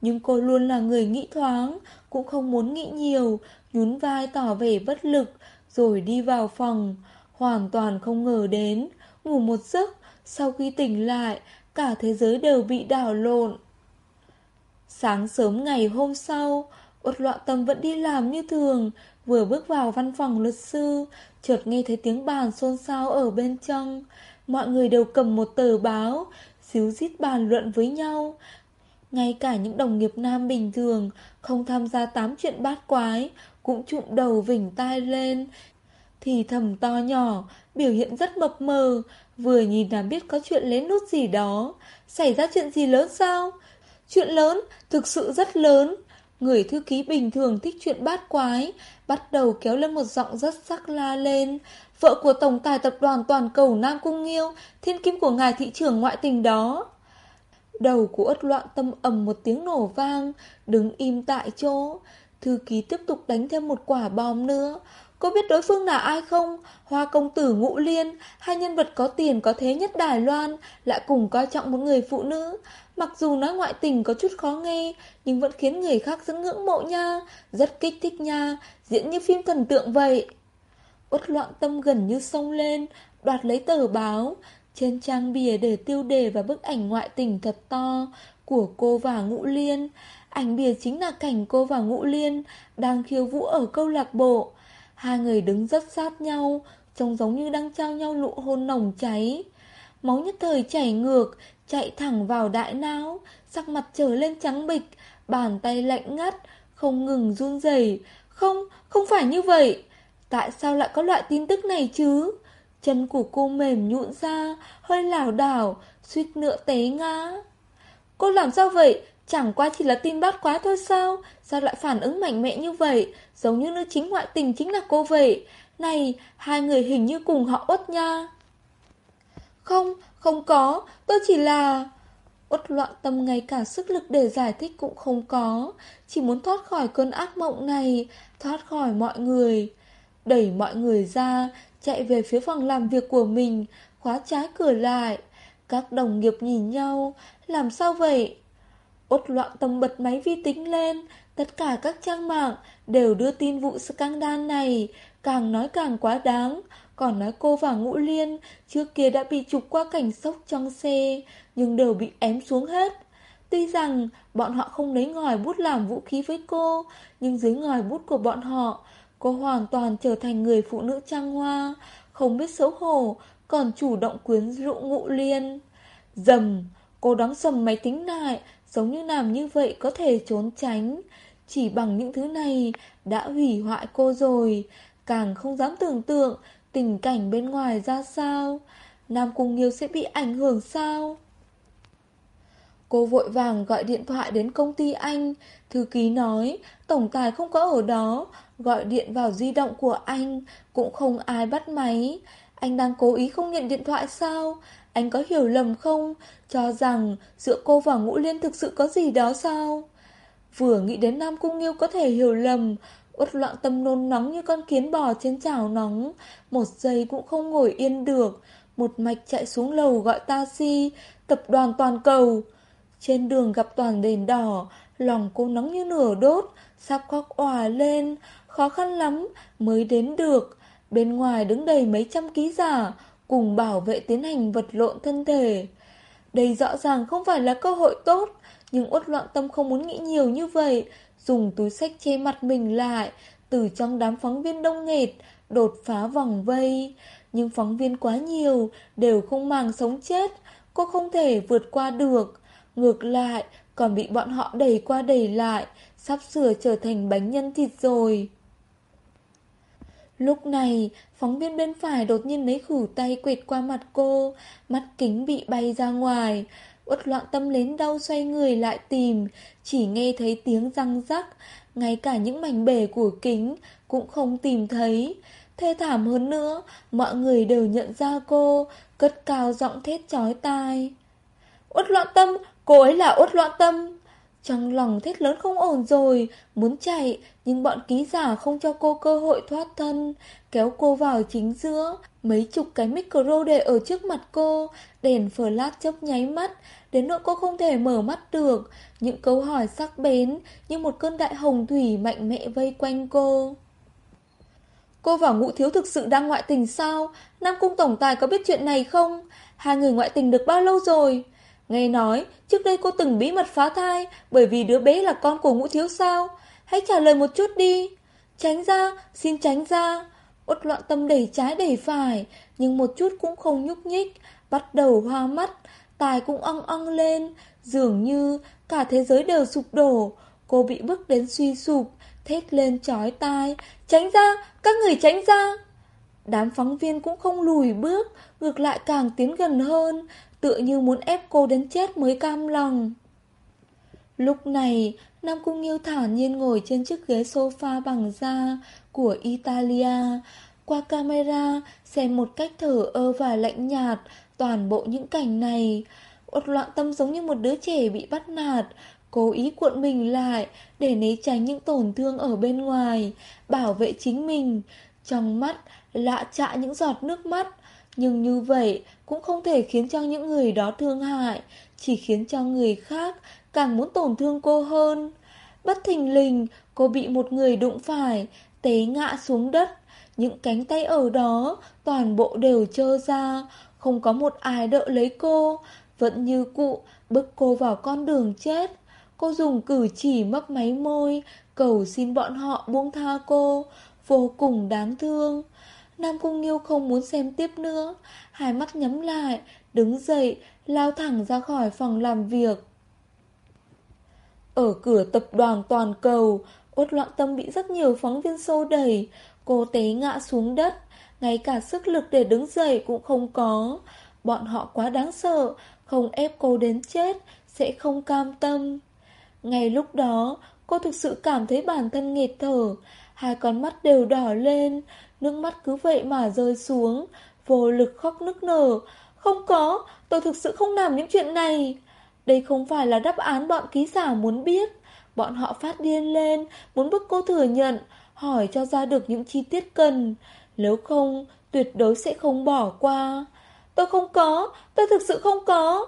Nhưng cô luôn là người nghĩ thoáng, Cũng không muốn nghĩ nhiều. Nhún vai tỏ vẻ bất lực, Rồi đi vào phòng. Hoàn toàn không ngờ đến. Ngủ một giấc, Sau khi tỉnh lại, Cả thế giới đều bị đảo lộn. Sáng sớm ngày hôm sau Uất loạn tâm vẫn đi làm như thường. Vừa bước vào văn phòng luật sư chợt nghe thấy tiếng bàn xôn xao ở bên trong Mọi người đều cầm một tờ báo xíu rít bàn luận với nhau. Ngay cả những đồng nghiệp nam bình thường không tham gia tám chuyện bát quái cũng trụng đầu vỉnh tai lên. Thì thầm to nhỏ, biểu hiện rất mập mờ, vừa nhìn là biết có chuyện lén nút gì đó. Xảy ra chuyện gì lớn sao? Chuyện lớn, thực sự rất lớn. Người thư ký bình thường thích chuyện bát quái, bắt đầu kéo lên một giọng rất sắc la lên. Vợ của tổng tài tập đoàn toàn cầu Nam Cung Nghiêu, thiên kim của ngài thị trưởng ngoại tình đó. Đầu của ất loạn tâm ầm một tiếng nổ vang, đứng im tại chỗ. Thư ký tiếp tục đánh thêm một quả bom nữa. Có biết đối phương là ai không? Hoa công tử ngũ liên, hai nhân vật có tiền có thế nhất Đài Loan, lại cùng coi trọng một người phụ nữ. Mặc dù nói ngoại tình có chút khó nghe, nhưng vẫn khiến người khác rất ngưỡng mộ nha, rất kích thích nha, diễn như phim thần tượng vậy. Uất loạn tâm gần như sông lên, đoạt lấy tờ báo. Trên trang bìa để tiêu đề và bức ảnh ngoại tình thật to của cô và Ngũ Liên. Ảnh bìa chính là cảnh cô và Ngũ Liên đang khiêu vũ ở câu lạc bộ. Hai người đứng rất sát nhau, trông giống như đang trao nhau lụ hôn nồng cháy. Máu nhất thời chảy ngược, chạy thẳng vào đại não, sắc mặt trở lên trắng bịch, bàn tay lạnh ngắt, không ngừng run rẩy. Không, không phải như vậy. Tại sao lại có loại tin tức này chứ? Chân của cô mềm nhũn ra, hơi lảo đảo, suýt nữa té ngã. Cô làm sao vậy? Chẳng qua chỉ là tin bát quá thôi sao? Sao lại phản ứng mạnh mẽ như vậy? Giống như nữ chính ngoại tình chính là cô vậy. Này, hai người hình như cùng họ uất nha. Không, không có, tôi chỉ là... Uất loạn tâm ngay cả sức lực để giải thích cũng không có. Chỉ muốn thoát khỏi cơn ác mộng này, thoát khỏi mọi người. Đẩy mọi người ra, chạy về phía phòng làm việc của mình, khóa trái cửa lại. Các đồng nghiệp nhìn nhau, làm sao vậy? Ốt loạn tâm bật máy vi tính lên, tất cả các trang mạng đều đưa tin vụ scandal này, càng nói càng quá đáng. Còn nói cô và Ngũ Liên trước kia đã bị trục qua cảnh sốc trong xe, nhưng đều bị ém xuống hết. Tuy rằng bọn họ không lấy ngòi bút làm vũ khí với cô, nhưng dưới ngòi bút của bọn họ, cô hoàn toàn trở thành người phụ nữ trang hoa, không biết xấu hổ, còn chủ động quyến rũ Ngũ Liên. Dầm, cô đóng sầm máy tính lại, giống như làm như vậy có thể trốn tránh. Chỉ bằng những thứ này đã hủy hoại cô rồi, càng không dám tưởng tượng tình cảnh bên ngoài ra sao. Nam Cung Nghiêu sẽ bị ảnh hưởng sao? Cô vội vàng gọi điện thoại đến công ty anh. Thư ký nói, tổng tài không có ở đó. Gọi điện vào di động của anh, cũng không ai bắt máy. Anh đang cố ý không nhận điện thoại sao? Anh có hiểu lầm không? Cho rằng giữa cô và Ngũ Liên thực sự có gì đó sao? Vừa nghĩ đến Nam Cung Nghiêu có thể hiểu lầm, uất loạn tâm nôn nóng như con kiến bò trên chảo nóng, một giây cũng không ngồi yên được, một mạch chạy xuống lầu gọi taxi, tập đoàn toàn cầu. Trên đường gặp toàn đèn đỏ, lòng cô nóng như nửa đốt, sắp khóc òa lên, khó khăn lắm mới đến được. Bên ngoài đứng đầy mấy trăm ký giả, cùng bảo vệ tiến hành vật lộn thân thể. Đây rõ ràng không phải là cơ hội tốt, nhưng uất loạn tâm không muốn nghĩ nhiều như vậy, dùng túi sách che mặt mình lại, từ trong đám phóng viên đông nghẹt đột phá vòng vây. Nhưng phóng viên quá nhiều, đều không màng sống chết, cô không thể vượt qua được. Ngược lại, còn bị bọn họ đẩy qua đẩy lại, sắp sửa trở thành bánh nhân thịt rồi. Lúc này, phóng viên bên phải đột nhiên lấy khử tay quệt qua mặt cô, mắt kính bị bay ra ngoài. Uất loạn tâm đến đau xoay người lại tìm, chỉ nghe thấy tiếng răng rắc, ngay cả những mảnh bể của kính cũng không tìm thấy. Thê thảm hơn nữa, mọi người đều nhận ra cô, cất cao giọng thét chói tai. Uất loạn tâm, cô ấy là uất loạn tâm. Trong lòng thét lớn không ổn rồi, muốn chạy, nhưng bọn ký giả không cho cô cơ hội thoát thân, kéo cô vào chính giữa, mấy chục cái micro để ở trước mặt cô, đèn flash chớp nháy mắt, đến nỗi cô không thể mở mắt được, những câu hỏi sắc bén như một cơn đại hồng thủy mạnh mẽ vây quanh cô. Cô và ngũ thiếu thực sự đang ngoại tình sao? Nam Cung Tổng Tài có biết chuyện này không? Hai người ngoại tình được bao lâu rồi? Nghe nói, trước đây cô từng bí mật phá thai bởi vì đứa bé là con của ngũ thiếu sao? Hãy trả lời một chút đi. Tránh ra, xin tránh ra. Uất loạn tâm đẩy trái đẩy phải, nhưng một chút cũng không nhúc nhích, bắt đầu hoa mắt, tài cũng ong ong lên, dường như cả thế giới đều sụp đổ. Cô bị bước đến suy sụp, thét lên chói tai, tránh ra, các người tránh ra. Đám phóng viên cũng không lùi bước, ngược lại càng tiến gần hơn, tựa như muốn ép cô đến chết mới cam lòng. Lúc này, Nam Cung Nghiêu thản nhiên ngồi trên chiếc ghế sofa bằng da của Italia. Qua camera, xem một cách thở ơ và lạnh nhạt toàn bộ những cảnh này. Uất loạn tâm giống như một đứa trẻ bị bắt nạt, cố ý cuộn mình lại để né tránh những tổn thương ở bên ngoài, bảo vệ chính mình. Trong mắt lạ chạ những giọt nước mắt, nhưng như vậy cũng không thể khiến cho những người đó thương hại, chỉ khiến cho người khác càng muốn tổn thương cô hơn. Bất thình lình, cô bị một người đụng phải, té ngã xuống đất. Những cánh tay ở đó, toàn bộ đều trơ ra, không có một ai đỡ lấy cô, vẫn như cụ, bức cô vào con đường chết. Cô dùng cử chỉ mấp máy môi, cầu xin bọn họ buông tha cô, vô cùng đáng thương. Nam Cung Nghiêu không muốn xem tiếp nữa, hai mắt nhắm lại, đứng dậy, lao thẳng ra khỏi phòng làm việc. Ở cửa tập đoàn toàn cầu, Uất loạn tâm bị rất nhiều phóng viên xô đẩy, cô té ngã xuống đất, ngay cả sức lực để đứng dậy cũng không có. Bọn họ quá đáng sợ, không ép cô đến chết, sẽ không cam tâm. Ngay lúc đó, cô thực sự cảm thấy bản thân nghẹt thở, hai con mắt đều đỏ lên, nước mắt cứ vậy mà rơi xuống, vô lực khóc nức nở. Không có, tôi thực sự không làm những chuyện này. Đây không phải là đáp án bọn ký giả muốn biết. Bọn họ phát điên lên, muốn bức cô thừa nhận, hỏi cho ra được những chi tiết cần. Nếu không, tuyệt đối sẽ không bỏ qua. Tôi không có, tôi thực sự không có.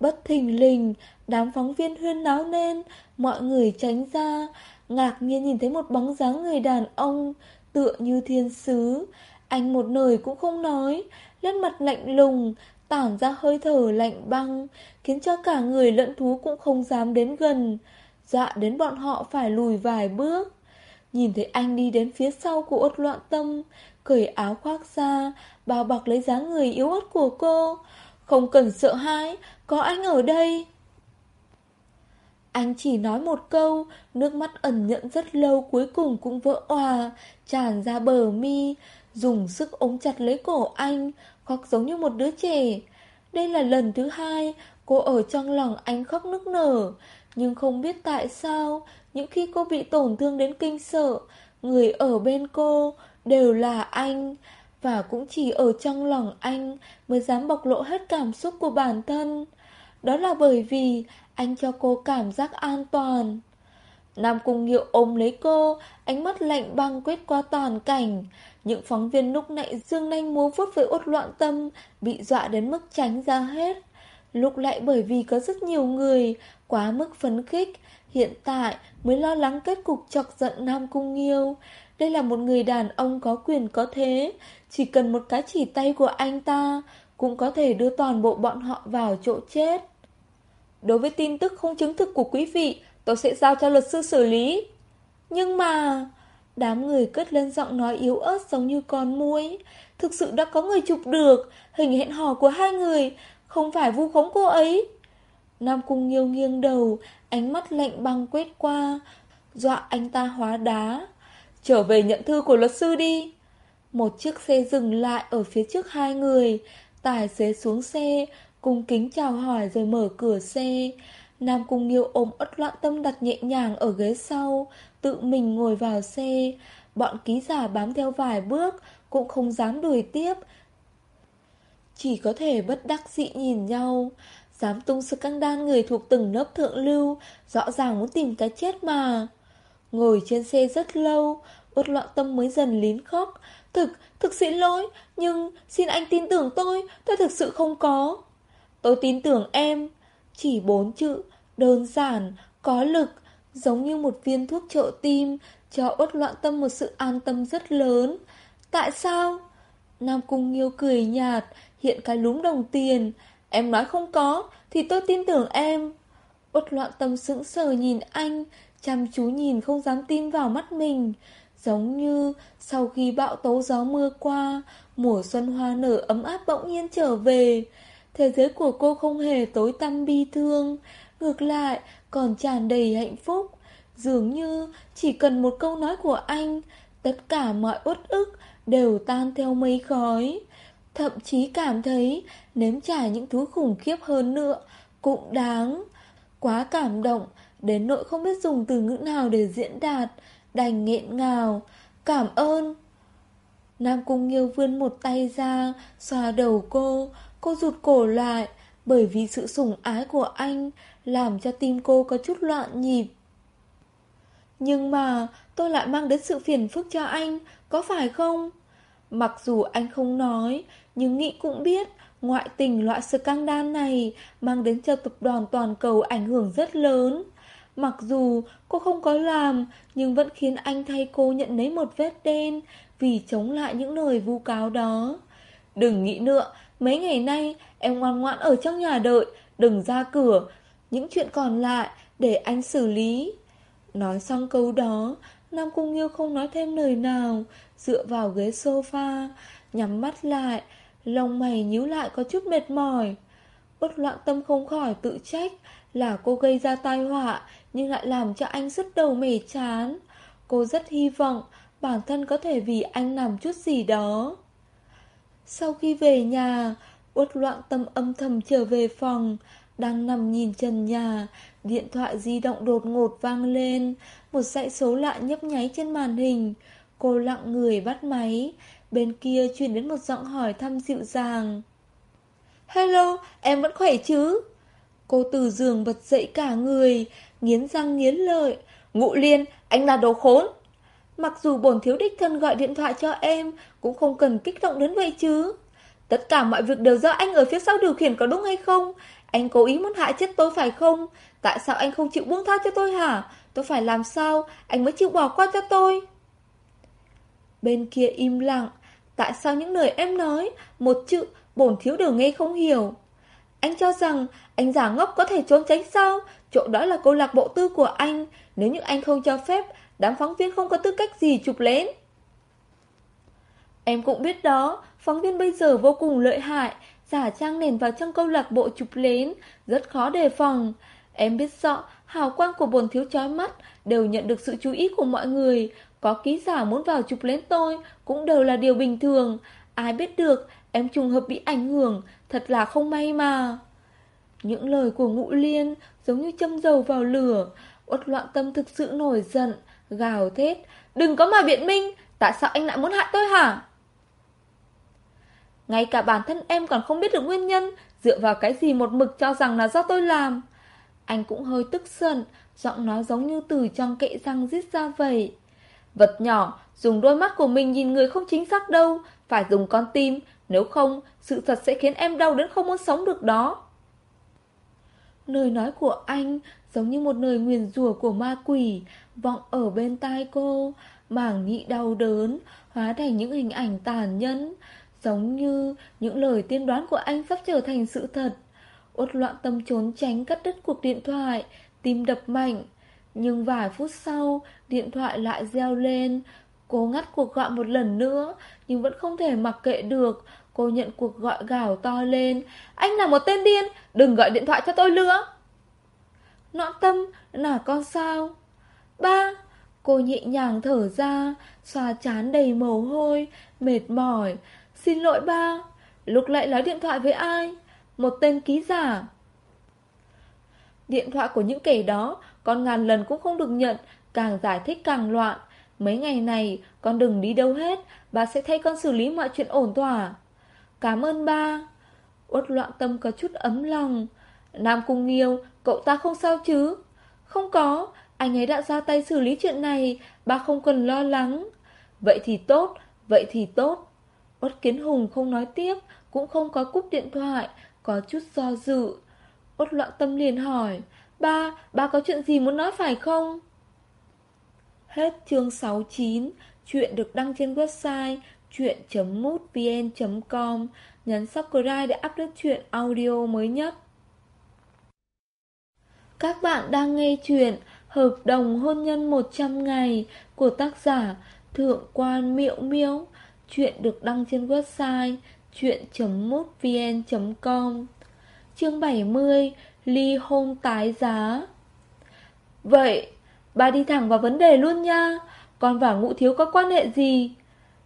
Bất thình lình, đám phóng viên huyên náo lên, mọi người tránh ra, ngạc nhiên nhìn thấy một bóng dáng người đàn ông, tựa như thiên sứ. Anh một lời cũng không nói, lên mặt lạnh lùng, tản ra hơi thở lạnh băng, khiến cho cả người lẫn thú cũng không dám đến gần. Dọa đến bọn họ phải lùi vài bước. Nhìn thấy anh đi đến phía sau của ốt loạn tâm, cởi áo khoác ra, bao bọc lấy dáng người yếu ớt của cô. Không cần sợ hãi, có anh ở đây. Anh chỉ nói một câu, nước mắt ẩn nhận rất lâu cuối cùng cũng vỡ òa, tràn ra bờ mi, dùng sức ôm chặt lấy cổ anh, khóc giống như một đứa trẻ. Đây là lần thứ hai cô ở trong lòng anh khóc nức nở, nhưng không biết tại sao, những khi cô bị tổn thương đến kinh sợ, người ở bên cô đều là anh, và cũng chỉ ở trong lòng anh mới dám bộc lộ hết cảm xúc của bản thân. Đó là bởi vì anh cho cô cảm giác an toàn. Nam Cung Nghiệu ôm lấy cô, ánh mắt lạnh băng quét qua toàn cảnh. Những phóng viên lúc nãy dương nanh múa vuốt với uất loạn tâm, bị dọa đến mức tránh ra hết. Lúc lại bởi vì có rất nhiều người, quá mức phấn khích, hiện tại mới lo lắng kết cục chọc giận Nam Cung Nghiêu. Đây là một người đàn ông có quyền có thế, chỉ cần một cái chỉ tay của anh ta, cũng có thể đưa toàn bộ bọn họ vào chỗ chết. Đối với tin tức không chứng thực của quý vị, tôi sẽ giao cho luật sư xử lý. Nhưng mà... Đám người cất lên giọng nói yếu ớt giống như con muỗi. Thực sự đã có người chụp được hình hẹn hò của hai người, không phải vu khống cô ấy. Nam Cung Nghiêu nghiêng đầu, ánh mắt lạnh băng quét qua, dọa anh ta hóa đá. Trở về nhận thư của luật sư đi. Một chiếc xe dừng lại ở phía trước hai người, tài xế xuống xe, cung kính chào hỏi rồi mở cửa xe. Nam Cung Nghiêu ôm ất loạn tâm đặt nhẹ nhàng ở ghế sau, tự mình ngồi vào xe. Bọn ký giả bám theo vài bước, cũng không dám đuổi tiếp. Chỉ có thể bất đắc dĩ nhìn nhau. Dám tung scandal người thuộc từng lớp thượng lưu, rõ ràng muốn tìm cái chết mà. Ngồi trên xe rất lâu, ốt loạn tâm mới dần lín khóc. Thực, thực xin lỗi, nhưng xin anh tin tưởng tôi, tôi thực sự không có. Tôi tin tưởng em. Chỉ bốn chữ, đơn giản, có lực, giống như một viên thuốc trợ tim, cho uất loạn tâm một sự an tâm rất lớn. Tại sao? Nam Cung Nghiêu cười nhạt, hiện cái lúm đồng tiền. Em nói không có, thì tôi tin tưởng em. Uất loạn tâm sững sờ nhìn anh, chăm chú nhìn không dám tin vào mắt mình. Giống như sau khi bão tố gió mưa qua, mùa xuân hoa nở ấm áp bỗng nhiên trở về. thế giới của cô không hề tối tăm bi thương, ngược lại còn tràn đầy hạnh phúc. Dường như chỉ cần một câu nói của anh, tất cả mọi uất ức đều tan theo mây khói. Thậm chí cảm thấy nếm trải những thứ khủng khiếp hơn nữa cũng đáng. Quá cảm động, đến nỗi không biết dùng từ ngữ nào để diễn đạt, đành nghẹn ngào. Cảm ơn. Nam Cung Nghiêu vươn một tay ra, xoa đầu cô, cô rụt cổ lại, bởi vì sự sủng ái của anh làm cho tim cô có chút loạn nhịp. Nhưng mà tôi lại mang đến sự phiền phức cho anh, có phải không? Mặc dù anh không nói, nhưng nghĩ cũng biết ngoại tình loại scandal này mang đến cho tập đoàn toàn cầu ảnh hưởng rất lớn. Mặc dù cô không có làm, nhưng vẫn khiến anh thay cô nhận lấy một vết đen vì chống lại những lời vu cáo đó. Đừng nghĩ nữa, mấy ngày nay em ngoan ngoãn ở trong nhà đợi, đừng ra cửa, những chuyện còn lại để anh xử lý. Nói xong câu đó, Nam Cung Nghiêu không nói thêm lời nào, dựa vào ghế sofa, nhắm mắt lại, lông mày nhíu lại có chút mệt mỏi. Bất loạn tâm không khỏi tự trách là cô gây ra tai họa nhưng lại làm cho anh rất đầu mề chán. Cô rất hy vọng bản thân có thể vì anh làm chút gì đó. Sau khi về nhà, uất loạn tâm âm thầm trở về phòng, đang nằm nhìn trần nhà, điện thoại di động đột ngột vang lên, một dãy số lạ nhấp nháy trên màn hình. Cô lặng người bắt máy, bên kia truyền đến một giọng hỏi thăm dịu dàng. Hello, em vẫn khỏe chứ? Cô từ giường bật dậy cả người, nghiến răng nghiến lợi. Ngụ liên, anh là đồ khốn. Mặc dù bổn thiếu đích thân gọi điện thoại cho em, cũng không cần kích động đến vậy chứ. Tất cả mọi việc đều do anh ở phía sau điều khiển có đúng hay không? Anh cố ý muốn hại chết tôi phải không? Tại sao anh không chịu buông tha cho tôi hả? Tôi phải làm sao? Anh mới chịu bỏ qua cho tôi. Bên kia im lặng. Tại sao những lời em nói, một chữ, bổn thiếu đều nghe không hiểu? Anh cho rằng anh giả ngốc có thể trốn tránh sao? Chỗ đó là câu lạc bộ tư của anh. Nếu như anh không cho phép, đám phóng viên không có tư cách gì chụp lén. Em cũng biết đó, phóng viên bây giờ vô cùng lợi hại, giả trang nền vào trong câu lạc bộ chụp lén, rất khó đề phòng. Em biết rõ, hào quang của bồn thiếu chói mắt đều nhận được sự chú ý của mọi người. Có ký giả muốn vào chụp lén tôi cũng đều là điều bình thường. Ai biết được, em trùng hợp bị ảnh hưởng, thật là không may mà. Những lời của ngũ liên giống như châm dầu vào lửa, uất loạn tâm thực sự nổi giận, gào thét. Đừng có mà biện minh, tại sao anh lại muốn hại tôi hả? Ngay cả bản thân em còn không biết được nguyên nhân Dựa vào cái gì một mực cho rằng là do tôi làm Anh cũng hơi tức giận Giọng nói giống như từ trong kệ răng rít ra vậy Vật nhỏ, Dùng đôi mắt của mình nhìn người không chính xác đâu. Phải dùng con tim, Nếu không, sự thật sẽ khiến em đau đến không muốn sống được đó. Lời nói của anh Giống như một lời nguyền rủa của ma quỷ, Vọng ở bên tai cô Mảng nhị đau đớn, Hóa thành những hình ảnh tàn nhẫn, Giống như những lời tiên đoán của anh sắp trở thành sự thật. Uất loạn tâm trốn tránh cắt đứt cuộc điện thoại, Tim đập mạnh. Nhưng vài phút sau, Điện thoại lại reo lên. Cô ngắt cuộc gọi một lần nữa, Nhưng vẫn không thể mặc kệ được. Cô nhận cuộc gọi gào to lên. Anh là một tên điên, Đừng gọi điện thoại cho tôi nữa. Nõn tâm, là con sao? Ba, Cô nhẹ nhàng thở ra, Xoa chán đầy mồ hôi, Mệt mỏi. Xin lỗi ba, Lúc lại nói điện thoại với ai? Một tên ký giả. Điện thoại của những kẻ đó con ngàn lần cũng không được nhận Càng giải thích càng loạn. Mấy ngày này con đừng đi đâu hết Bà sẽ thay con xử lý mọi chuyện ổn thỏa. Cảm ơn ba. Uất loạn tâm có chút ấm lòng. Nam Cung Nghiêu Cậu ta không sao chứ? Không có Anh ấy đã ra tay xử lý chuyện này Ba không cần lo lắng. Vậy thì tốt Vậy thì tốt. Uất Kiến Hùng không nói tiếp, cũng không có cúp điện thoại, có chút do dự. Uất loạn tâm liền hỏi, ba, ba có chuyện gì muốn nói phải không? Hết chương 69, chuyện được đăng trên website chuyện.mútvn.com, nhấn subscribe để update chuyện audio mới nhất. Các bạn đang nghe chuyện Hợp đồng hôn nhân 100 ngày của tác giả Thượng quan Miệu Miếu Chuyện được đăng trên website chuyện.mútvn.com Chương 70 Ly hôn tái giá. Vậy, bà đi thẳng vào vấn đề luôn nha. Con và ngũ thiếu có quan hệ gì?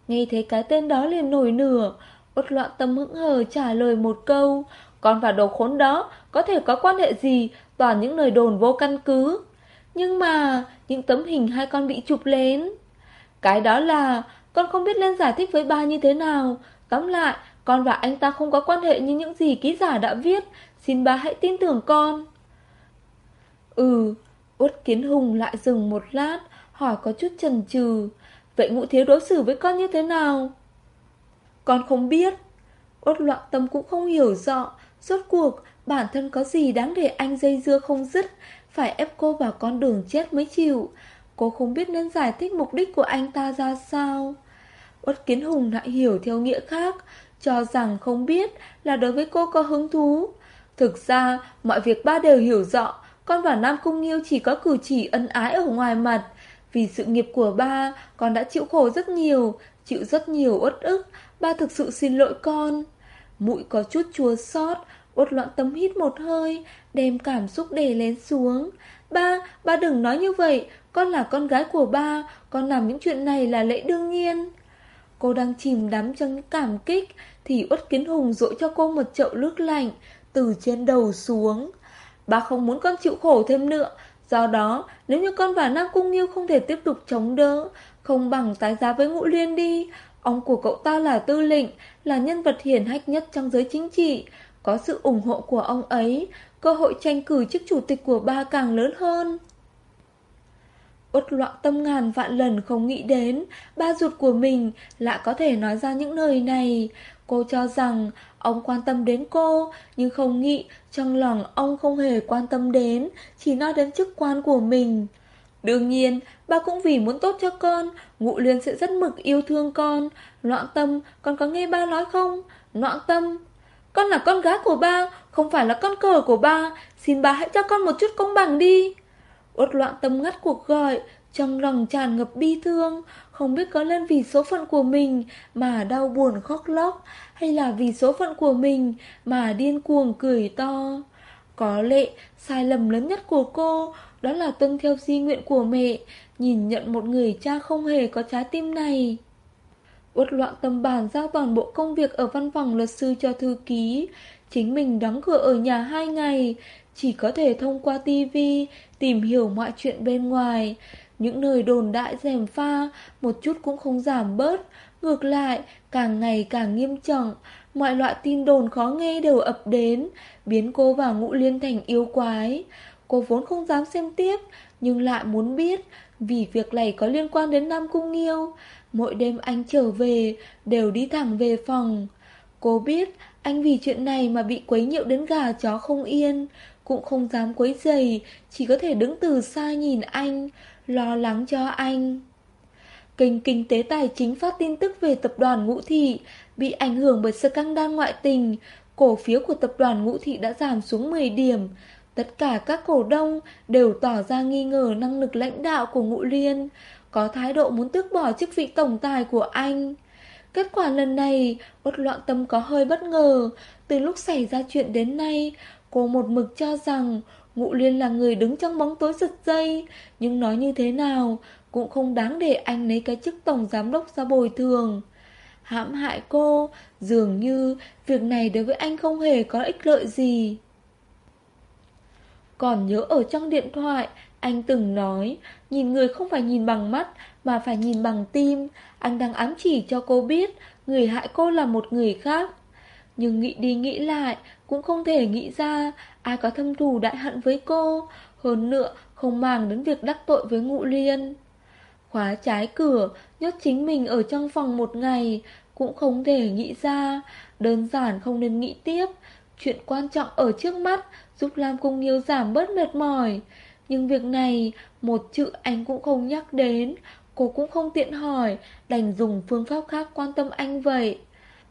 Nghe thấy cái tên đó liền nổi nửa bất loạn tâm hững hờ trả lời một câu. Con và đồ khốn đó Có thể có quan hệ gì? Toàn những lời đồn vô căn cứ. Nhưng mà những tấm hình hai con bị chụp lên. Cái đó là Con không biết lên giải thích với ba như thế nào. Tóm lại con và anh ta không có quan hệ như những gì ký giả đã viết. Xin bà hãy tin tưởng con. Ừ Uất Kiến Hùng lại dừng một lát, Hỏi có chút chần chừ. Vậy ngũ thiếu đối xử với con như thế nào? Con không biết. Uất loạn tâm cũng không hiểu rõ. Rốt cuộc, bản thân có gì đáng để anh dây dưa không dứt? Phải ép cô vào con đường chết mới chịu. Cô không biết nên giải thích mục đích của anh ta ra sao. Uất Kiến Hùng lại hiểu theo nghĩa khác. Cho rằng không biết là đối với cô có hứng thú. Thực ra mọi việc ba đều hiểu rõ Con và Nam Cung Nghiêu chỉ có cử chỉ ân ái ở ngoài mặt. Vì sự nghiệp của ba Con đã chịu khổ rất nhiều Chịu rất nhiều uất ức Ba thực sự xin lỗi con. Mũi có chút chua xót Uất loạn tâm hít một hơi Đem cảm xúc đè lén xuống. Ba, ba đừng nói như vậy Con là con gái của ba Con làm những chuyện này là lễ đương nhiên. Cô đang chìm đắm trong những cảm kích thì Uất Kiến Hùng dội cho cô một chậu nước lạnh Từ trên đầu xuống. Bà không muốn con chịu khổ thêm nữa, Do đó nếu như con và Nam Cung Nghiêu không thể tiếp tục chống đỡ, Không bằng tái giá với Ngũ Liên đi. Ông của cậu ta là tư lệnh, Là nhân vật hiển hách nhất trong giới chính trị. Có sự ủng hộ của ông ấy, Cơ hội tranh cử chức chủ tịch của ba càng lớn hơn. Uất loạn tâm ngàn vạn lần không nghĩ đến, Ba ruột của mình lại có thể nói ra những lời này. Cô cho rằng ông quan tâm đến cô, Nhưng không nghĩ trong lòng ông không hề quan tâm đến, Chỉ nói đến chức quan của mình. Đương nhiên ba cũng vì muốn tốt cho con, Ngụ liên sẽ rất mực yêu thương con. Loạn tâm, con có nghe ba nói không? Loạn tâm. Con là con gái của ba, Không phải là con cờ của ba. Xin ba hãy cho con một chút công bằng đi. Uất loạn tâm ngắt cuộc gọi, Trong lòng tràn ngập bi thương. Không biết có nên vì số phận của mình Mà đau buồn khóc lóc, Hay là vì số phận của mình Mà điên cuồng cười to. Có lẽ sai lầm lớn nhất của cô Đó là tuân theo di nguyện của mẹ, Nhìn nhận một người cha không hề có trái tim này. Uất loạn tâm bàn giao toàn bộ công việc Ở văn phòng luật sư cho thư ký. Chính mình đóng cửa ở nhà hai ngày, Chỉ có thể thông qua tivi Tìm hiểu mọi chuyện bên ngoài. Những nơi đồn đại dèm pha, Một chút cũng không giảm bớt. Ngược lại, càng ngày càng nghiêm trọng, Mọi loại tin đồn khó nghe đều ập đến, Biến cô và ngũ liên thành yêu quái. Cô vốn không dám xem tiếp, Nhưng lại muốn biết Vì việc này có liên quan đến Nam Cung Nghiêu. Mỗi đêm anh trở về, Đều đi thẳng về phòng. Cô biết anh vì chuyện này mà bị quấy nhiễu đến gà chó không yên, Cũng không dám quấy giày Chỉ có thể đứng từ xa nhìn anh. Lo lắng cho anh. Kênh Kinh tế Tài chính phát tin tức về tập đoàn Ngũ Thị Bị ảnh hưởng bởi scandal ngoại tình. Cổ phiếu của tập đoàn Ngũ Thị đã giảm xuống 10 điểm. Tất cả các cổ đông đều tỏ ra nghi ngờ năng lực lãnh đạo của Ngũ Liên Có thái độ muốn tước bỏ chức vị tổng tài của anh. Kết quả lần này, bất loạn tâm có hơi bất ngờ. Từ lúc xảy ra chuyện đến nay, cô một mực cho rằng Ngụ Liên là người đứng trong bóng tối giật dây. Nhưng nói như thế nào, cũng không đáng để anh lấy cái chức tổng giám đốc ra bồi thường. Hãm hại cô, dường như việc này đối với anh không hề có ích lợi gì. Còn nhớ ở trong điện thoại, anh từng nói, nhìn người không phải nhìn bằng mắt, mà phải nhìn bằng tim. Anh đang ám chỉ cho cô biết, người hại cô là một người khác. Nhưng nghĩ đi nghĩ lại, cũng không thể nghĩ ra ai có thâm thù đại hận với cô. Hơn nữa, không màng đến việc đắc tội với ngụ liên. Khóa trái cửa, nhốt chính mình ở trong phòng một ngày, cũng không thể nghĩ ra. Đơn giản không nên nghĩ tiếp. Chuyện quan trọng ở trước mắt, giúp Lam Cung Nghiêu giảm bớt mệt mỏi. Nhưng việc này, một chữ anh cũng không nhắc đến, cô cũng không tiện hỏi, đành dùng phương pháp khác quan tâm anh vậy.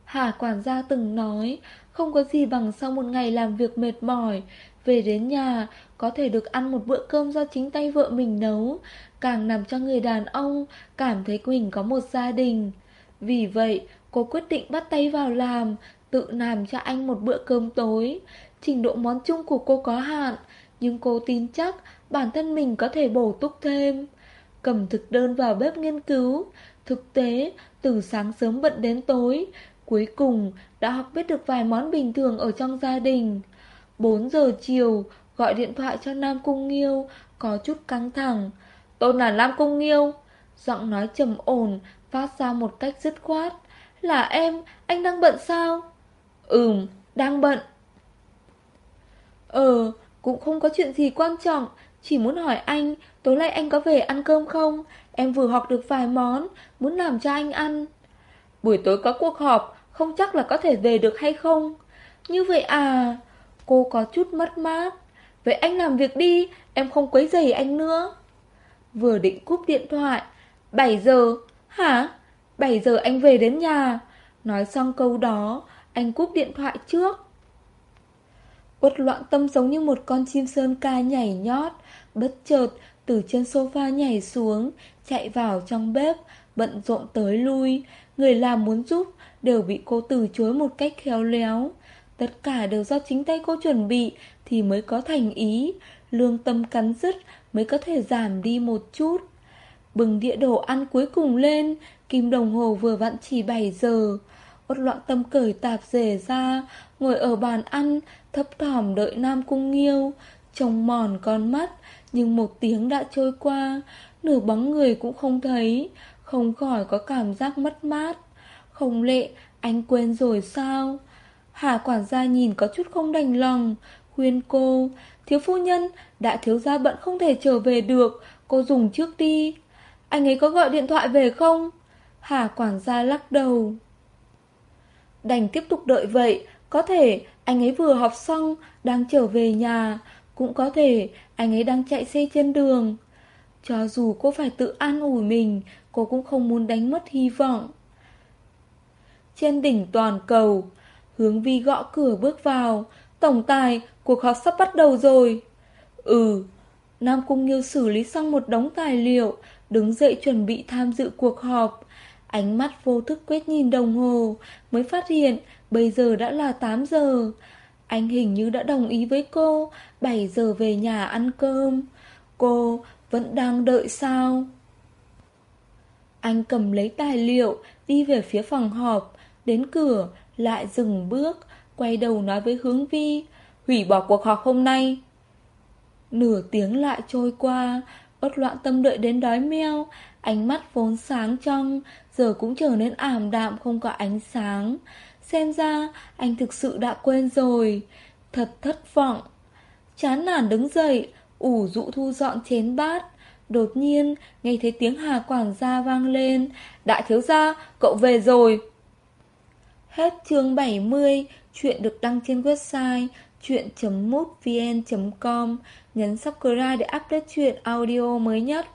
Hà quản gia từng nói, không có gì bằng sau một ngày làm việc mệt mỏi, về đến nhà có thể được ăn một bữa cơm do chính tay vợ mình nấu, càng làm cho người đàn ông cảm thấy mình có một gia đình. Vì vậy, cô quyết định bắt tay vào làm, tự làm cho anh một bữa cơm tối. Trình độ món chung của cô có hạn, nhưng cô tin chắc bản thân mình có thể bổ túc thêm. Cầm thực đơn vào bếp nghiên cứu, thực tế từ sáng sớm bận đến tối, cuối cùng đã học biết được vài món bình thường ở trong gia đình. 4 giờ chiều, gọi điện thoại cho Nam Cung Nghiêu, có chút căng thẳng. Tôi là Nam Cung Nghiêu. Giọng nói trầm ổn, phát ra một cách dứt khoát. Là em, anh đang bận sao? Ừm, đang bận. Ờ, cũng không có chuyện gì quan trọng, chỉ muốn hỏi anh, tối nay anh có về ăn cơm không? Em vừa học được vài món, muốn làm cho anh ăn. Buổi tối có cuộc họp, không chắc là có thể về được hay không. Như vậy à, cô có chút mất mát. Vậy anh làm việc đi, em không quấy rầy anh nữa. Vừa định cúp điện thoại, 7 giờ, hả? 7 giờ anh về đến nhà. Nói xong câu đó, anh cúp điện thoại trước. Uất loạn tâm giống như một con chim sơn ca nhảy nhót, bất chợt từ trên sofa nhảy xuống, chạy vào trong bếp, bận rộn tới lui. Người làm muốn giúp đều bị cô từ chối một cách khéo léo. Tất cả đều do chính tay cô chuẩn bị thì mới có thành ý, lương tâm cắn rứt mới có thể giảm đi một chút. Bừng đĩa đồ ăn cuối cùng lên, kim đồng hồ vừa vặn chỉ 7 giờ. Ốt loạn tâm cởi tạp rể ra, ngồi ở bàn ăn, thấp thỏm đợi Nam Cung Nghiêu. Trông mòn con mắt, nhưng một tiếng đã trôi qua, nửa bóng người cũng không thấy, không khỏi có cảm giác mất mát. Không lệ, anh quên rồi sao? Hà quản gia nhìn có chút không đành lòng, khuyên cô, thiếu phu nhân, đã thiếu gia bận không thể trở về được, cô dùng trước đi. Anh ấy có gọi điện thoại về không? Hà quản gia lắc đầu. Đành tiếp tục đợi vậy, có thể anh ấy vừa học xong, đang trở về nhà, cũng có thể anh ấy đang chạy xe trên đường. Cho dù cô phải tự an ủi mình, cô cũng không muốn đánh mất hy vọng. Trên đỉnh toàn cầu, hướng vi gõ cửa bước vào. Tổng tài, cuộc họp sắp bắt đầu rồi. Ừ, Nam Cung Nghiêu xử lý xong một đống tài liệu, đứng dậy chuẩn bị tham dự cuộc họp. Ánh mắt vô thức quét nhìn đồng hồ, mới phát hiện bây giờ đã là 8 giờ. Anh hình như đã đồng ý với cô, 7 giờ về nhà ăn cơm. Cô vẫn đang đợi sao? Anh cầm lấy tài liệu, đi về phía phòng họp, đến cửa, lại dừng bước, quay đầu nói với hướng vi, hủy bỏ cuộc họp hôm nay. Nửa tiếng lại trôi qua, bất loạn tâm đợi đến đói meo, ánh mắt vốn sáng trong, giờ cũng trở nên ảm đạm không có ánh sáng. Xem ra, anh thực sự đã quên rồi. Thật thất vọng. Chán nản đứng dậy, ủ rũ thu dọn chén bát. Đột nhiên, nghe thấy tiếng hà quản gia vang lên. Đại thiếu gia, cậu về rồi. Hết chương 70, chuyện được đăng trên website chuyện.mútvn.com. Nhấn subscribe để update chuyện audio mới nhất.